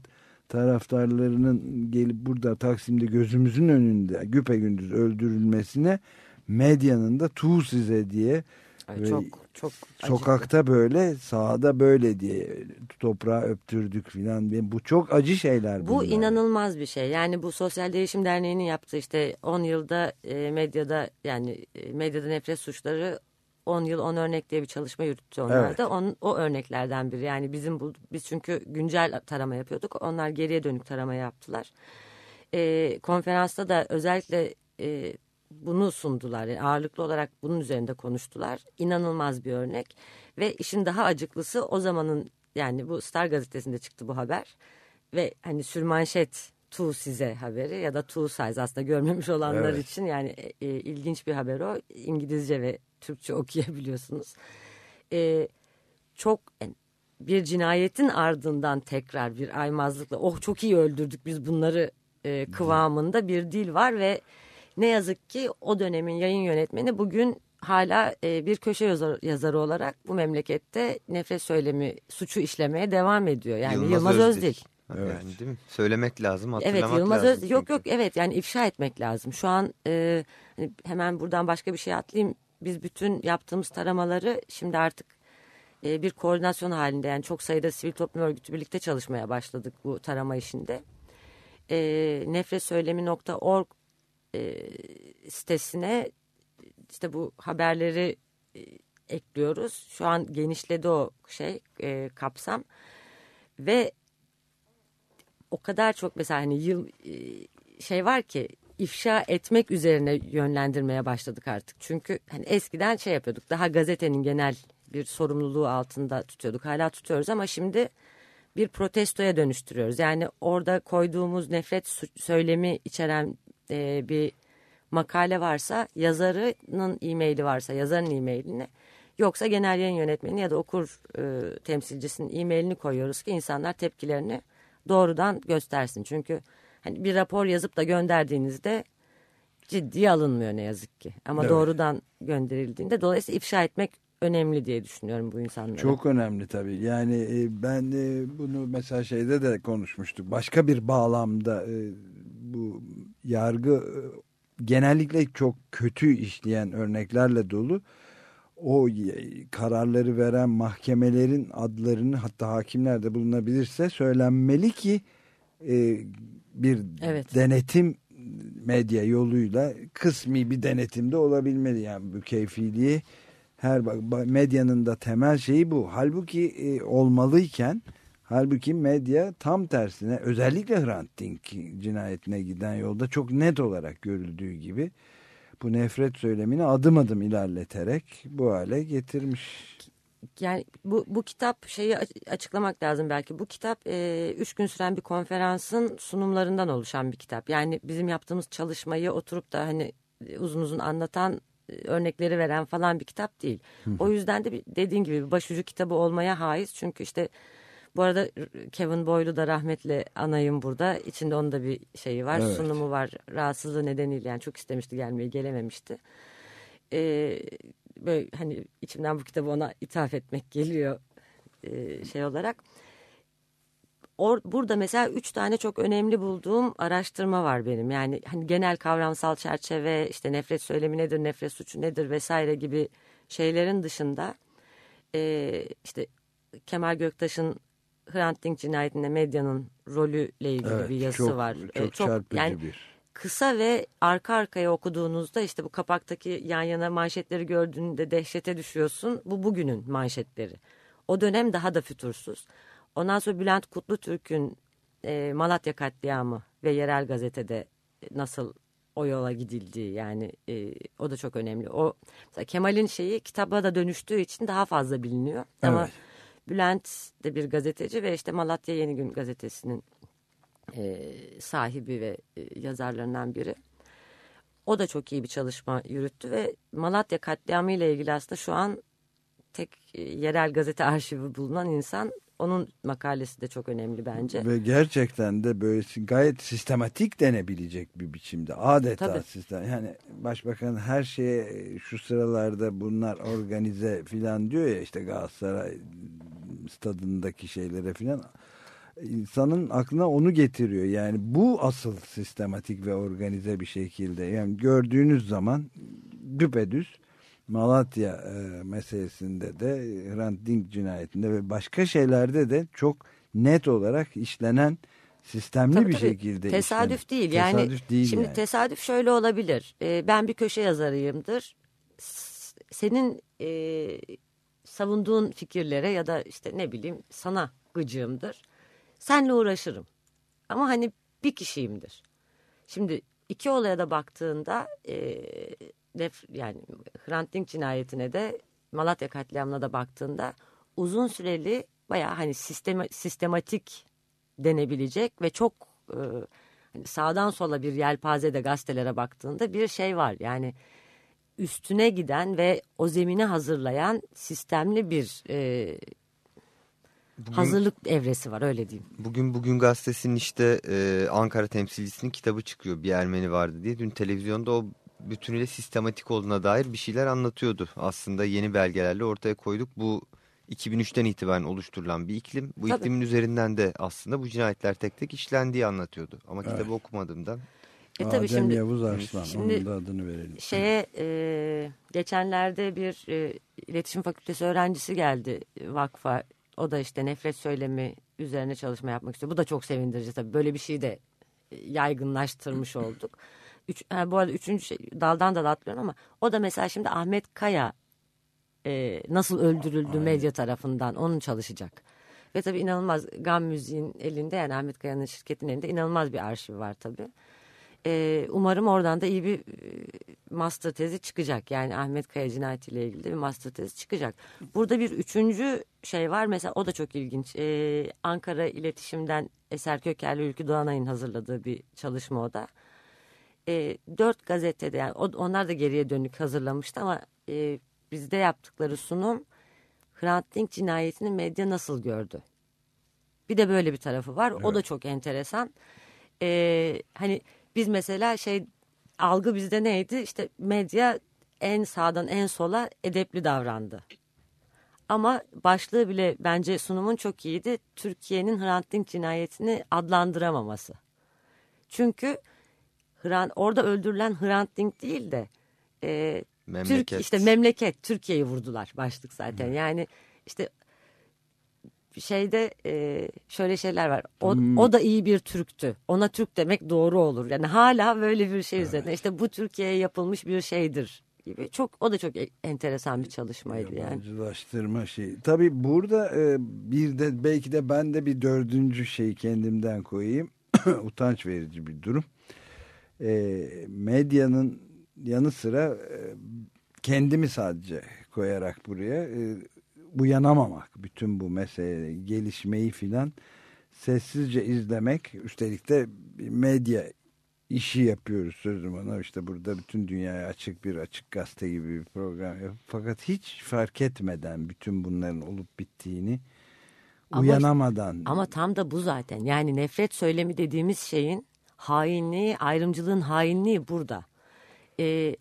B: taraftarlarının gelip burada Taksim'de gözümüzün önünde güpegündüz öldürülmesine medyanın da tu size diye
G: Ay, çok çok
B: sokakta böyle sahada böyle diye toprağa öptürdük filan. Bu çok acı şeyler
G: Bu
B: bunlar.
G: inanılmaz bir şey. Yani bu Sosyal Değişim Derneği'nin yaptığı işte 10 yılda e, medyada yani e, medyada nefret suçları 10 yıl 10 örnek diye bir çalışma yürüttü onlar
B: Evet.
G: da. On, o örneklerden biri. Yani bizim bu, biz çünkü güncel tarama yapıyorduk. Onlar geriye dönük tarama yaptılar. E, konferansta da özellikle e, bunu sundular. Yani ağırlıklı olarak bunun üzerinde konuştular. İnanılmaz bir örnek. Ve işin daha acıklısı o zamanın yani bu Star gazetesinde çıktı bu haber. Ve hani sürmanşet tu size haberi ya da tu size aslında görmemiş olanlar
B: Evet.
G: için yani e, e, ilginç bir haber o. İngilizce ve Türkçe okuyabiliyorsunuz. E, çok yani bir cinayetin ardından tekrar bir aymazlıkla oh çok iyi öldürdük biz bunları e, kıvamında bir dil var ve ne yazık ki o dönemin yayın yönetmeni bugün hala e, bir köşe yazar, yazarı olarak bu memlekette nefret söylemi suçu işlemeye devam ediyor. Yani Yılmaz, Özdil.
B: Evet.
C: Yani değil mi? Söylemek lazım,
G: Evet
C: hatırlamak
G: Yılmaz
C: lazım.
G: Özdil. Yok yok evet yani ifşa etmek lazım. Şu an e, hani hemen buradan başka bir şey atlayayım. Biz bütün yaptığımız taramaları şimdi artık e, bir koordinasyon halinde yani çok sayıda sivil toplum örgütü birlikte çalışmaya başladık bu tarama işinde. E, nefretsöylemi.org e, sitesine işte bu haberleri e, ekliyoruz. Şu an genişledi o şey e, kapsam ve o kadar çok mesela hani yıl şey var ki ifşa etmek üzerine yönlendirmeye başladık artık. Çünkü hani eskiden şey yapıyorduk daha gazetenin genel bir sorumluluğu altında tutuyorduk. Hala tutuyoruz ama şimdi bir protestoya dönüştürüyoruz. Yani orada koyduğumuz nefret söylemi içeren e, bir makale varsa yazarının e-maili varsa yazarın e-mailini yoksa genel yayın yönetmeni ya da okur e, temsilcisinin e-mailini koyuyoruz ki insanlar tepkilerini doğrudan göstersin. Çünkü hani bir rapor yazıp da gönderdiğinizde ciddiye alınmıyor ne yazık ki. Ama
B: Evet.
G: doğrudan gönderildiğinde dolayısıyla ifşa etmek önemli diye düşünüyorum bu insanlara.
B: Çok önemli tabii. Yani e, ben e, bunu mesela şeyde de konuşmuştuk. Başka bir bağlamda e, bu yargı e, genellikle çok kötü işleyen örneklerle dolu. O y- kararları veren mahkemelerin adlarını hatta hakimler de bulunabilirse söylenmeli ki e, bir
G: Evet.
B: denetim medya yoluyla kısmi bir denetimde olabilmeli. Yani bu keyfiliği her medyanın da temel şeyi bu. Halbuki e, olmalıyken halbuki medya tam tersine özellikle Hrant Dink cinayetine giden yolda çok net olarak görüldüğü gibi bu nefret söylemini adım adım ilerleterek bu hale getirmiş.
G: Yani bu, bu kitap şeyi aç- açıklamak lazım belki. Bu kitap e, üç gün süren bir konferansın sunumlarından oluşan bir kitap. Yani bizim yaptığımız çalışmayı oturup da hani e, uzun uzun anlatan e, örnekleri veren falan bir kitap değil. O yüzden de dediğin gibi bir başucu kitabı olmaya haiz. Çünkü işte bu arada Kevin Boyle'u da rahmetle anayım burada. İçinde onun da bir şeyi var,
B: Evet.
G: sunumu var. Rahatsızlığı nedeniyle yani çok istemişti gelmeyi, gelememişti. Ee, böyle hani içimden bu kitabı ona ithaf etmek geliyor e, şey olarak. Or, burada mesela üç tane çok önemli bulduğum araştırma var benim. Yani hani genel kavramsal çerçeve, işte nefret söylemi nedir, nefret suçu nedir vesaire gibi şeylerin dışında e, işte Kemal Göktaş'ın Hrant Dink cinayetinde medyanın rolüyle ilgili
B: Evet,
G: bir yazısı
B: çok,
G: var.
B: Çok,
G: E,
B: çarpıcı
G: yani
B: bir.
G: kısa ve arka arkaya okuduğunuzda işte bu kapaktaki yan yana manşetleri gördüğünde dehşete düşüyorsun. Bu bugünün manşetleri. O dönem daha da fütursuz. Ondan sonra Bülent Kutlutürk'ün e, Malatya katliamı ve yerel gazetede nasıl o yola gidildiği yani e, o da çok önemli. O Kemal'in şeyi kitaba da dönüştüğü için daha fazla biliniyor. Ama
B: Evet.
G: Bülent de bir gazeteci ve işte Malatya Yeni Gün gazetesinin e, sahibi ve e, yazarlarından biri. O da çok iyi bir çalışma yürüttü ve Malatya katliamı ile ilgili aslında şu an tek e, yerel gazete arşivi bulunan insan. Onun makalesi de çok önemli bence.
B: Ve gerçekten de böyle gayet sistematik denebilecek bir biçimde. Adeta
G: Tabii.
B: sistem. Yani başbakan her şeye şu sıralarda bunlar organize filan diyor ya işte Galatasaray stadındaki şeylere filan. İnsanın aklına onu getiriyor. Yani bu asıl sistematik ve organize bir şekilde. Yani gördüğünüz zaman düpedüz Malatya e, meselesinde de Hrant Dink cinayetinde ve başka şeylerde de çok net olarak işlenen sistemli
G: Tabii
B: bir
G: tabii.
B: şekilde
G: tesadüf
B: işlenen-
G: değil. Yani
B: Tesadüf değil
G: şimdi
B: yani.
G: tesadüf şöyle olabilir. Ee, ben bir köşe yazarıyımdır. Senin e, savunduğun fikirlere ya da işte ne bileyim sana gıcığımdır. Senle uğraşırım. Ama hani bir kişiyimdir. Şimdi iki olaya da baktığında e, def- yani Hrant Dink cinayetine de Malatya katliamına da baktığında uzun süreli bayağı hani sistema, sistematik denebilecek ve çok e, hani sağdan sola bir yelpazede gazetelere baktığında bir şey var. Yani üstüne giden ve o zemini hazırlayan sistemli bir e, hazırlık evresi var öyle diyeyim.
C: Bugün Bugün Gazetesi'nin işte e, Ankara temsilcisinin kitabı çıkıyor. Bir Ermeni vardı diye. Dün televizyonda o bütünüyle sistematik olduğuna dair bir şeyler anlatıyordu. Aslında yeni belgelerle ortaya koyduk. Bu 2003'ten itibaren oluşturulan bir iklim. Bu
G: Tabii.
C: iklimin üzerinden de aslında bu cinayetler tek tek işlendiği anlatıyordu. Ama kitabı okumadığımdan.
G: E
B: Adem
G: tabii şimdi
B: Yavuz Arslan
G: şimdi
B: onun da adını verelim.
G: şeye e, geçenlerde bir e, iletişim fakültesi öğrencisi geldi e, vakfa. O da işte nefret söylemi üzerine çalışma yapmak istiyor. Bu da çok sevindirici tabii. Böyle bir şeyi de e, yaygınlaştırmış olduk. Üç, ha, bu arada üçüncü şey daldan dala atlıyorum ama o da mesela şimdi Ahmet Kaya e, nasıl öldürüldü medya tarafından onun çalışacak. Ve tabii inanılmaz Gam Müziğin elinde yani Ahmet Kaya'nın şirketin elinde inanılmaz bir arşiv var tabii. E, umarım oradan da iyi bir e, master tezi çıkacak. Yani Ahmet Kaya cinayetiyle ilgili de bir master tezi çıkacak. Burada bir üçüncü şey var mesela o da çok ilginç. E, Ankara İletişim'den Eser Kökerli Ülkü Doğanay'ın hazırladığı bir çalışma o da. E, dört gazetede yani onlar da geriye dönük hazırlamıştı ama e, bizde yaptıkları sunum Hrant Dink cinayetini medya nasıl gördü? Bir de böyle bir tarafı var. O da çok enteresan. Ee, hani biz mesela şey algı bizde neydi? İşte medya en sağdan en sola edepli davrandı. Ama başlığı bile bence sunumun çok iyiydi. Türkiye'nin Hrant Dink cinayetini adlandıramaması. Çünkü Hrant, orada öldürülen Hrant Dink değil de e,
C: Memleket.
G: Türk işte memleket Türkiye'yi vurdular başlık zaten. Yani işte şeyde e, şöyle şeyler var. O, o da iyi bir Türktü. Ona Türk demek doğru olur. Yani hala böyle bir şey üzerine. İşte bu Türkiye'ye yapılmış bir şeydir gibi. Çok o da çok enteresan bir çalışmaydı yani.
B: Yabancılaştırma şeyi. Tabii burada e, bir de belki de ben de bir dördüncü şey kendimden koyayım. Utanç verici bir durum. E, medyanın yanı sıra e, kendimi sadece koyarak buraya e, uyanamamak. Bütün bu mesele gelişmeyi filan sessizce izlemek. Üstelik de medya işi yapıyoruz sözüm ona. İşte burada bütün dünyaya açık bir açık gazete gibi bir program Fakat hiç fark etmeden bütün bunların olup bittiğini
G: Ama-
B: uyanamadan
G: Ama tam da bu zaten. Yani nefret söylemi dediğimiz şeyin hainliği, ayrımcılığın hainliği burada. Ee,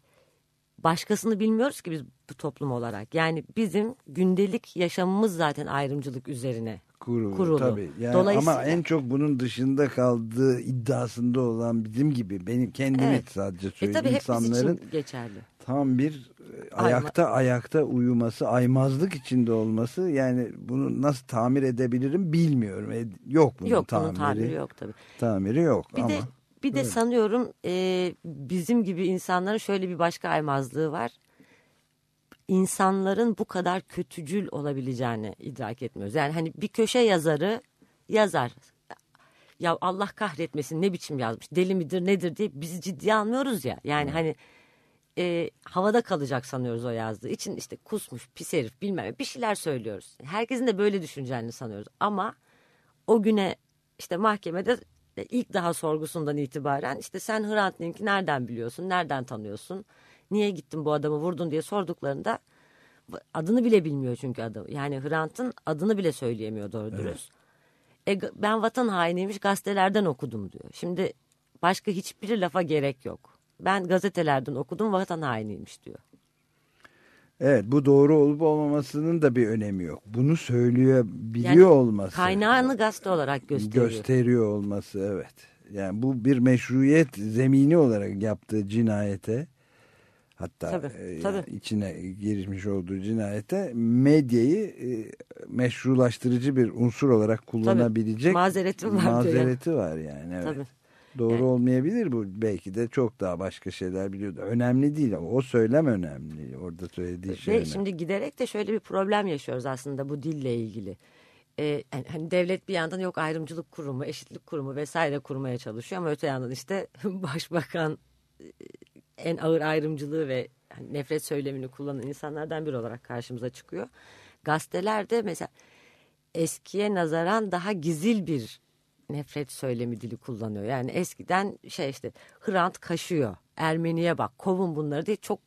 G: başkasını bilmiyoruz ki biz bu toplum olarak. Yani bizim gündelik yaşamımız zaten ayrımcılık üzerine.
B: kurulu,
G: kurulu.
B: tabii. Yani
G: Dolayısıyla-
B: ama en çok bunun dışında kaldığı iddiasında olan bizim gibi benim kendimi
G: Evet.
B: sadece
G: E
B: söyleyeyim
G: tabii hepimiz
B: insanların
G: için geçerli.
B: Tam bir e, ayakta ayakta uyuması, aymazlık içinde olması yani bunu nasıl tamir edebilirim bilmiyorum. E, yok bunun
G: Yok
B: tamiri.
G: bunun tabiri yok tabii.
B: Tamiri yok
G: Bir
B: ama
G: de bir de sanıyorum e, bizim gibi insanların şöyle bir başka aymazlığı var. İnsanların bu kadar kötücül olabileceğini idrak etmiyoruz. Yani hani bir köşe yazarı yazar. Ya Allah kahretmesin ne biçim yazmış deli midir nedir diye biz ciddiye almıyoruz ya. Yani hani e, havada kalacak sanıyoruz o yazdığı için işte kusmuş pis herif bilmem bir şeyler söylüyoruz. Herkesin de böyle düşüneceğini sanıyoruz ama o güne işte mahkemede ilk daha sorgusundan itibaren işte sen Hrant Dink'i nereden biliyorsun, nereden tanıyorsun, niye gittin bu adamı vurdun diye sorduklarında adını bile bilmiyor çünkü adam. Yani Hrant'ın adını bile söyleyemiyor doğru dürüst. E, ga- ben vatan hainiymiş gazetelerden okudum diyor. Şimdi başka hiçbir lafa gerek yok. Ben gazetelerden okudum vatan hainiymiş diyor.
B: evet bu doğru olup olmamasının da bir önemi yok. Bunu söylüyor biliyor
G: Yani
B: olması.
G: Kaynağını gazete olarak gösteriyor.
B: gösteriyor olması evet. Yani bu bir meşruiyet zemini olarak yaptığı cinayete hatta
G: Tabii,
B: e, yani
G: tabii.
B: içine girmiş olduğu cinayete medyayı e, meşrulaştırıcı bir unsur olarak kullanabilecek
G: Mazeretim var diyor
B: mazereti var yani. Evet.
G: Tabii.
B: Doğru
G: Yani-
B: olmayabilir bu. Belki de çok daha başka şeyler biliyordu. Önemli değil ama o söylem önemli. Orada söylediği şey
G: Ve
B: önemli.
G: şimdi giderek de şöyle bir problem yaşıyoruz aslında bu dille ilgili. Ee, hani devlet bir yandan yok ayrımcılık kurumu, eşitlik kurumu vesaire kurmaya çalışıyor ama öte yandan işte başbakan e, en ağır ayrımcılığı ve hani nefret söylemini kullanan insanlardan biri olarak karşımıza çıkıyor. Gazetelerde mesela eskiye nazaran daha gizil bir nefret söylemi dili kullanıyor. Yani eskiden şey işte Hrant kaşıyor, Ermeniye bak, kovun bunları diye çok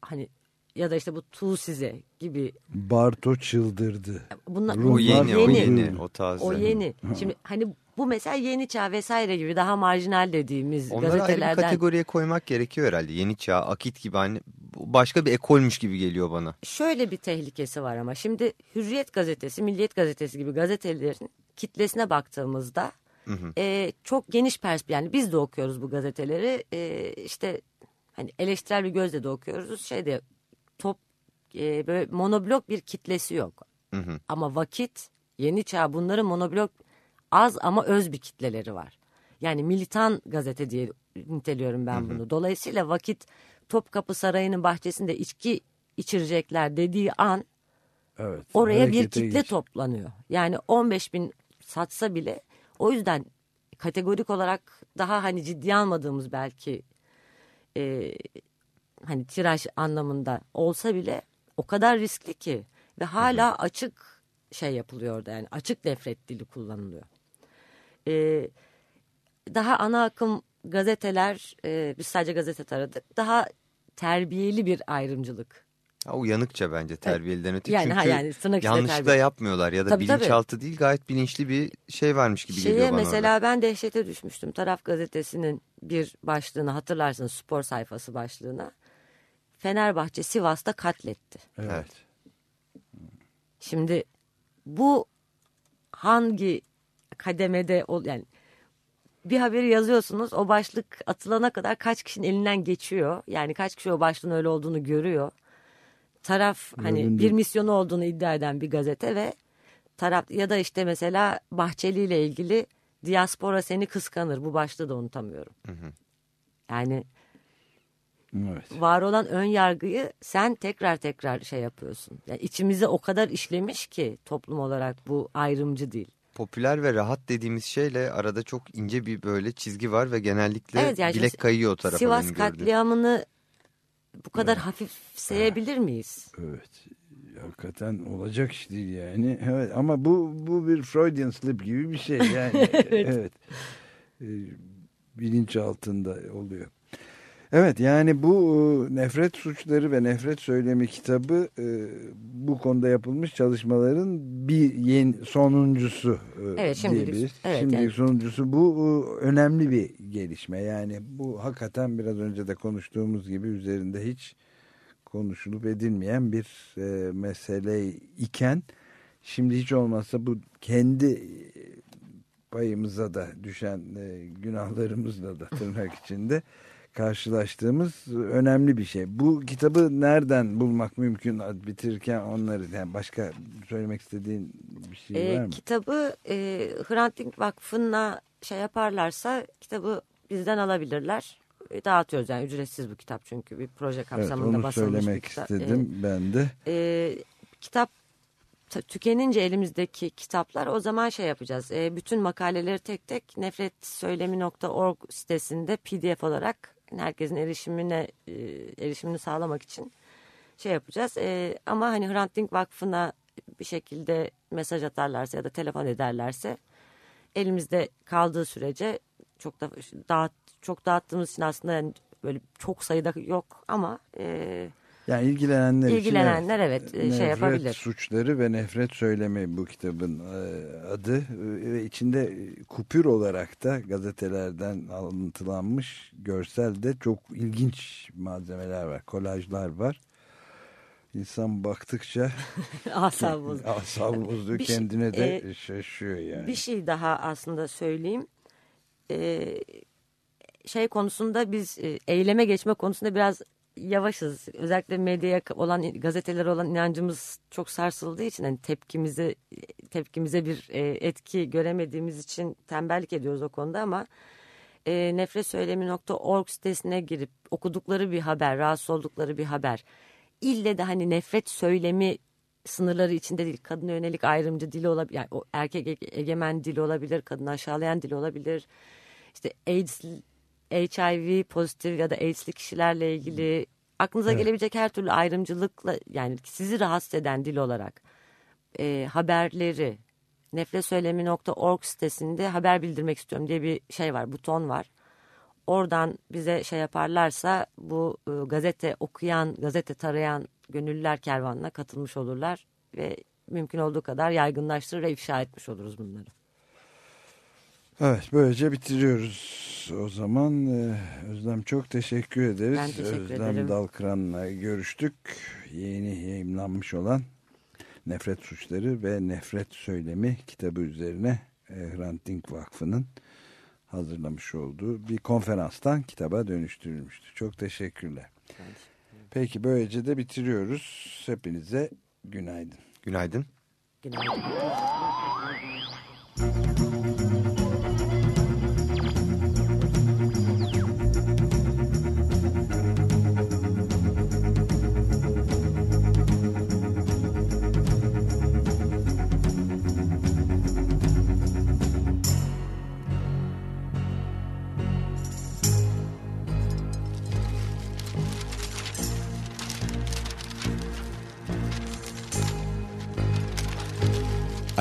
G: hani ya da işte bu tu size gibi
B: Barto çıldırdı.
G: bunlar
C: O yeni, o
B: yeni.
C: yeni, o taze.
G: o yeni. Şimdi hani bu mesela yeni çağ vesaire gibi daha marjinal dediğimiz
C: Onları
G: gazetelerden
C: kategoriye koymak gerekiyor herhalde. Yeni çağ, akit gibi hani başka bir ekolmüş gibi geliyor bana.
G: şöyle bir tehlikesi var ama. Şimdi Hürriyet gazetesi, Milliyet gazetesi gibi gazetelerin kitlesine baktığımızda e, çok geniş perspektif yani biz de okuyoruz bu gazeteleri. E, işte hani eleştirel bir gözle de okuyoruz. Şeyde top e, böyle monoblok bir kitlesi yok. Ama vakit yeni çağ bunların monoblok az ama öz bir kitleleri var yani militan gazete diye niteliyorum ben bunu dolayısıyla vakit Topkapı Sarayı'nın bahçesinde içki içirecekler dediği an
B: Evet.
G: oraya bir kitle
B: geç.
G: toplanıyor. Yani 15 bin satsa bile o yüzden kategorik olarak daha hani ciddiye almadığımız belki e, hani tiraj anlamında olsa bile o kadar riskli ki ve hala açık şey yapılıyor yani açık nefret dili kullanılıyor. E, daha ana akım gazeteler e, biz sadece gazete taradık daha terbiyeli bir ayrımcılık
C: Ha, uyanıkça bence terbiyeliden öte.
G: Yani
C: Çünkü
G: ha, yani tırnak
C: yanlışlıkla
G: terbiye.
C: yapmıyorlar ya da
G: Tabii, tabii.
C: bilinçaltı değil gayet bilinçli bir şey varmış gibi
G: Şeye
C: geliyor bana
G: mesela
C: orada.
G: ben dehşete düşmüştüm. Taraf gazetesinin bir başlığını hatırlarsınız spor sayfası başlığına. Fenerbahçe Sivas'ta katletti.
B: Evet.
G: Şimdi bu hangi kademede yani bir haberi yazıyorsunuz o başlık atılana kadar kaç kişinin elinden geçiyor. Yani kaç kişi o başlığın öyle olduğunu görüyor. Taraf hani
B: Göründü.
G: bir misyonu olduğunu iddia eden bir gazete ve taraf ya da işte mesela Bahçeli ile ilgili diaspora seni kıskanır bu başlığı da unutamıyorum. Yani
B: Evet.
G: var olan ön yargıyı sen tekrar tekrar şey yapıyorsun. Yani içimize o kadar işlemiş ki toplum olarak bu ayrımcı değil.
C: Popüler ve rahat dediğimiz şeyle arada çok ince bir böyle çizgi var ve genellikle
G: Evet, yani
C: bilek kayıyor o tarafa
G: Sivas katliamını bu kadar hafifseyebilir miyiz?
B: Evet. Hakikaten olacak iş değil yani. Evet ama bu bu bir Freudian slip gibi bir şey yani. evet. Ee, bilinç altında oluyor. Evet yani bu e, nefret suçları ve nefret söylemi kitabı bu konuda yapılmış çalışmaların bir yeni sonuncusu
G: Evet, şimdilik-
B: diyebiliriz.
G: evet,
B: şimdilik
G: yani-
B: sonuncusu bu önemli bir gelişme. Yani bu hakikaten biraz önce de konuştuğumuz gibi üzerinde hiç konuşulup edilmeyen bir mesele iken şimdi hiç olmazsa bu kendi payımıza da düşen günahlarımızla da tırnak içinde karşılaştığımız önemli bir şey. Bu kitabı nereden bulmak mümkün bitirirken onları yani başka söylemek istediğin bir şey
G: Ee,
B: var mı?
G: kitabı e, Hrant Dink Vakfı'na şey yaparlarsa kitabı bizden alabilirler. E, dağıtıyoruz yani ücretsiz bu kitap çünkü bir proje
B: Evet
G: kapsamında
B: onu
G: basılmış bir
B: söylemek
G: kitap.
B: istedim ben de.
G: E, e, kitap ta- tükenince elimizdeki kitaplar o zaman şey yapacağız. E, bütün makaleleri tek tek nefretsöylemi.org sitesinde pdf olarak herkesin erişimine e, erişimini sağlamak için şey yapacağız. E, ama hani Hrant Dink Vakfı'na bir şekilde mesaj atarlarsa ya da telefon ederlerse elimizde kaldığı sürece çok da dağıt, çok dağıttığımız için aslında yani böyle çok sayıda yok ama e,
B: Yani ilgilenenler için
G: İlgilenenler evet, e, şey yapabilir.
B: suçları ve nefret söylemi bu kitabın e, adı E, ve içinde kupür olarak da gazetelerden alıntılanmış görsel de çok ilginç malzemeler var, kolajlar var. İnsan baktıkça asabı bozuyor
G: şey-
B: kendine de
G: e,
B: şaşıyor yani.
G: Bir şey daha aslında söyleyeyim. Ee, şey konusunda biz eyleme geçme konusunda biraz yavaşız. Özellikle medyaya olan gazetelere olan inancımız çok sarsıldığı için hani tepkimize tepkimize bir e, etki göremediğimiz için tembellik ediyoruz o konuda ama e, nefretsöylemi.org sitesine girip okudukları bir haber, rahatsız oldukları bir haber. İlle de hani nefret söylemi sınırları içinde değil. Kadına yönelik ayrımcı dili olabilir. Yani o erkek egemen dili olabilir. Kadını aşağılayan dili olabilir. İşte AIDS, HIV pozitif ya da AIDS'li kişilerle ilgili aklınıza evet. gelebilecek her türlü ayrımcılıkla yani sizi rahatsız eden dil olarak e, haberleri nefretsöylemi.org sitesinde haber bildirmek istiyorum diye bir şey var, buton var. Oradan bize şey yaparlarsa bu e, gazete okuyan, gazete tarayan gönüllüler kervanına katılmış olurlar ve mümkün olduğu kadar yaygınlaştırır ve ifşa etmiş oluruz bunları.
B: Evet böylece bitiriyoruz o zaman. Ee, Özlem çok teşekkür ederiz.
G: Ben teşekkür
B: Özlem
G: ederim.
B: Dalkıran'la görüştük. Yeni yayınlanmış olan Nefret Suçları ve Nefret Söylemi kitabı üzerine e, Hrant Dink Vakfı'nın hazırlamış olduğu bir konferanstan kitaba dönüştürülmüştü. Çok teşekkürler. Peki böylece de bitiriyoruz. Hepinize günaydın.
C: Günaydın.
G: Günaydın.